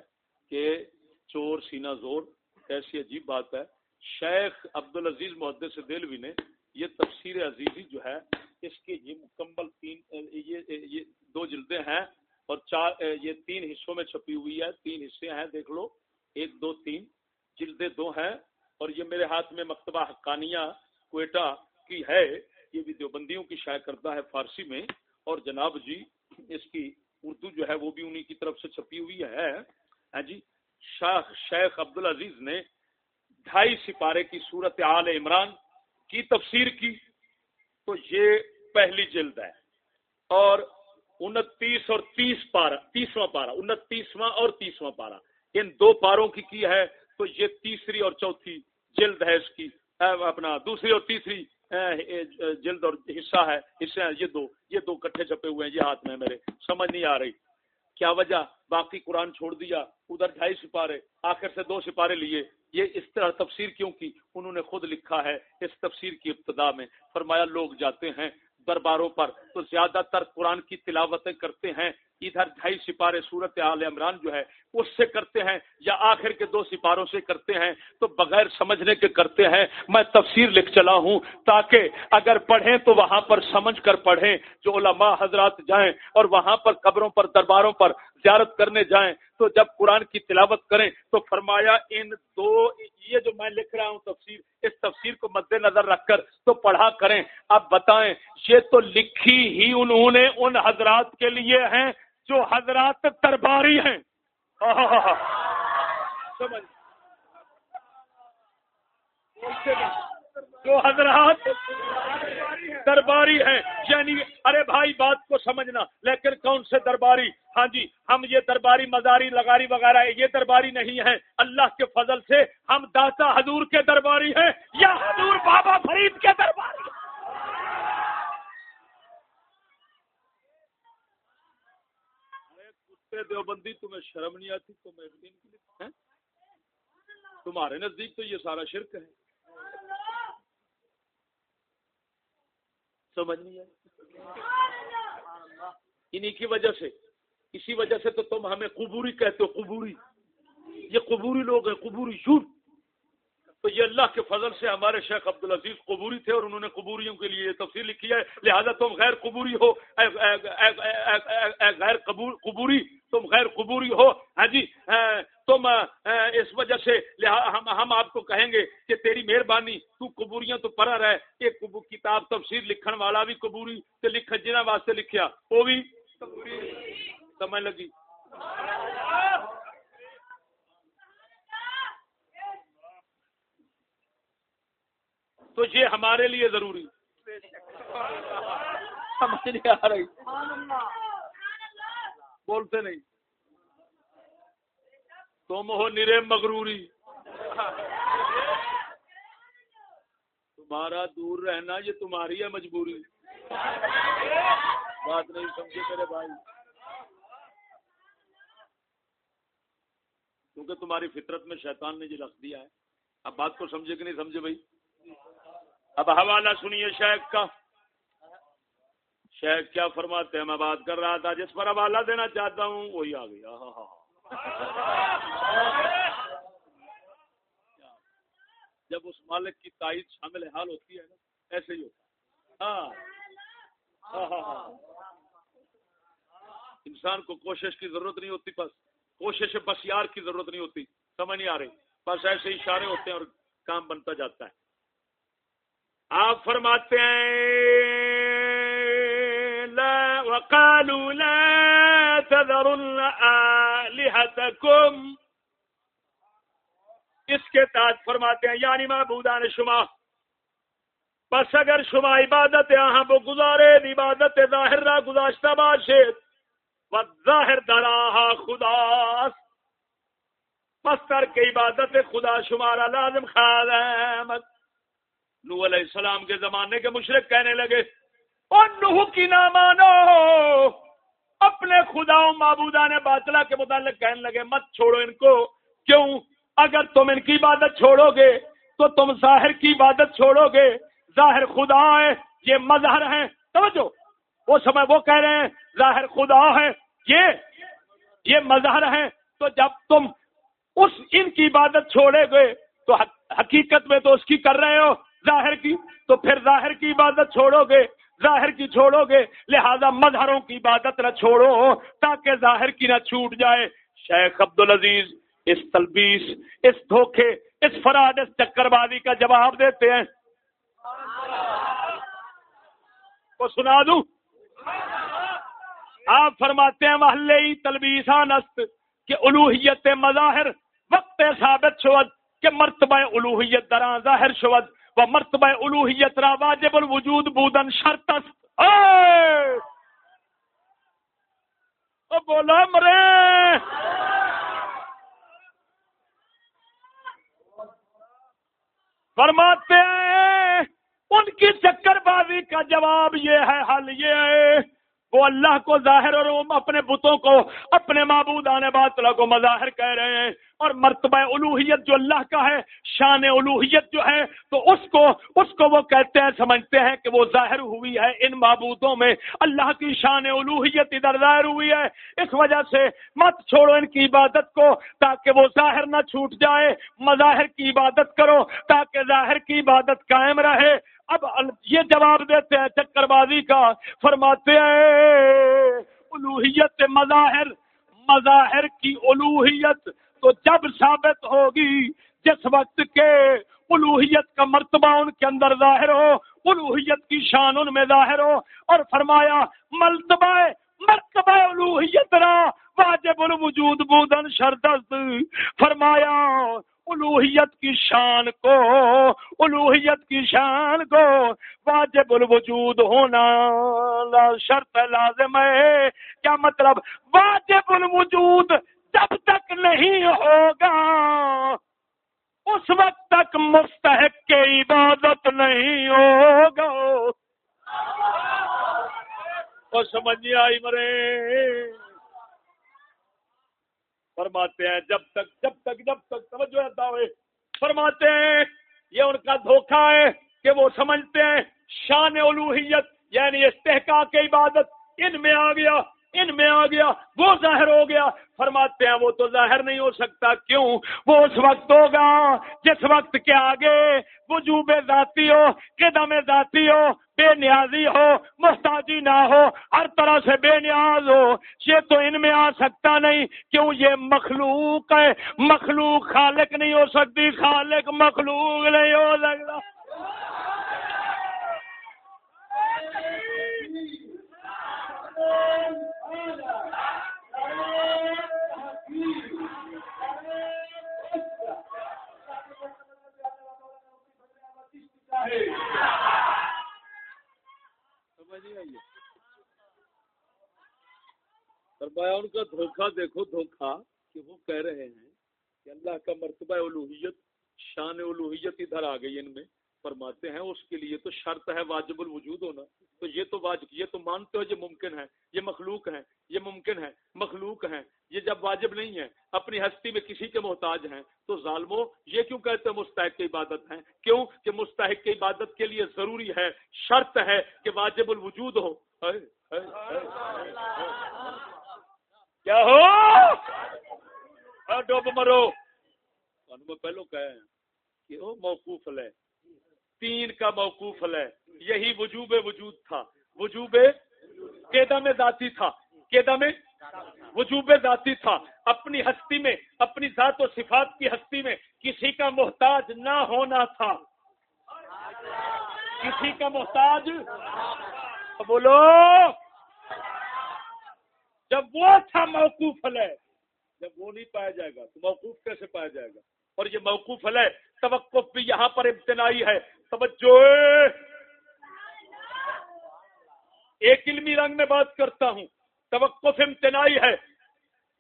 کہ چور سینا زور، ایسی عجیب بات ہے۔ شیخ عبد العزیز محدث دلوی نے یہ تفسیر عزیزی جو ہے، اس کی یہ مکمل تین، یہ یہ دو جلدیں ہیں اور چار، یہ تین حصوں میں چھپی ہوئی ہے۔ تین حصے ہیں، دیکھ لو۔ ایک، دو، تین جلدیں دو ہیں۔ اور یہ میرے ہاتھ میں مکتبہ حقانیہ کوئٹہ کی ہے۔ یہ بھی دیوبندیوں کی شائع کرتا ہے فارسی میں اور جناب جی اس کی اردو جو ہے وہ بھی انہی کی طرف سے چھپی ہوئی ہے۔ ہاں جی شاہ شیخ عبد العزیز نے ڈھائی سپارے کی صورت عال عمران کی تفسیر کی، تو یہ پہلی جلد ہے۔ اور انتیس اور تیس پارا تیسواں پارا انتیسواں اور تیسواں پارا ان دو پاروں کی کی ہے، تو یہ تیسری اور چوتھی جلد ہے اس کی۔ اپنا، دوسری اور تیسری جلد اور حصہ ہے، حصے ہیں، یہ دو یہ دو کٹھے چھپے ہوئے ہیں، یہ ہاتھ میں میرے۔ سمجھ نہیں آ رہی۔ کیا وجہ؟ باقی قرآن چھوڑ دیا، ادھر ڈھائی سپارے، آخر سے دو سپارے لیے۔ یہ اس طرح تفسیر کیوں کی؟ انہوں نے خود لکھا ہے اس تفسیر کی ابتدا میں۔ فرمایا، لوگ جاتے ہیں درباروں پر۔ تو زیادہ تر قرآن کی تلاوتیں کرتے ہیں۔ ادھر ڈھائی سپارے صورت عال عمران جو ہے، اس سے کرتے ہیں یا آخر کے دو سپاروں سے کرتے ہیں۔ تو بغیر سمجھنے کے کرتے ہیں۔ میں تفسیر لکھ چلا ہوں تاکہ اگر پڑھیں تو وہاں پر سمجھ کر پڑھیں۔ جو علماء حضرات جائیں اور وہاں پر قبروں پر، درباروں پر زیارت کرنے جائیں تو جب قرآن کی تلاوت کریں تو فرمایا ان دو یہ جو میں لکھ رہا ہوں تفسیر، اس تفسیر کو مد نظر رکھ کر تو پڑھا کریں۔ اب بتائیں، یہ تو لکھی ہی انہوں نے ان حضرات کے لیے ہیں جو حضرات درباری ہیں۔ جو حضرات درباری ہیں یعنی ارے بھائی بات کو سمجھنا، لیکن کون سے درباری؟ ہاں جی ہم یہ درباری مزاری لگاری وغیرہ، یہ درباری نہیں ہے اللہ کے فضل سے ہم داتا حضور کے درباری ہیں، یا حضور بابا فرید کے درباری دیوبندی، تمہیں شرم نہیں آتی؟ تو میں تمہارے نزدیک تو یہ سارا شرک ہے۔ سمجھ نہیں آئی۔ انہی کی وجہ سے، اسی وجہ سے تو تم ہمیں قبوری کہتے ہو، قبوری۔ یہ قبوری لوگ ہیں، قبوری جھوٹ۔ تو یہ اللہ کے فضل سے ہمارے شیخ عبد العزیز قبوری تھے اور انہوں نے قبوریوں کے لیے یہ تفصیل لکھی ہے۔ لہذا تم غیر قبوری ہو، اے غیر قبوری۔ تم غیر قبوری ہو ہاں جی تم اس وجہ سے ہم آپ کو کہیں گے کہ تیری مہربانی تو قبوریاں تو پڑھا رہے ایک کتاب تفسیر لکھن والا بھی قبوری سے لکھ جنہ واسطے لکھیا وہ بھی سمجھ لگی؟ تو یہ ہمارے لیے ضروری۔ سمجھ نہیں آ رہی۔ بولتے نہیں۔ تم ہو نرے مغروری۔ تمہارا دور رہنا یہ تمہاری ہے مجبوری۔ بات نہیں سمجھے میرے بھائی۔ کیونکہ تمہاری فطرت میں شیطان نے یہ رکھ دیا ہے۔ اب بات کو سمجھے کہ نہیں سمجھے بھائی؟ اب حوالہ سنیے شیخ کا۔ شیخ کیا فرماتے ہیں؟ میں بات کر رہا تھا، جس پر حوالہ دینا چاہتا ہوں، وہی آ گیا جب اس مالک کی تائید شامل حال ہوتی ہے نا، ایسے ہی ہوتا ہاں۔ ہاں ہاں ہاں انسان کو کوشش کی ضرورت نہیں ہوتی، بس کوشش بس یار کی ضرورت نہیں ہوتی۔ سمجھ نہیں آ رہی۔ بس ایسے اشارے ہوتے ہیں اور کام بنتا جاتا ہے۔ آپ فرماتے ہیں لا وقالوا لا تذرن آلهتكم. اس کے تحت فرماتے ہیں یعنی معبودان شما، بس اگر شما عبادت یہاں وہ گزارے عبادت ظاہر را گزاشتہ باشد و ظاہر دراہا خدا پس کر کے عبادت خدا شمارا لازم خال نو علیہ السلام کے زمانے کے مشرق کہنے لگے نوح کی نہ مانو اپنے خدا معبودان باطلا کے متعلق کہنے لگے، مت چھوڑو ان کو۔ کیوں؟ اگر تم ان کی عبادت چھوڑو گے، تو تم ظاہر کی عبادت چھوڑو گے۔ ظاہر خدا ہے، یہ مظہر ہے سمجھو وہ سمے وہ کہہ رہے ہیں، ظاہر خدا ہے، یہ یہ مظہر ہے تو جب تم اس، ان کی عبادت چھوڑے گے، تو حقیقت میں تو اس کی کر رہے ہو، ظاہر کی۔ تو پھر ظاہر کی عبادت چھوڑو گے۔ ظاہر کی چھوڑو گے، لہذا مظہروں کی عبادت نہ چھوڑو، تاکہ ظاہر کی نہ چھوٹ جائے۔ شیخ عبد العزیز اس تلبیس، اس دھوکے، اس فراد، اس چکر بازی کا جواب دیتے ہیں۔ کو سنا دوں؟ آپ فرماتے ہیں، محلے تلبیسا نست کہ الوحیت مظاہر وقت ثابت شود، کہ مرتبہ الوحیت درا ظاہر شود۔ و مرتبہ الوحیت را واجب الوجود بودن شرط بولا مرے! فرماتے ہیں، ان کی چکر بازی کا جواب یہ ہے، حل یہ ہے۔ وہ اللہ کو ظاہر اور اپنے بتوں کو، اپنے معبودان باطلا کو مظاہر کہہ رہے ہیں۔ اور مرتبہ الوحیت جو اللہ کا ہے، شان الوحیت جو ہے، تو اس کو اس کو وہ کہتے ہیں، سمجھتے ہیں کہ وہ ظاہر ہوئی ہے ان معبودوں میں۔ اللہ کی شان الوحیت ادھر ظاہر ہوئی ہے۔ اس وجہ سے مت چھوڑو ان کی عبادت کو، تاکہ وہ ظاہر نہ چھوٹ جائے۔ مظاہر کی عبادت کرو، تاکہ ظاہر کی عبادت قائم رہے۔ اب یہ جواب دیتے ہیں چکر بازی کا، فرماتے ہیں، الوحیت مظاہر مظاہر کی الوحیت تو جب ثابت ہوگی، جس وقت کے الوحیت کا مرتبہ ان کے اندر ظاہر ہو، الوحیت کی شان ان میں ظاہر ہو، اور فرمایا، مرتبہ مرتبہ الوحیت را، واجب الوجود بودن شردست فرمایا الوحیت کی شان کو، الوحیت کی شان کو واجب الوجود ہونا شرط لازم ہے۔ کیا مطلب؟ واجب الوجود جب تک نہیں ہوگا، اس وقت تک مستحق کی عبادت نہیں ہوگا۔ اور سمجھ آئی مرے۔ فرماتے ہیں، جب تک جب تک جب تک، توجہ ہوئے فرماتے ہیں، یہ ان کا دھوکہ ہے کہ وہ سمجھتے ہیں شان الوحیت یعنی استحقاق عبادت۔ ان میں آ گیا، ان میں آ گیا، وہ ظاہر ہو گیا۔ فرماتے ہیں، وہ تو ظاہر نہیں ہو سکتا۔ کیوں؟ وہ اس وقت ہوگا، جس وقت کے آگے وجوب ذاتی ہو، قدم ذاتی ہو بے نیازی ہو، محتاجی نہ ہو، ہر طرح سے بے نیاز ہو۔ یہ تو ان میں آ سکتا نہیں، کیوں یہ مخلوق ہے؟ مخلوق خالق نہیں ہو سکتی، خالق مخلوق نہیں ہو سکتا۔ فرمایا، ان کا دھوکہ دیکھو، دھوکہ کہ وہ کہہ رہے ہیں کہ اللہ کا مرتبہ الوحیت، شان الوحیت ادھر آ گئی ان میں۔ فرماتے ہیں، اس کے لیے تو شرط ہے واجب الوجود ہونا۔ تو یہ تو واجب، یہ تو مانتے ہو، یہ ممکن ہے، یہ مخلوق ہے یہ ممکن ہے، مخلوق ہے یہ جب واجب نہیں ہے، اپنی ہستی میں کسی کے محتاج ہیں، تو ظالمو، یہ کیوں کہتے ہیں مستحق کی عبادت ہے کیوں کہ مستحق کی عبادت کے لیے ضروری ہے، شرط ہے کہ واجب الوجود ہو۔ کیا ہو؟ ہاں، ڈوب مرو۔ میں پہلو کہ وہ موقوف ہے تین کا موقوف ہے۔ یہی وجوب وجود تھا۔ وجوب کیدا میں ذاتی تھا۔ کیدا میں وجوب ذاتی تھا۔ اپنی ہستی میں، اپنی ذات و صفات کی ہستی میں کسی کا محتاج نہ ہونا تھا۔ کسی کا محتاج بولو۔ جب وہ تھا موقوف ہے، جب وہ نہیں پایا جائے گا تو موقوف کیسے پایا جائے گا؟ اور یہ موقوف ہے، توقف بھی یہاں پر ابتنائی ہے۔ توجہ ایک علمی رنگ میں بات کرتا ہوں۔ توقف امتنائی ہے۔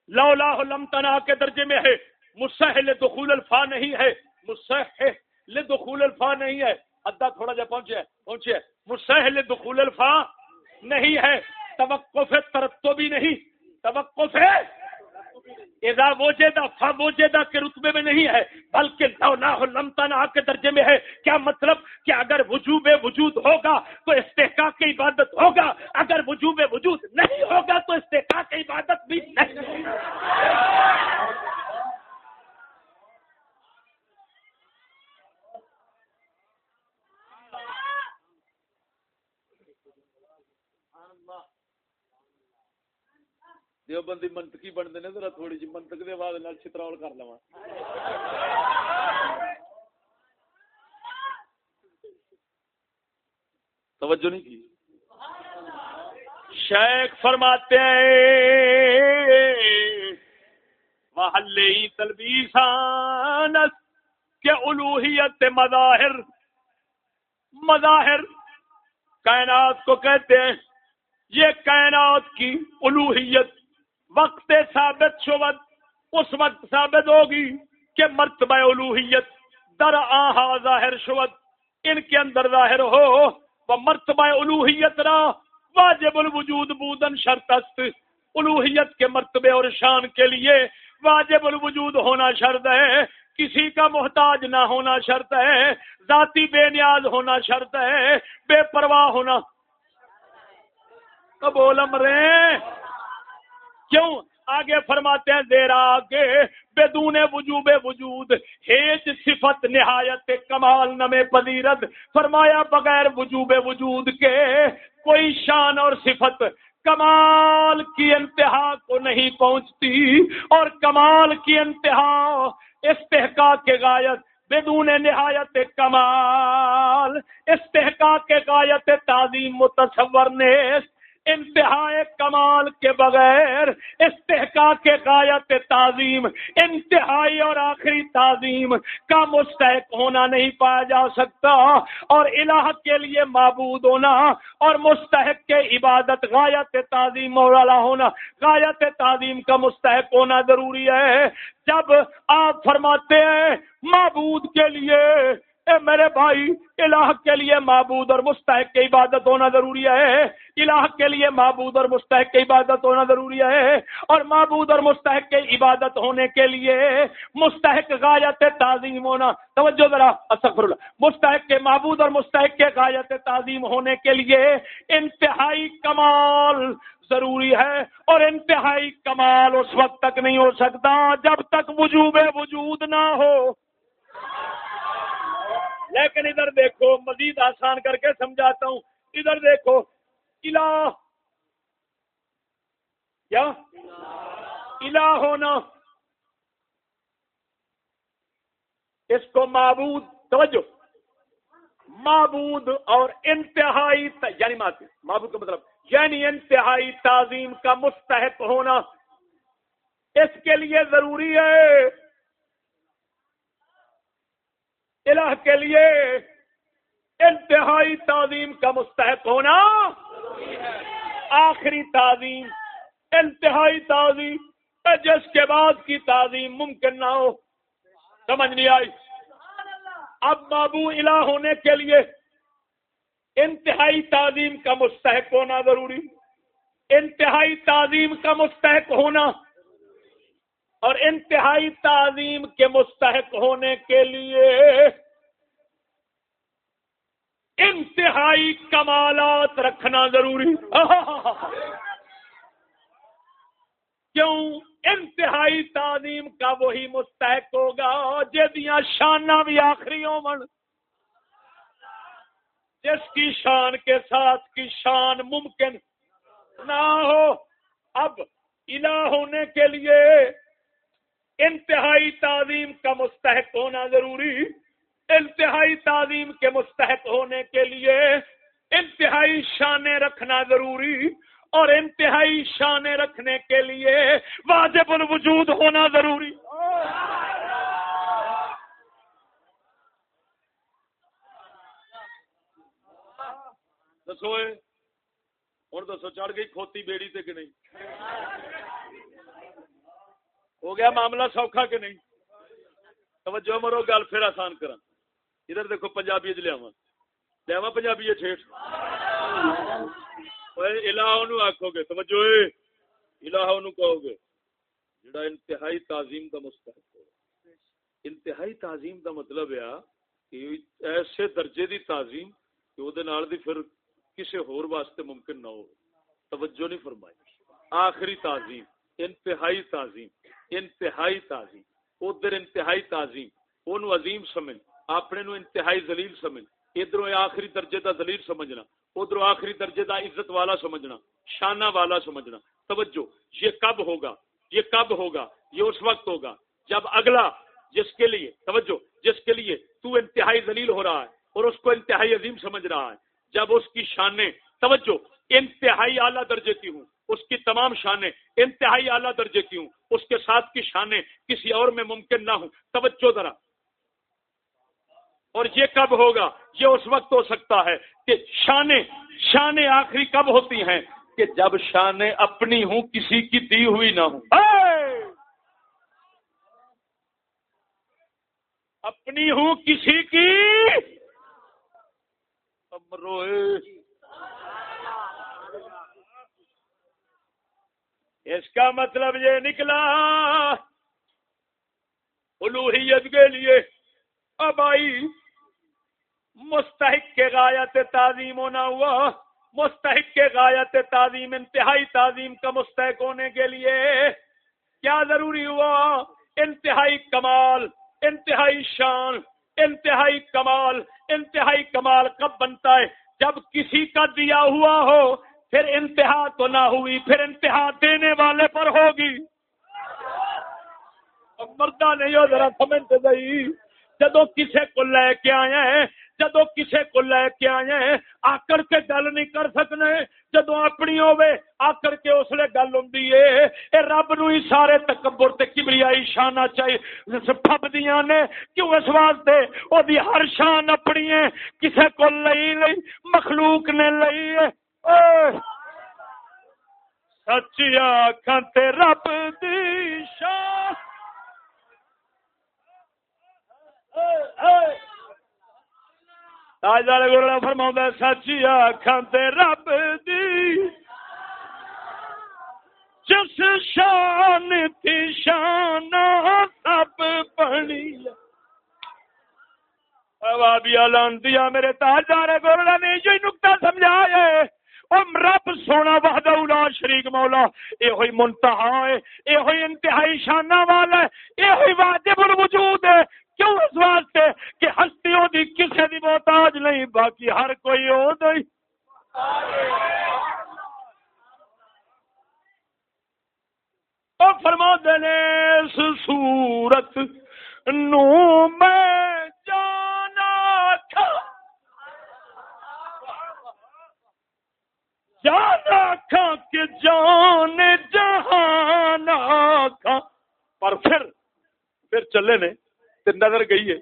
لو لاہ لم تنا کے درجے میں ہے۔ مسحل دخول الفا نہیں ہے۔ مسحل دخول الفا نہیں ہے۔ ادا تھوڑا جا پہنچے پہنچے مسحل دخول الفا نہیں ہے۔ توقف ترتو بھی نہیں۔ توقف ہے اذا وجدہ فا وجدہ کے رتبے میں نہیں ہے، بلکہ لو لاہ لمتنا کے درجے میں ہے۔ کیا مطلب کہ اگر وجوب وجود ہوگا تو استحقاق کی عبادت ہوگا؟ اگر وجوب وجود نہیں ہوگا تو استحقاق کی عبادت بھی نہیں۔ دیو بندی منتقی بنتے ہیں ذرا تھوڑی جی منتق دے بعد چترول کر لوا توجہ نہیں کی شیخ فرماتے ہیں محلے تلبیسان کے الوحیت مظاہر مظاہر کائنات کو کہتے ہیں یہ کائنات کی الوحیت وقت ثابت شود اس وقت ثابت ہوگی کہ مرتبہ الوحیت در آہا ظاہر شود ان کے اندر ظاہر ہو وہ مرتبہ الوحیت را واجب الوجود بودن شرط است۔ الوحیت کے مرتبے اور شان کے لیے واجب الوجود ہونا شرط ہے، کسی کا محتاج نہ ہونا شرط ہے، ذاتی بے نیاز ہونا شرط ہے، بے پرواہ ہونا۔ قبول امرے کیوں؟ آگے فرماتے ہیں دیر آگے، بدون وجوب وجود ہیج صفت نہایت کمال نمے پذیرت، فرمایا بغیر وجوب وجود کے کوئی شان اور صفت کمال کی انتہا کو نہیں پہنچتی، اور کمال کی انتہا استحقاق کے غایت، بدون نہایت کمال، استحقاق کے غایت تعظیم متصور نیست انتہائی کمال کے بغیر استحقاق کے غایت تعظیم، انتہائی اور آخری تعظیم کا مستحق ہونا نہیں پایا جا سکتا اور الہ کے لیے معبود ہونا اور مستحق کے عبادت، غایت تعظیم مولا ہونا، غایت تعظیم کا مستحق ہونا ضروری ہے۔ جب آپ فرماتے ہیں معبود کے لیے اے میرے بھائی، الہ کے لیے معبود اور مستحق کی عبادت ہونا ضروری ہے۔ الہ کے لیے معبود اور مستحق کی عبادت ہونا ضروری ہے۔ اور معبود اور مستحق کی عبادت ہونے کے لیے مستحق غایت تعظیم ہونا۔ توجہ ذرا اللہ۔ مستحق کے معبود اور مستحق کے غایت تعظیم ہونے کے لیے انتہائی کمال ضروری ہے۔ اور انتہائی کمال اس وقت تک نہیں ہو سکتا جب تک وجوب وجود نہ ہو۔ لیکن ادھر دیکھو، مزید آسان کر کے سمجھاتا ہوں۔ ادھر دیکھو، الہ۔ کیا؟ الہ ہونا۔ اس کو معبود، توجہ۔ معبود اور انتہائی یعنی معبود کا مطلب یعنی انتہائی تعظیم کا مستحق ہونا۔ اس کے لیے ضروری ہے الہ کے لیے انتہائی تعظیم کا مستحق ہونا آخری تعظیم، انتہائی تعظیم جس کے بعد کی تعظیم ممکن نہ ہو۔ سمجھ نہیں آئی؟ اب بابو الہ ہونے کے لیے انتہائی تعظیم کا مستحق ہونا ضروری۔ انتہائی تعظیم کا مستحق ہونا اور انتہائی تعظیم کے مستحق ہونے کے لیے انتہائی کمالات رکھنا ضروری کیوں؟ انتہائی تعلیم کا وہی مستحق ہوگا جدیاں شانہ بھی آخری من جس کی شان کے ساتھ کی شان ممکن نہ ہو، اب الہ ہونے کے لیے انتہائی تعظیم کا مستحق ہونا ضروری۔ انتہائی تعظیم کے مستحق ہونے کے لیے انتہائی شانیں رکھنا ضروری اور انتہائی شانیں رکھنے کے لیے واجب الوجود ہونا ضروری۔ دسو اور دسو چڑھ گئی کھوتی بیڑی تے کہ نہیں؟ ہو گیا معاملہ سوکھا کہ نہیں؟ توجہ مرو، گل پھر آسان کرا ادھر دیکھو پنجابی چ لیا لیا پنجابی ٹھیک الہ آخو گے۔ توجہ الہ کہو گے۔ جڑا انتہائی تعظیم کا مستحق ہو۔ انتہائی تعظیم کا مطلب ہے کہ ایسے درجے دی تعظیم کہ وہ دی پھر کسی ہور واسطے ممکن نہ ہو۔ توجہ نہیں فرمائی۔ آخری تعظیم۔ انتہائی تعظیم انتہائی تعظیم ادھر انتہائی تعظیم، وہ عظیم سمجھ، اپنے نو انتہائی ذلیل سمجھ، ادھر آخری درجے دا ذلیل سمجھنا، ادھر آخری درجے دا عزت والا سمجھنا، شانہ والا سمجھنا۔ توجہ، یہ کب ہوگا؟ یہ کب ہوگا؟ یہ اس وقت ہوگا۔ جب اگلا، جس کے لیے، توجہ، جس کے لیے تو انتہائی ذلیل ہو رہا ہے اور اس کو انتہائی عظیم سمجھ رہا ہے۔ جب اس کی شانیں، توجہ، انتہائی اعلیٰ درجے کی ہوں۔ اس کی تمام شانیں، انتہائی اعلیٰ درجے کی ہوں، اس کے ساتھ کی شانیں کسی اور میں ممکن نہ ہوں۔ توجہ ذرا۔ اور یہ کب ہوگا؟ یہ اس وقت ہو سکتا ہے کہ شانیں شانیں آخری کب ہوتی ہیں؟ کہ جب شانیں اپنی ہوں، کسی کی دی ہوئی نہ ہوں۔ اپنی ہوں، کسی کی؟ روئے۔ اس کا مطلب یہ نکلا الوحیت کے لیے اب آئی۔ مستحق کے غایت تعظیم ہونا ہوا۔ مستحق کے غایت تعظیم، انتہائی تعظیم کا مستحق ہونے کے لیے کیا ضروری ہوا؟ انتہائی کمال، انتہائی شان، انتہائی کمال انتہائی کمال کب بنتا ہے؟ جب کسی کا دیا ہوا ہو پھر انتہا تو نہ ہوئی، پھر انتہا دینے والے پر ہوگی۔ مردہ نہیں ہو، ذرا سمجھتے نہیں جدو کسے کو لے کے آئے ہیں، جدو کسے کو لے کے آئے ہیں، آ کر کے گل نہیں کر سکنے۔ جدو اپنی ہوے آ کر کے اس لیے گل ہوں اے رب نو ہی سارے تکبر تے کبریائی شانہ چاہیے پھب دیاں نے، کیوں اس واسطے؟ او دی ہر شان اپنی ہے۔ کسے کو لئی لئی مخلوق نے لئی ہے۔ سچیا کھتے رب دیشا تاجدار گرو فرما سچیا کھتے رب دی جس شان تھی شان سب بنی بابی لانتی میرے تاجدار گرو نے یہ نکتا سمجھایا رب سونا بہد شریک مولا یہ ہوئی منتہا ہے یہ ہوئی انتہائی شانہ والا ہے یہ ہوئی واجب الوجود ہے۔ کیوں اس واسطے کہ ہستیوں دی کسی دی محتاج نہیں، باقی ہر کوئی ہو نہیں۔ فرما دینے سورت نو میں جانا تھا جانا کھا کے جان جہان کھا پر پھر پھر چلے نے تے نظر گئی ہے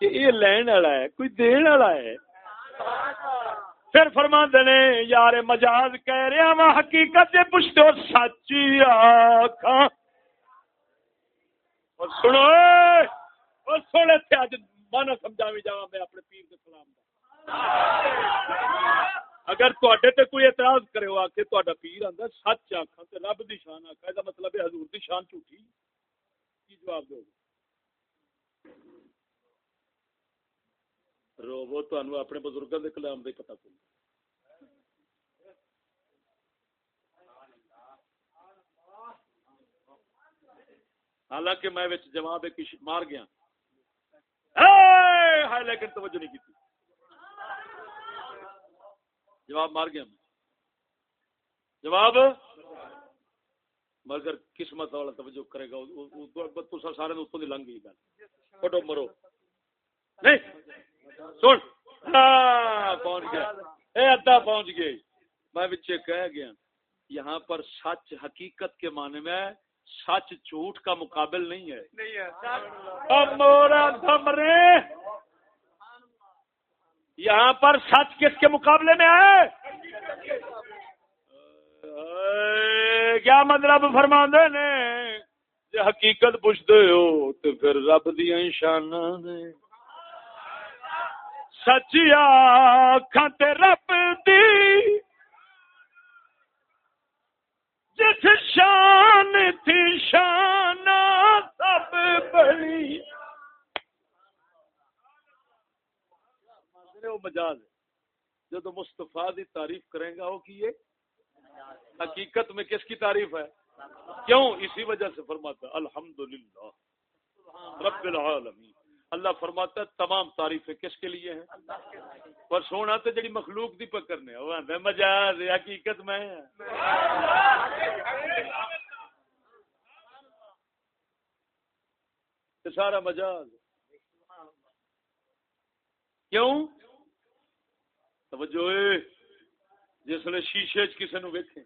کہ یہ لین والا ہے، کوئی دین والا ہے۔ پھر فرما نے، یار مجاز کہہ رہا وا حقیقت پوچھتے سچی آخا سنو، اور سونے تھے اج من سمجھا بھی جا میں اپنے پیر کے سلام اگر تے کوئی اعتراض کرے ہو آخر تا پیر آتا سچ آخا تو رب دی شان آخا یہ مطلب ہے حضور دی شان جھوٹھی۔ کی جواب دو؟ رو تمہیں اپنے بزرگوں کے کلام دے پتا چل حالانکہ میں جواب ایک مار گیا۔ لیکن توجہ نہیں کی۔ جواب مار گیا جواب؟ مگر قسمت والا توجہ کرے گا سارے اتوں کی لنگ گئی۔ گل پٹو مرو۔ نہیں! سن! پہنچ گیا۔ اے ادا پہنچ گئے میں بچے کہہ گیا یہاں پر سچ حقیقت کے معنی میں سچ جھوٹ کا مقابل نہیں ہے۔ یہاں پر سچ کس کے مقابلے میں ہے؟ کیا مطلب فرما نے؟ جی حقیقت پوچھتے ہو تو پھر رب دیا شان نے۔ سچیا کھاتے رب دی۔ جس شان تھی شان سب بڑی مجاز جب مستفا دی تعریف کریں گا، وہ کی حقیقت میں کس کی تعریف ہے؟ کیوں؟ اسی وجہ سے فرماتا الحمدللہ، رب العالمین۔ اللہ فرماتا ہے، تمام تعریفیں کس کے لیے ہیں؟ پر سونا تو جڑی مخلوق دی پکڑنے وہ آدھا مجاز حقیقت میں سارا مجاز کیوں؟ توجہ جس نے شیشے کسی نو ویکھے۔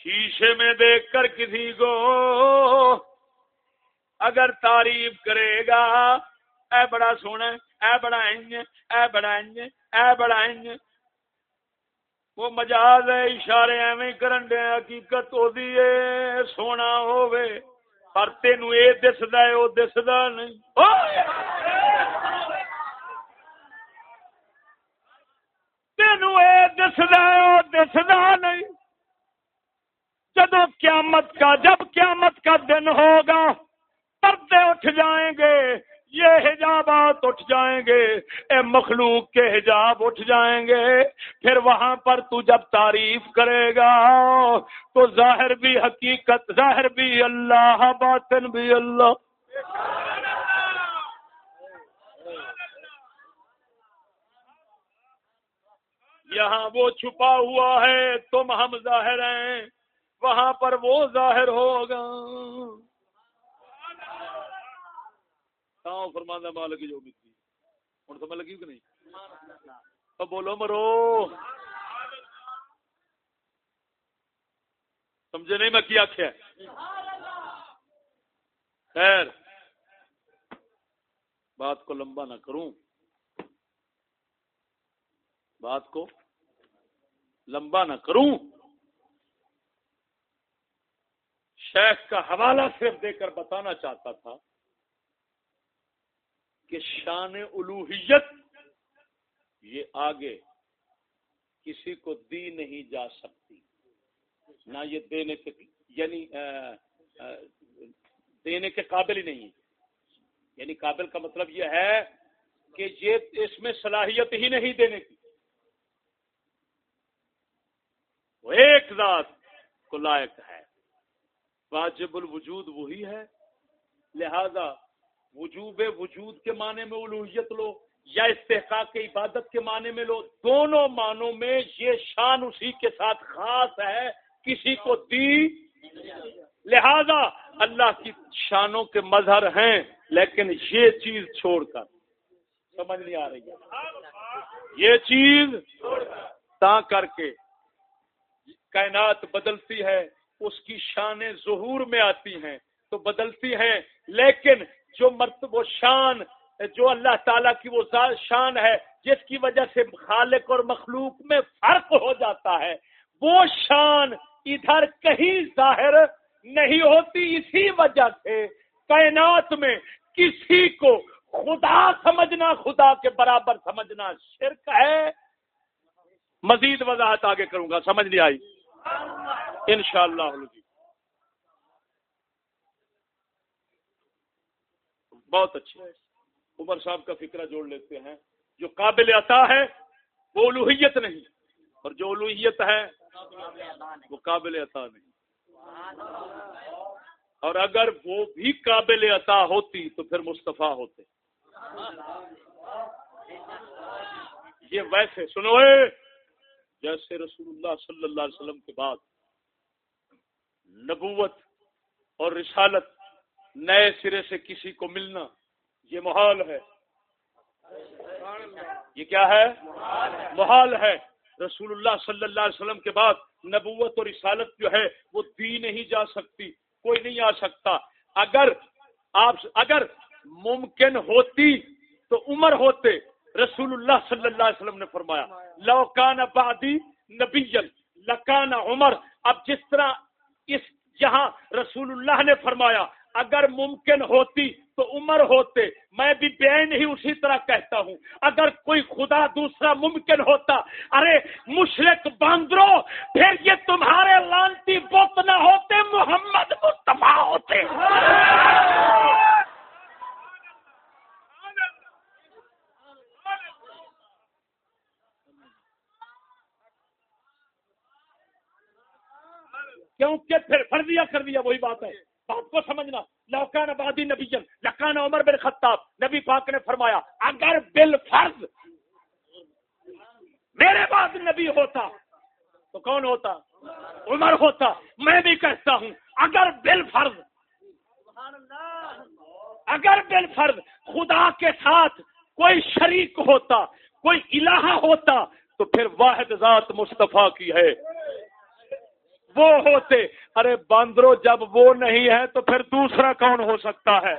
شیشے میں دیکھ کر کسی کو اگر تعریف کرے گا، اے بڑا سونا اے بڑا انج اے بڑا انج اے بڑا انج وہ مجاز ہے، اشارے ایویں کرن دے حقیقت او دی اے سونا ہووے۔ پر تینو اے دسدا ہے، او دسدا نہیں۔ تینو اے دسدا دسدا نہیں۔ جدو قیامت کا، جب قیامت کا دن ہوگا، پردے اٹھ جائیں گے، یہ حجابات اٹھ جائیں گے۔ اے مخلوق، کے حجاب اٹھ جائیں گے۔ پھر وہاں پر تو جب تعریف کرے گا، تو ظاہر بھی حقیقت، ظاہر بھی اللہ، باطن بھی اللہ۔ یہاں وہ چھپا ہوا ہے، تم ہم ظاہر ہیں، وہاں پر وہ ظاہر ہوگا۔ فرمانا مالک جو بھی تھی۔ ہوں سمجھ لگی کہ نہیں؟ تو بولو مرو۔ سمجھے نہیں میں کیا آخیا خیر۔ بات کو لمبا نہ کروں۔ بات کو لمبا نہ کروں۔ شیخ کا حوالہ صرف دے کر بتانا چاہتا تھا کہ شان الوحیت یہ آگے کسی کو دی نہیں جا سکتی، نہ یہ دینے کے یعنی دینے کے قابل ہی نہیں۔ یعنی قابل کا مطلب یہ ہے کہ یہ اس میں صلاحیت ہی نہیں دینے کی۔ وہ ایک ذات کو لائق ہے۔ واجب الوجود وہی ہے۔ لہذا وجوب وجود کے معنی میں الوحیت لو یا استحقاق کے عبادت کے معنی میں لو، دونوں معنوں میں یہ شان اسی کے ساتھ خاص ہے، کسی کو دی۔ لہذا اللہ کی شانوں کے مظہر ہیں، لیکن یہ چیز چھوڑ کر۔ سمجھ نہیں آ رہی ہے۔ یہ چیز تا کر کے کائنات بدلتی ہے، اس کی شانیں ظہور میں آتی ہیں، تو بدلتی ہیں۔ لیکن جو مرتب و شان، جو اللہ تعالیٰ کی وہ شان ہے، جس کی وجہ سے خالق اور مخلوق میں فرق ہو جاتا ہے، وہ شان ادھر کہیں ظاہر نہیں ہوتی، اسی وجہ سے کائنات میں کسی کو خدا سمجھنا، خدا کے برابر سمجھنا شرک ہے۔ مزید وضاحت آگے کروں گا، سمجھ نہیں آئی۔ انشاءاللہ اللہ جی۔ بہت اچھا۔ عمر صاحب کا فکرہ جوڑ لیتے ہیں۔ جو قابل عطا ہے، وہ الوحیت نہیں۔ اور جو الوحیت ہے، وہ قابل عطا نہیں۔ اور اگر وہ بھی قابل عطا ہوتی، تو پھر مصطفیٰ ہوتے۔ یہ ویسے، سنو جیسے رسول اللہ صلی اللہ علیہ وسلم کے بعد نبوت اور رسالت نئے سرے سے کسی کو ملنا یہ محال ہے۔ یہ کیا ہے؟ محال ہے۔ رسول اللہ صلی اللہ علیہ وسلم کے بعد نبوت اور رسالت جو ہے وہ دی نہیں جا سکتی، کوئی نہیں آ سکتا۔ اگر آپ، اگر ممکن ہوتی تو عمر ہوتے رسول اللہ صلی اللہ علیہ وسلم نے فرمایا لوکان آبادی نبی لکان عمر۔ اب جس طرح اس جہاں رسول اللہ نے فرمایا، اگر ممکن ہوتی تو عمر ہوتے، میں بھی بے نہیں اسی طرح کہتا ہوں۔ اگر کوئی خدا دوسرا ممکن ہوتا، ارے مشرق باندرو، پھر یہ تمہارے لانتی بت نہ ہوتے، محمد مصطفیٰ ہوتے۔ کیونکہ پھر فرضیہ کر دیا، وہی بات ہے۔ بات کو سمجھنا۔ لوکان آبادی نبی لکان عمر بن خطاب۔ نبی پاک نے فرمایا، اگر بل فرض میرے بعد نبی ہوتا، تو کون ہوتا؟ عمر ہوتا۔ میں بھی کہتا ہوں، اگر بل فرض اگر بل فرض خدا کے ساتھ کوئی شریک ہوتا، کوئی الہ ہوتا، تو پھر واحد ذات مصطفیٰ کی ہے۔ وہ ہوتے۔ ارے باندرو، جب وہ نہیں ہے تو پھر دوسرا کون ہو سکتا ہے؟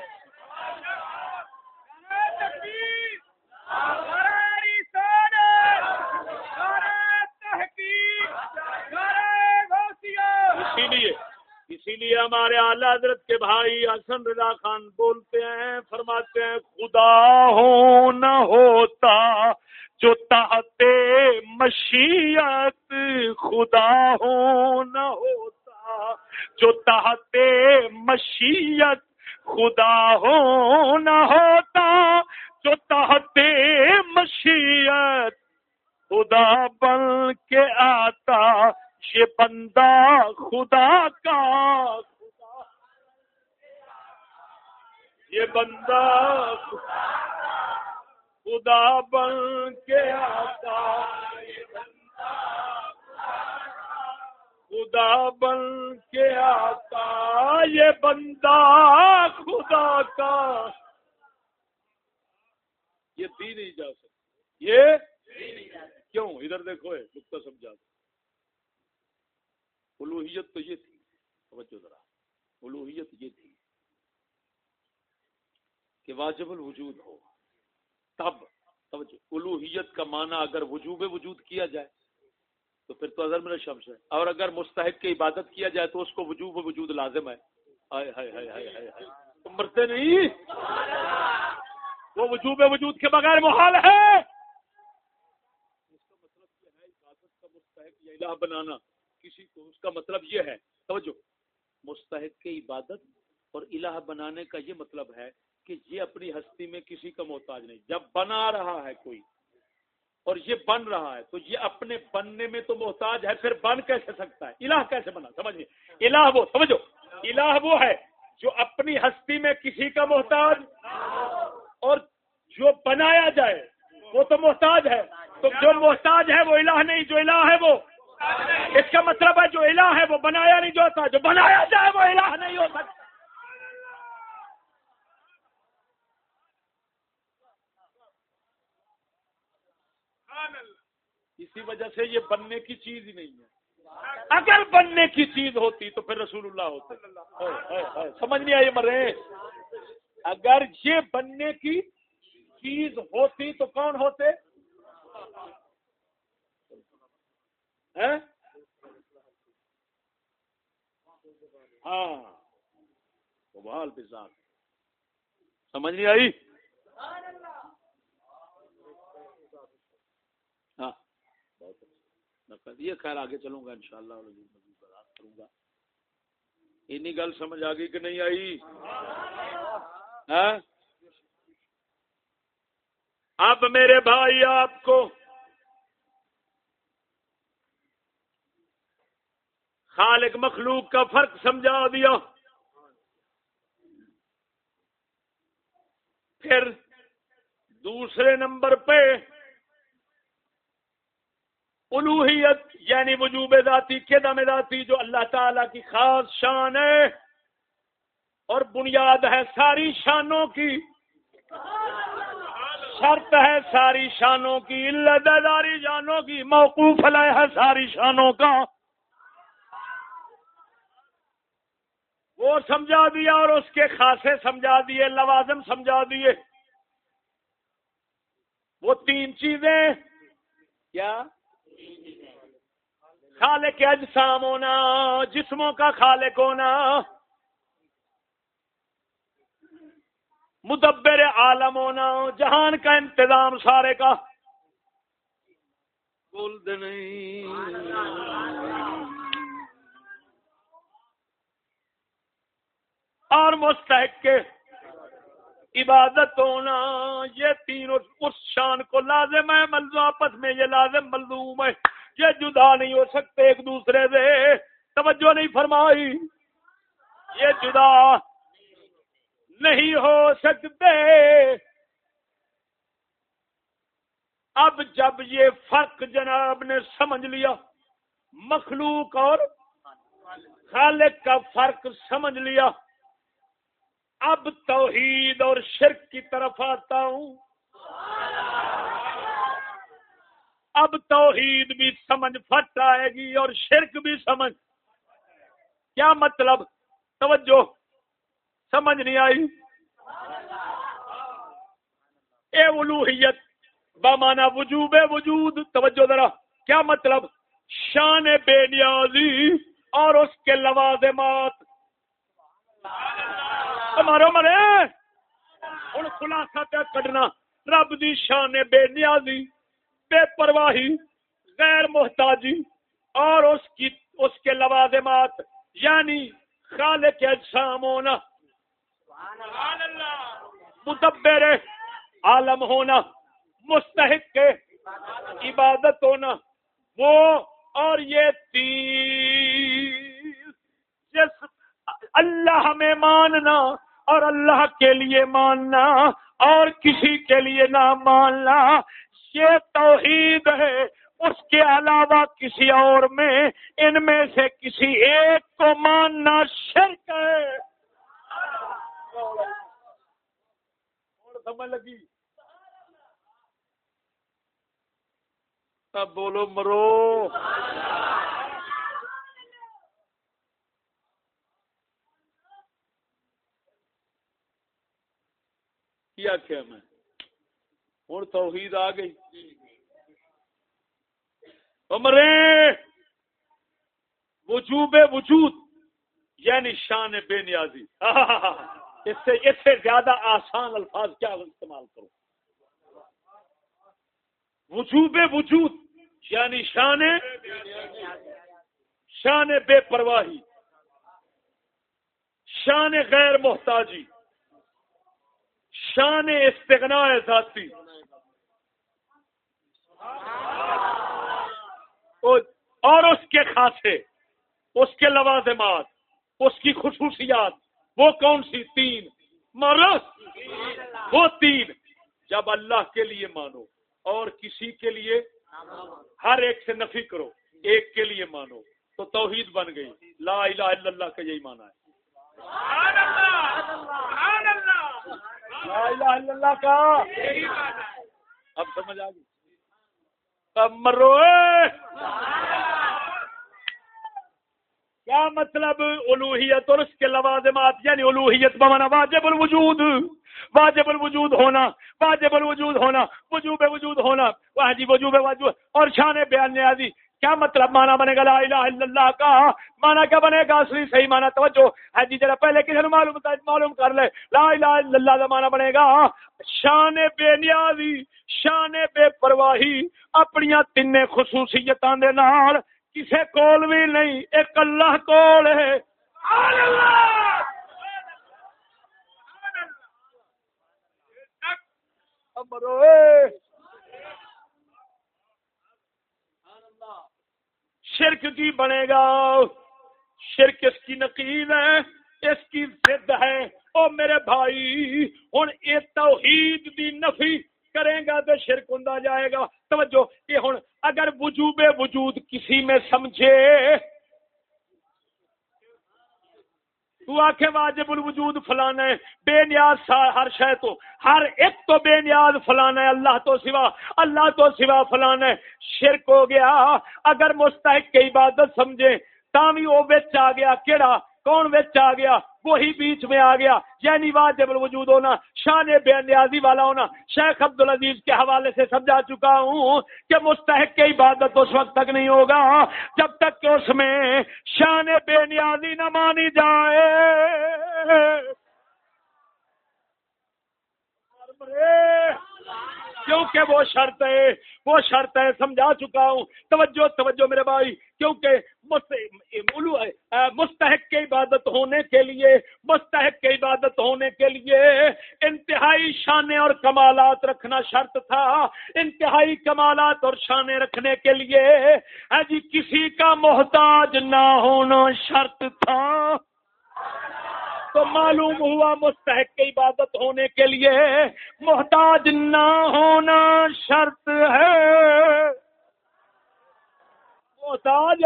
اسی لیے اسی لیے ہمارے اعلی حضرت کے بھائی حسن رضا خان بولتے ہیں، فرماتے ہیں، خدا ہو نہ ہوتا جو تحت مشیت خدا ہو نہ ہوتا، جو تحت مشیت خدا ہو نہ ہوتا، جو تحت مشیت خدا بن کے آتا، یہ بندہ خدا کا یہ بندہ خدا۔ خدا بن کے آتا خدا بن کے آتا یہ بندہ خدا کا یہ دی نہیں جا سکتی یہ کیوں؟ ادھر دیکھو نقطہ سمجھا۔ دو الوحیت تو یہ تھی۔ توجہ ذرا۔ الوحیت یہ تھی کہ واجب الوجود ہو۔ تب الوحیت کا معنی اگر وجوب وجود کیا جائے، تو پھر تو اظہر میرا شمس ہے۔ اور اگر مستحق کی عبادت کیا جائے تو اس کو وجوب وجود لازم ہے۔ مرتے نہیں؟ وہ وجوب وجود کے بغیر محال ہے۔ اس کا مطلب یہ ہے، عبادت کا مستحق یا الہ بنانا، کسی کو اس کا مطلب یہ ہے۔ توجہ، مستحق کی عبادت اور الہ بنانے کا یہ مطلب ہے کہ یہ اپنی ہستی میں کسی کا محتاج نہیں، جب بنا رہا ہے کوئی اور یہ بن رہا ہے، تو یہ اپنے بننے میں تو محتاج ہے، پھر بن کیسے سکتا ہے؟ الہ کیسے بنا؟ سمجھیے، الہ وہ، سمجھو، الہ وہ ہے جو اپنی ہستی میں کسی کا محتاج اور جو بنایا جائے، وہ تو محتاج ہے۔ تو جو محتاج ہے وہ الہ نہیں، جو الہ ہے وہ، اس کا مطلب ہے جو الہ ہے وہ بنایا نہیں جو ہوتا جو بنایا جائے وہ الہ نہیں ہو سکتا۔ اسی وجہ سے یہ بننے کی چیز ہی نہیں ہے۔ اگر بننے کی چیز ہوتی تو پھر رسول اللہ ہوتے۔ سمجھ نہیں آئی مرے۔ اگر یہ بننے کی چیز ہوتی تو کون ہوتے؟ ہاں؟ ساتھ سمجھ نہیں آئی ہاں یہ خیر آگے چلوں گا ان شاء اللہ کروں گا۔ اینی گل سمجھ آ گئی کہ نہیں آئی؟ ہاں؟ اب میرے بھائی آپ کو خالق مخلوق کا فرق سمجھا دیا۔ پھر دوسرے نمبر پہ الوحیت یعنی وجوب ذاتی کے دم ذاتی جو اللہ تعالی کی خاص شان ہے۔ اور بنیاد ہے ساری شانوں کی۔ شرط ہے ساری شانوں کی اللہ داری جانوں کی، موقوف ہے ساری شانوں کا۔ وہ سمجھا دیا اور اس کے خاصے سمجھا دیے، لوازم سمجھا دیے۔ وہ تین چیزیں۔ کیا؟ خالق اجسام ہونا جسموں کا خالق ہونا۔ مدبر عالم ہونا جہان کا انتظام سارے کا۔ بول دے اور مستحق کے عبادت ہونا، یہ تینوں اس شان کو لازم ہے ملزو آپس میں یہ لازم، ملزوم ہے۔ یہ جدا نہیں ہو سکتے ایک دوسرے سے توجہ نہیں فرمائی۔ یہ جدا نہیں ہو سکتے۔ اب جب یہ فرق جناب نے سمجھ لیا، مخلوق اور خالق کا فرق سمجھ لیا اب توحید اور شرک کی طرف آتا ہوں۔ اب توحید بھی سمجھ پھٹ آئے گی اور شرک بھی سمجھ۔ کیا مطلب؟ توجہ۔ سمجھ نہیں آئی؟ اے الوحیت بامانا وجوب وجود۔ توجہ ذرا، کیا مطلب؟ شان بے نیازی اور اس کے لوازمات۔ مارو مرے۔ ہوں خلاصہ پہ کڈنا۔ رب دی شان بے نیازی، بے پرواہی، غیر محتاجی، اور اس کی، اس کے لوازمات یعنی خالق اجسام ہونا۔ متبر عالم ہونا، مستحق کے عبادت ہونا۔ وہ اور یہ تیر جس اللہ میں ماننا اور اللہ کے لیے ماننا اور کسی کے لیے نہ ماننا، یہ توحید ہے۔ اس کے علاوہ کسی اور میں، ان میں سے کسی ایک کو ماننا شرک ہے۔ سمجھ لگی؟ اب بولو مرو۔ کیا کیا میں؟ ہوں توحید آ گئی۔ امرے وجوب وجود یعنی شان بے نیازی۔ اس سے اس سے زیادہ آسان الفاظ کیا استعمال کرو وجوب وجود یعنی شان شان بے پرواہی، شان غیر محتاجی۔ شان استغنا ذاتی۔ اور اس کے خاصے، اس کے لوازمات، اس کی خصوصیات، وہ کون سی؟ تین۔ مرس وہ تین۔ جب اللہ کے لیے مانو، اور کسی کے لیے ہر ایک سے نفی کرو، ایک کے لیے مانو، تو توحید بن گئی۔ لا الہ الا اللہ کا یہی مانا ہے۔ لا الہ الا اللہ کا۔ اب سمجھ آ گئی۔ اب مرو کیا مطلب الوحیت اور اس کے لوازمات؟ یعنی الوحیت بمانا واجب الوجود۔ واجب الوجود ہونا، واجب الوجود ہونا، وجوب وجود ہونا۔ جی وجوب وجود اور شان بیان نیازی۔ کیا مطلب مانا بنے گا لا الہ الا اللہ کا؟ مانا کیا بنے گا؟ اصلی صحیح مانا توجہ۔ ہے جی جرا پہلے کسی نے معلوم معلوم کر لے۔ لا الہ الا اللہ کا مانا بنے گا۔ شان بے نیازی، شان بے پرواہی اپنی تین خصوصیتاں دے نال کسے کول بھی نہیں، ایک اللہ کول ہے۔ شرک کی بنے گا۔ شرک اس کی نقیب ہے، اس کی ضد ہے۔ او میرے بھائی ہوں اے توحید دی نفی کرے گا تو شرک ہوں جائے گا۔ توجہ یہ ہوں اگر وجوب وجود کسی میں سمجھے تو آخ واجب الوجود فلانا ہے بے نیاز ہر شے تو، ہر ایک تو بے نیاز فلانا ہے اللہ تو سوا، اللہ تو سوا فلانا ہے شرک ہو گیا۔ اگر مستحق کی عبادت سمجھے تا بھی وہ بچ آ گیا، کیڑا؟ کون بچ آ گیا؟ وہی بیچ میں آ گیا۔ یعنی واجب الوجود ہونا، شان بے نیازی والا ہونا۔ شیخ عبد العزیز کے حوالے سے سمجھا چکا ہوں کہ مستحق کی عبادت اس وقت تک نہیں ہوگا جب تک کہ اس میں شان بے نیازی نہ مانی جائے۔ کیونکہ وہ شرط ہے، وہ شرط ہے، سمجھا چکا ہوں۔ توجہ توجہ میرے بھائی، کیونکہ مستحق کی عبادت ہونے کے لیے، مستحق کی عبادت ہونے کے لیے انتہائی شانے اور کمالات رکھنا شرط تھا۔ انتہائی کمالات اور شانے رکھنے کے لیے ہاں جی کسی کا محتاج نہ ہونا شرط تھا۔ تو معلوم ہوا مستحق کی عبادت ہونے کے لیے محتاج نہ ہونا شرط ہے۔ محتاج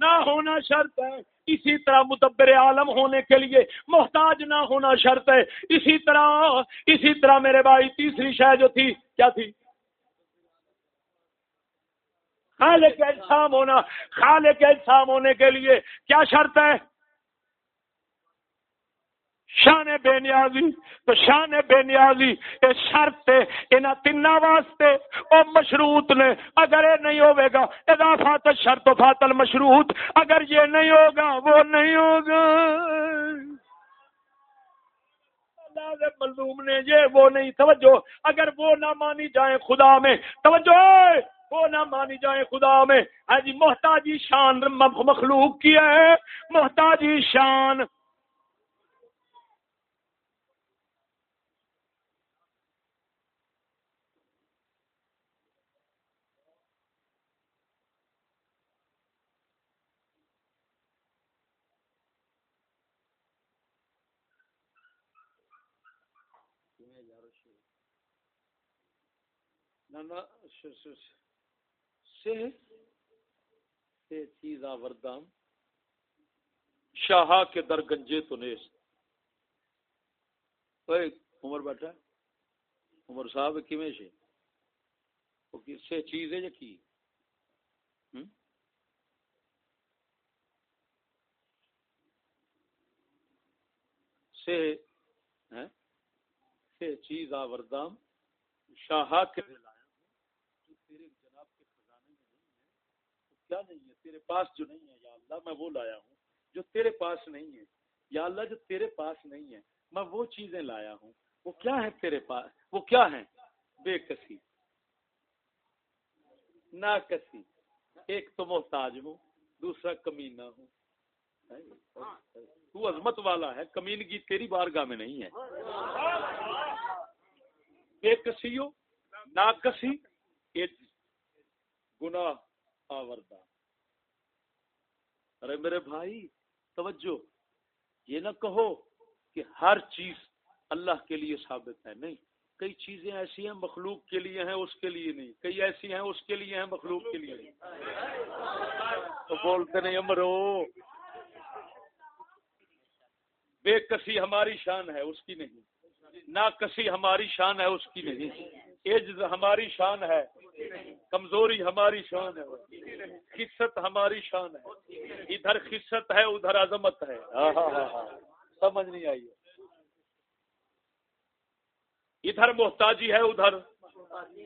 نہ ہونا شرط ہے۔ اسی طرح متبر عالم ہونے کے لیے محتاج نہ ہونا شرط ہے۔ اسی طرح اسی طرح میرے بھائی، تیسری شہ جو تھی، کیا تھی؟ خالق اجسام ہونا۔ خالق اجسام ہونے کے لیے کیا شرط ہے؟ شان بے نیازی، تو شان بے نیازی یہ شرط ان تین واسطے او مشروط نے۔ اگر یہ نہیں ہوئے گا اضافات شرط و فاتل مشروط۔ اگر یہ نہیں ہوگا، وہ نہیں ہوگا۔ ملوم نے یہ، وہ نہیں۔ توجہ، اگر وہ نہ مانی جائیں خدا میں، توجہ، وہ نہ مانی جائیں خدا میں۔ ہاں جی محتاجی شان مخلوق کی ہے۔ محتاجی شان چیز آوردام شاہ کے در گنجے تو نیس عمر بیٹھا عمر صاحب کیویں سے وہ کس سے چیز ہے یا کی؟ سے ہیں سے چیز آوردام شاہ کے کیا نہیں ہے، تیرے پاس جو نہیں ہے یا اللہ، میں وہ لایا ہوں جو تیرے پاس نہیں ہے، یا اللہ جو تیرے پاس نہیں ہے، میں وہ چیزیں لایا ہوں۔ وہ کیا ہے تیرے پاس؟ وہ کیا ہے بے کسی نہ کسی ایک تو محتاج ہوں، دوسرا کمینہ ہوں۔ تو عظمت والا ہے، کمینگی تیری بارگاہ میں نہیں ہے۔ بے کسی ہو نہ کسی گناہ۔ آوردہ ارے میرے بھائی، توجہ۔ یہ نہ کہو کہ ہر چیز اللہ کے لیے ثابت ہے۔ نہیں، کئی چیزیں ایسی ہیں مخلوق کے لیے ہیں، اس کے لیے نہیں۔ کئی ایسی ہیں، اس کے لیے ہیں، مخلوق کے لیے نہیں۔ تو بولتے نہیں امرو بے کسی ہماری شان ہے، اس کی نہیں۔ نہ کسی ہماری شان ہے، اس کی نہیں۔ عجز ہماری شان ہے، کمزوری ہماری شان ہے، خصت ہماری شان ہے۔ ادھر خصت ہے، ادھر عظمت ہے۔ سمجھ نہیں آئی۔ ادھر محتاجی ہے، ادھر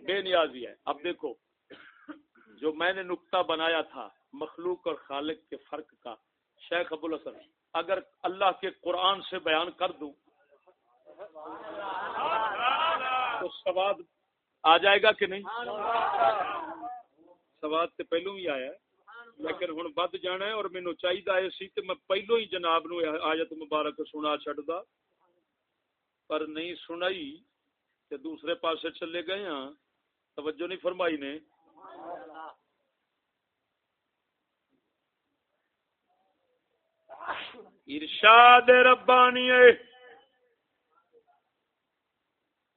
بے نیازی ہے۔ اب دیکھو، جو میں نے نقطہ بنایا تھا، مخلوق اور خالق کے فرق کا، شیخ ابو الحسن، اگر اللہ کے قرآن سے بیان کر دوں، تو سواد آ جائے گا کہ نہیں؟ سواد تو پہلو ہی آیا لیکن ہوں بد جانا ہے اور مینو چاہیے سی تو میں پہلو ہی جناب نو آیت مبارک سنا چڈا پر نہیں سنائی کہ دوسرے پاسے چلے گئے ہاں۔ توجہ نہیں فرمائی نے؟ ارشاد ربانی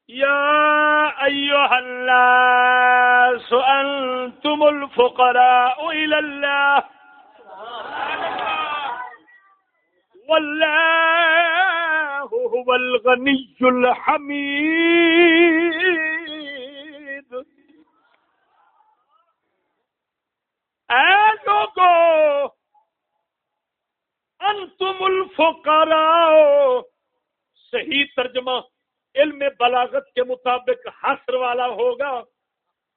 يا أيها الناس، أنتم الفقراء إلى الله. والله هو الغني الحميد. أنتم انتم الفقراء. صحیح ترجمہ. علم بلاغت کے مطابق حسر والا ہوگا۔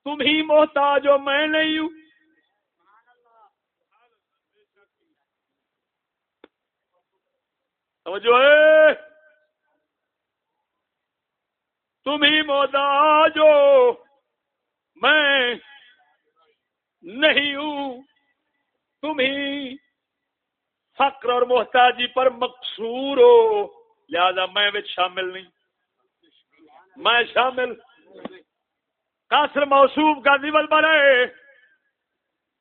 تم ہی محتاج ہو، میں نہیں ہوں۔ جو ہے۔ تم ہی محتاج ہو، میں نہیں ہوں۔ تم ہی فقر اور محتاجی پر مقصور ہو، لہذا میں شامل نہیں۔ میں شامل کاسر موصوب کا نیول بنے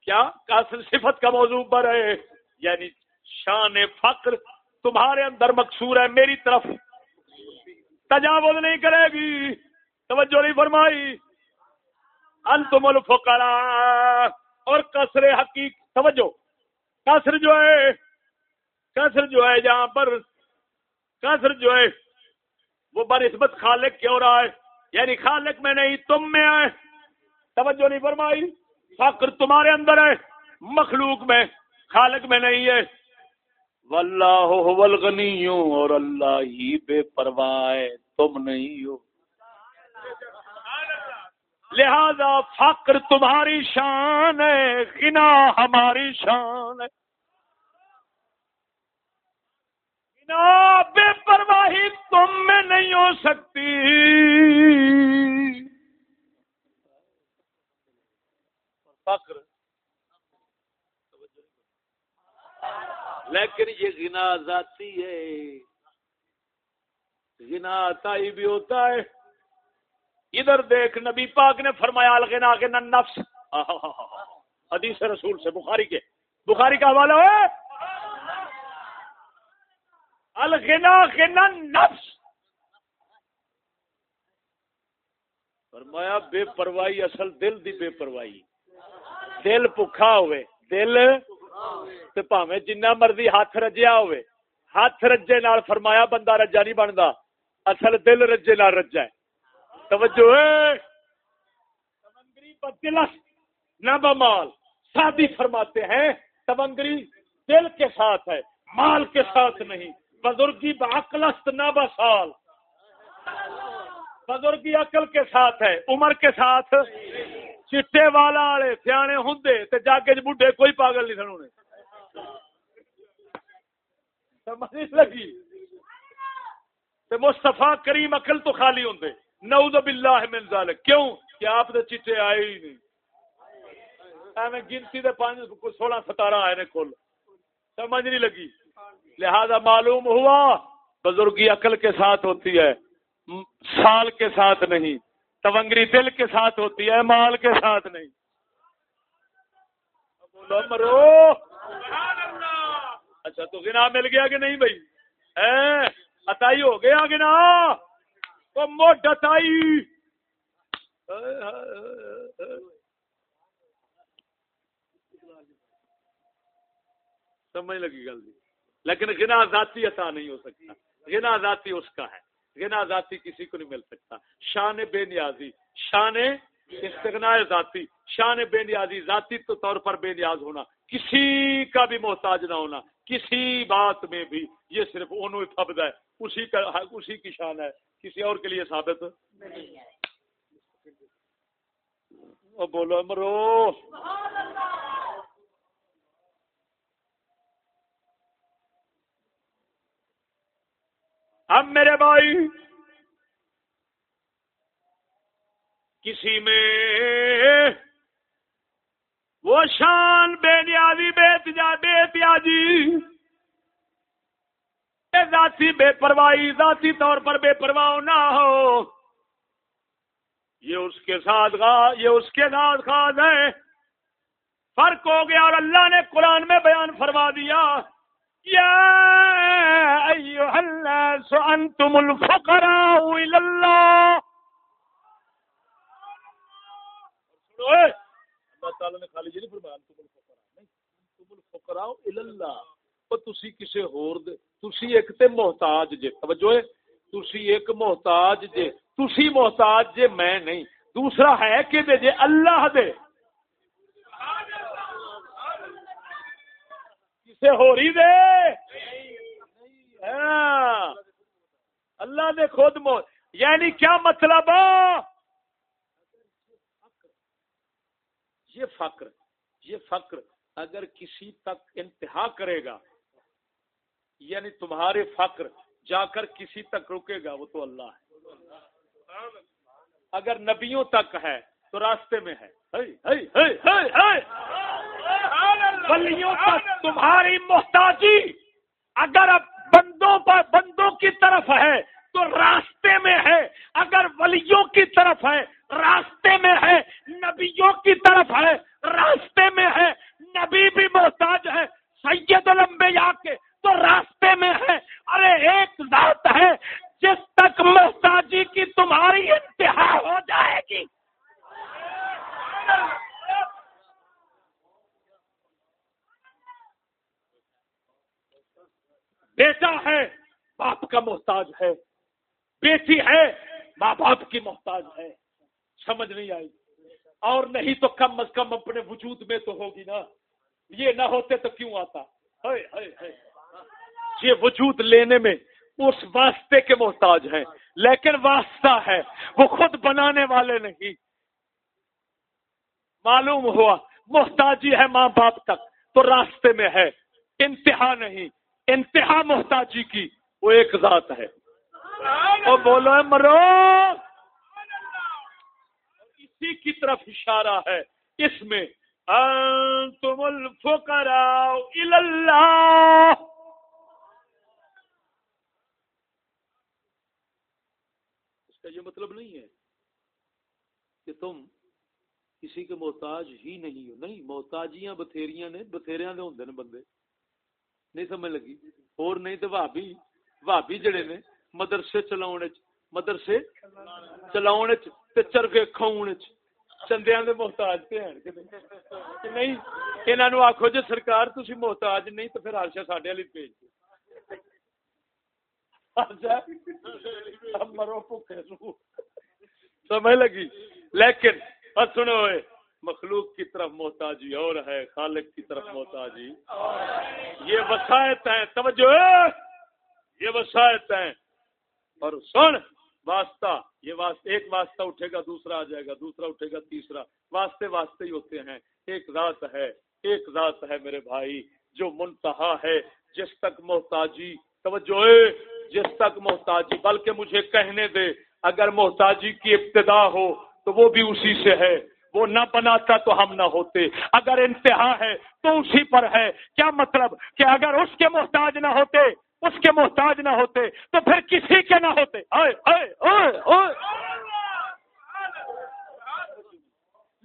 کیا کاسر صفت کا موضوع بنے یعنی شان فقر تمہارے اندر مقصور ہے، میری طرف تجاوز نہیں کرے گی۔ توجہ نہیں فرمائی۔ انتم الفقراء۔ اور کسر حقیق، توجہ۔ کسر جو ہے کسر جو ہے جہاں پر کسر جو ہے وہ بنسبت خالق کیوں رہا ہے یعنی خالق میں نہیں، تم میں آئے۔ توجہ نہیں فرمائی؟ فخر تمہارے اندر ہے، مخلوق میں، خالق میں نہیں ہے۔ واللہ والغنی اور اللہ ہی بے پرواہ ہے، تم نہیں ہو۔ لہذا فقر تمہاری شان ہے، غنا ہماری شان ہے۔ بے پرواہی تم میں نہیں ہو سکتی۔ فخر۔ لیکن یہ گنا ذاتی ہے۔ گنا تائی بھی ہوتا ہے۔ ادھر دیکھ نبی پاک نے فرمایا، الغنا کے نفس۔ حدیث رسول سے، بخاری کے۔ بخاری کا حوالہ ہے۔ الغنا غنا نفس۔ فرمایا، بے پرواہی، اصل دل دی بے پرواہی۔ دل بکھا ہوئے، دل تے پاویں جنہ مرضی ہاتھ رجیا ہوئے۔ ہاتھ رجے نال فرمایا، بندہ رجا نہیں بنتا اصل دل رجے نال رجا ہے۔ توجہ ہے۔ تونگری بدلس، نہ بمال شادی فرماتے ہیں تونگری دل کے ساتھ ہے، مال کے ساتھ نہیں۔ بزرگی باقلست نہ بسال بزرگی عقل کے ساتھ ہے، عمر کے ساتھ۔ چٹے والا والے سیانے ہوں جاگے بڈھے کوئی پاگل نہیں سنونے۔ سمجھ لگی؟ مستفا کریم عقل تو خالی ہوں نعوذ باللہ من ذالک۔ کیوں؟ کہ آپ دے چٹے آئے ہی نہیں۔ ایویں گنتی دے پانچ سولہ ستارہ آئے نے کل۔ سمجھ نہیں لگی؟ لہذا معلوم ہوا بزرگی عقل کے ساتھ ہوتی ہے، سال کے ساتھ نہیں، تونگری دل کے ساتھ ہوتی ہے، مال کے ساتھ نہیں۔ بولو مرو۔ اچھا تو گنا مل گیا کہ نہیں بھائی؟ اتائی ہو گیا گنا تو موٹ اتائی سمجھ لگی گل جی لیکن گنا ذاتی عطا نہیں ہو سکتا۔ گنا ذاتی اس کا ہے۔ گنا ذاتی کسی کو نہیں مل سکتا۔ شان بے نیازی۔ شان استغنا ذاتی۔ شان بے نیازی ذاتی تو طور پر بے نیاز ہونا۔ کسی کا بھی محتاج نہ ہونا۔ کسی بات میں بھی۔ یہ صرف انہوں فبد ہے۔ اسی کا اسی کی شان ہے۔ کسی اور کے لیے ثابت؟ بولو امرو۔ اب میرے بھائی، کسی میں وہ شان بے نیازی، بے بے پیازی ذاتی، بے پرواہی، ذاتی طور پر بے پرواہ نہ ہو۔ یہ اس کے ساتھ یہ اس کے ساتھ خاص ہے۔ فرق ہو گیا اور اللہ نے قرآن میں بیان فرما دیا۔ یا ایوہ الناس انتم الفقراء الاللہ اللہ تعالی نے خالی جی فرمایا انتم الفقراء، نہیں انتم الفقراء تسی کسے ہور دے، تسی ایک تے محتاج جے، توجہ ہے، تسی ایک محتاج جے، تسی محتاج جے میں نہیں، دوسرا ہے کہ دے جے؟ اللہ دے۔ کسے ہو رہی دے۔ ہاں۔ اللہ نے خود مو یعنی کیا مطلب؟ یہ فقر یہ فقر اگر کسی تک انتہا کرے گا یعنی تمہارے فقر جا کر کسی تک رکے گا، وہ تو اللہ ہے۔ اگر نبیوں تک ہے، تو راستے میں ہے۔ ولیوں تک تمہاری محتاجی اگر اب بندوں پر بندوں کی طرف ہے تو راستے میں ہے۔ اگر ولیوں کی طرف ہے، راستے میں ہے۔ نبیوں کی طرف ہے، راستے میں ہے۔ نبی بھی محتاج ہے، سید الانبیاء کے تو راستے میں ہے۔ ارے ایک ذات ہے، جس تک محتاجی کی تمہاری انتہا ہو جائے گی۔ بیٹا ہے، باپ کا محتاج ہے۔ بیٹی ہے، ماں باپ کی محتاج ہے۔ سمجھ نہیں آئی۔ اور نہیں تو کم از کم اپنے وجود میں تو ہوگی نا۔ یہ نہ ہوتے تو کیوں آتا؟ یہ وجود لینے میں اس واسطے کے محتاج ہیں۔ لیکن واسطہ ہے۔ وہ خود بنانے والے نہیں۔ معلوم ہوا، محتاجی ہے ماں باپ تک۔ تو راستے میں ہے۔ انتہا نہیں۔ انتہا محتاجی کی، وہ ایک ذات ہے۔ وہ بولو مرو، اسی کی طرف اشارہ ہے۔ اس میں، انتم الفقراء اللہ۔ اس کا یہ مطلب نہیں ہے کہ تم کسی کے محتاج ہی نہیں ہو۔ نہیں، محتاجیاں بتھیریاں نے، بتھیریاں دے ہوندے نے بندے۔ نہیں سمجھ لگی۔ اور نہیں تو بھابی بھابی جڑے نے مدرسے چلاؤ مدرسے چلاؤ چرگے کھاؤ چندیا کے محتاج پہ نہیں؟ انہوں آخو جی سرکار تھی محتاج نہیں تو پھر ہرشا سڈے والی بھیج مرو بھوکے سمجھ لگی؟ لیکن سنو مخلوق کی طرف محتاجی اور ہے خالق کی طرف محتاجی۔ یہ وسائط ہیں توجہ۔ یہ وسائط ہیں۔ اور سن واسطہ۔ یہ واسطہ ایک واسطہ اٹھے گا دوسرا آ جائے گا دوسرا اٹھے گا تیسرا۔ واسطے واسطے ہی ہوتے ہیں۔ ایک ذات ہے ایک ذات ہے میرے بھائی جو منتہا ہے جس تک محتاجی۔ توجہ۔ جس تک محتاجی بلکہ مجھے کہنے دے اگر محتاجی کی ابتدا ہو تو وہ بھی اسی سے ہے۔ وہ نہ بناتا تو ہم نہ ہوتے۔ اگر انتہا ہے تو اسی پر ہے۔ کیا مطلب کہ اگر اس کے محتاج نہ ہوتے، اس کے محتاج نہ ہوتے، تو پھر کسی کے نہ ہوتے۔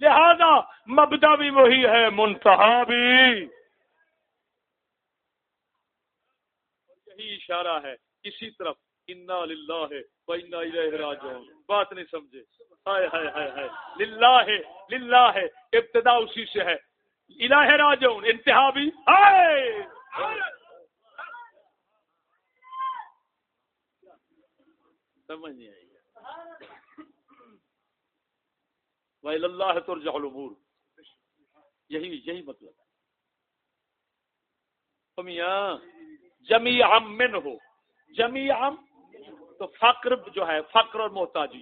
لہذا مبدا بھی وہی ہے، منتہا بھی۔ یہی اشارہ ہے، اسی طرف۔ انا للہ ہے بات نہیں سمجھے۔ ہائے ہائے ہائے ہائے۔ للہ ہے للہ ہے ابتدا اسی سے ہے۔ الہ راجون انتہا بھی۔ ہائے! سمجھ نہیں آئی۔ وَإِلَى اللَّهِ تُرْجَعُ الْأُمُورُ۔ یہی یہی مطلب ہے۔ میاں جمی من ہو جمی تو فقر جو ہے فقر اور محتاجی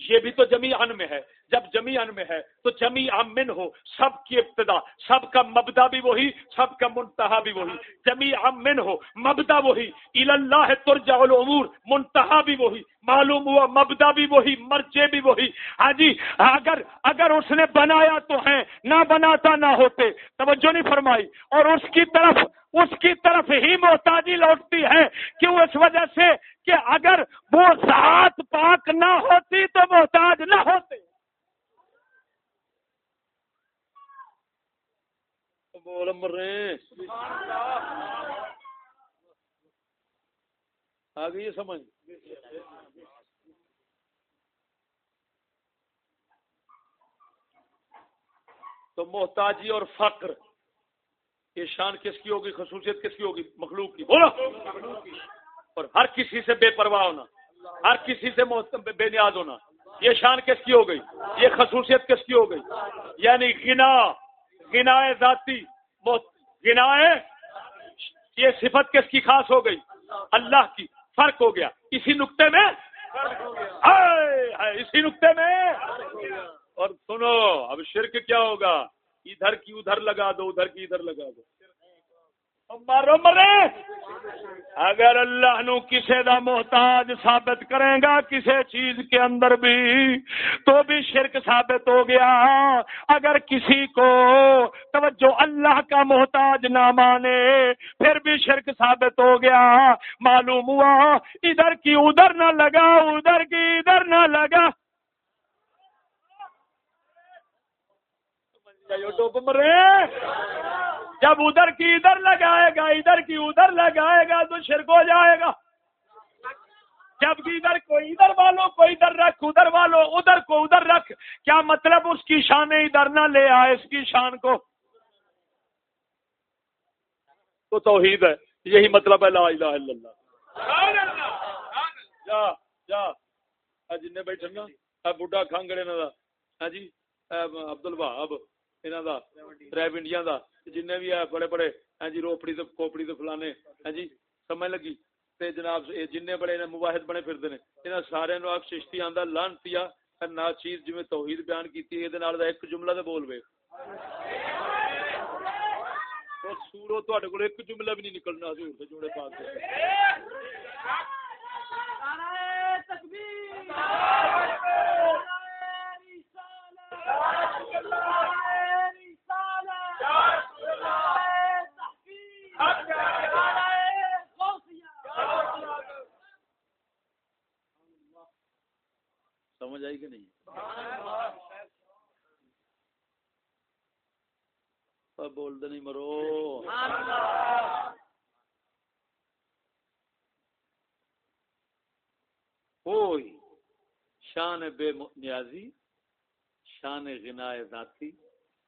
یہ بھی تو جمی ان میں ہے۔ جب جمی ان میں ہے تو جمی امن ہو، سب کی ابتدا، سب کا مبدا بھی وہی، سب کا منتہا بھی وہی۔ جمی امن ہو، مبدا وہی۔ اللہ ترجع الامور، منتہا بھی وہی۔ معلوم ہوا مبدا بھی وہی مرچے بھی وہی۔ ہاں جی اگر اگر اس نے بنایا تو ہے نہ بناتا نہ ہوتے۔ توجہ نہیں فرمائی۔ اور اس کی طرف، اس کی طرف ہی محتاجی لوٹتی ہے۔ کیوں؟ اس وجہ سے کہ اگر وہ ساتھ پاک نہ ہوتی تو محتاج نہ ہوتے۔ بول مر رہے آ گئی سمجھ۔ تو محتاجی اور فقر، یہ شان کس کی ہوگی؟ خصوصیت کس کی ہوگی؟ مخلوق کی۔ بولو۔ اور ہر کسی سے بے پرواہ ہونا، ہر کسی سے بے نیاز ہونا، یہ شان کس کی ہو گئی؟ یہ خصوصیت کس کی ہو گئی؟ یعنی گنا گنا ذاتی۔ گنا یہ صفت کس کی خاص ہو گئی؟ اللہ کی۔ فرق ہو گیا۔ اسی نقطے میں۔ اسی نقطے میں۔ اور سنو، اب شرک کیا ہوگا؟ ادھر کی ادھر لگا دو، ادھر کی ادھر لگا دو۔ مارو مرے۔ اگر اللہ نو کسے دا محتاج ثابت کرے گا کسے چیز کے اندر بھی، تو بھی شرک ثابت ہو گیا۔ اگر کسی کو توجہ اللہ کا محتاج نہ مانے، پھر بھی شرک ثابت ہو گیا۔ معلوم ہوا، ادھر کی ادھر نہ لگا، ادھر کی ادھر نہ لگا۔ مرے۔ جب ادھر کی ادھر لگائے گا، ادھر کی ادھر لگائے گا تو شرک ہو جائے گا۔ جب ادھر کو ادھر والوں کو ادھر رکھ، ادھر والوں ادھر کو ادھر رکھ۔ کیا مطلب اس کی شان ادھر نہ لے آئے، اس کی شان کو؟ تو توحید ہے۔ یہی مطلب ہے لا الہ الا اللہ۔ جا جا۔ جن بیٹھے نا بڈا کھانگڑے نا ہاں جی, ہاں، ہاں جی، عبد الوہاب انہاں دا ٹریب انڈیا دا جن بھی ہے بڑے بڑے ہاں جی روپڑی تو کوپڑی تو فلانے ہاں جی سمجھ لگی تے جناب جن بڑے نے مواحد بنے پھرتے ہیں یہاں سارے نو آپ چشتی آندا لانتی نا چیز جی توحید بیان کی ایک جملہ تو بول وے سورو تے کو ایک جملہ بھی نہیں نکلنا حضور سے جوڑے پاک دے سمجھ آئی کہ نہیں؟ بول دے نہیں مرو۔ کوئی شان بے نیازی، شان غنا ذاتی،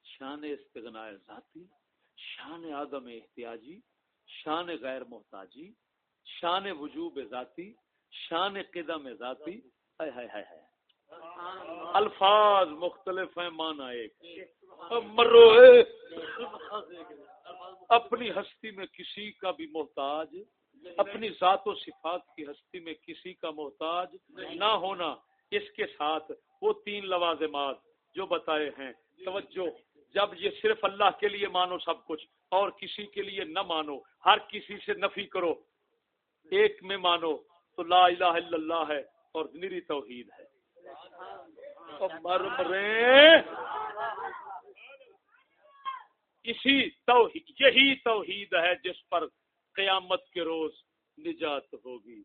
شان استغنا ذاتی، شان آدم احتیاجی، شان غیر محتاجی، شان وجوب ذاتی، شان قدم ذاتی۔ ہے ہے ہے ہے الفاظ مختلف ہیں مانا ایک۔ مرو، اپنی ہستی میں کسی کا بھی محتاج، اپنی ذات و صفات کی ہستی میں کسی کا محتاج نہ ہونا، اس کے ساتھ وہ تین لوازمات جو بتائے ہیں۔ توجہ، جب یہ صرف اللہ کے لیے مانو سب کچھ، اور کسی کے لیے نہ مانو، ہر کسی سے نفی کرو، ایک میں مانو، تو لا الہ الا اللہ ہے اور میری توحید ہے۔ مر مرے۔ اسی توحید یہی توحید ہے جس پر قیامت کے روز نجات ہوگی۔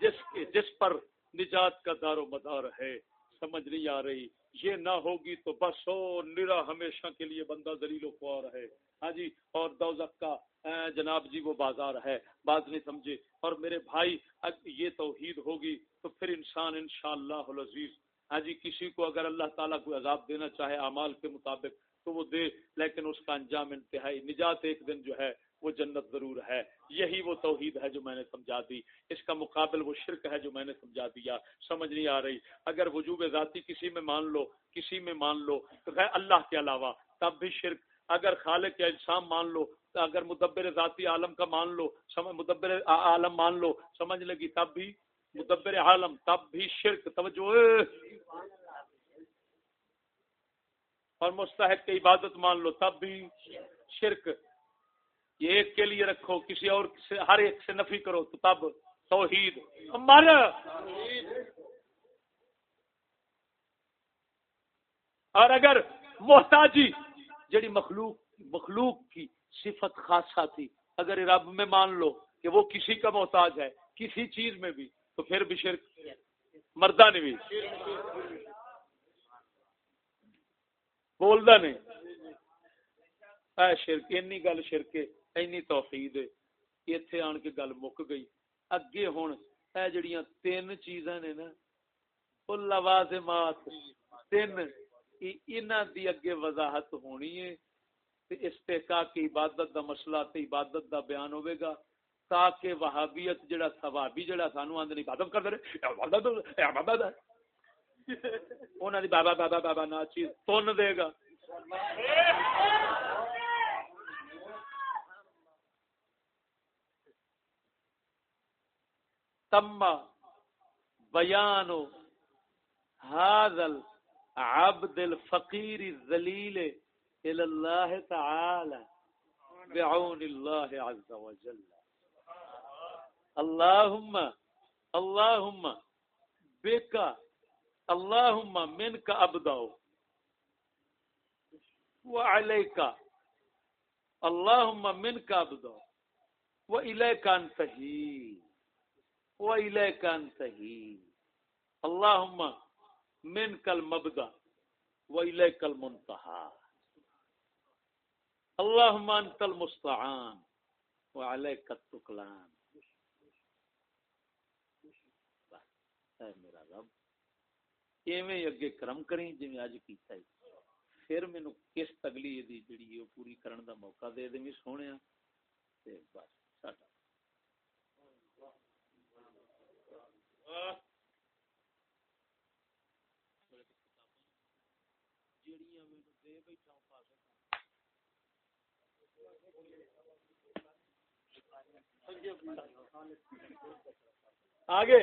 جس جس پر نجات کا دار و مدار ہے۔ سمجھ نہیں آ رہی۔ یہ نہ ہوگی تو بس ہو، نرا ہمیشہ کے لیے بندہ دلیل و خوار ہے۔ ہاں جی اور دوزک کا جناب جی وہ بازار ہے۔ بات نہیں سمجھے۔ اور میرے بھائی یہ توحید ہوگی تو پھر انسان انشاءاللہ العزیز۔ ہاں جی کسی کو اگر اللہ تعالیٰ کو عذاب دینا چاہے اعمال کے مطابق تو وہ دے، لیکن اس کا انجام انتہائی نجات ایک دن جو ہے وہ جنت ضرور ہے۔ یہی وہ توحید ہے جو میں نے سمجھا دی۔ اس کا مقابل وہ شرک ہے جو میں نے سمجھا دیا۔ سمجھ نہیں آ رہی۔ اگر وجوب ذاتی کسی میں مان لو، کسی میں مان لو تو اللہ کے علاوہ تب بھی شرک۔ اگر خالق یا انسان مان لو اگر مدبر ذاتی عالم کا مان لو مدبر عالم مان لو، سمجھ لگی تب بھی مدبر عالم، تب بھی شرک، توجہ۔ اور مستحق کی عبادت مان لو، تب بھی شرک۔ یہ ایک کے لیے رکھو، کسی اور سے، ہر ایک سے نفی کرو، تو تب توحید۔ مر اور اگر محتاجی، جڑی مخلوق مخلوق کی صفت خاصا تھی اگر رب میں مان لو کہ وہ کسی کا محتاج ہے، کسی چیز میں بھی، تو پھر بھی شرک مردہ نے بھی بولدا نہیں۔ اے شرک، اینی گل شرک اینی توحید ایتھے آن کے گل مک گئی۔ اگے ہن اے جڑیاں تین چیزاں نے نا، او لوازمات۔ تین انہاں دی اگے وضاحت ہونی ہے۔ تے استحقاق کی عبادت دا مسئلہ تے عبادت دا بیان ہوے گا تاکہ وہابیت جڑا ثوابی جڑا سانو آندے عبادت کردے رہے۔ عبادت عبادت ہے۔ انہوں نے بابا بابا بابا نا چیز تن دے گا۔ تما بیان هذا العبد الفقير الذليل الى الله تعالى بعون الله عز وجل. اللهم اللهم بك، اللهم منك ابدا وعليك، اللهم منك ابدا واليك انتهي واليك انتهي اللهم منك المبدا واليك المنتهى. اللهم انت المستعان وعليك التكلان میرا رب، ایویں اگے کرم کریں جی اج کیتا ہے۔ پھر مینو کس تگلی دی جڑی ہے پوری کرن دا موقع دے دیں سونے تے بس، ساڈا۔ آگے۔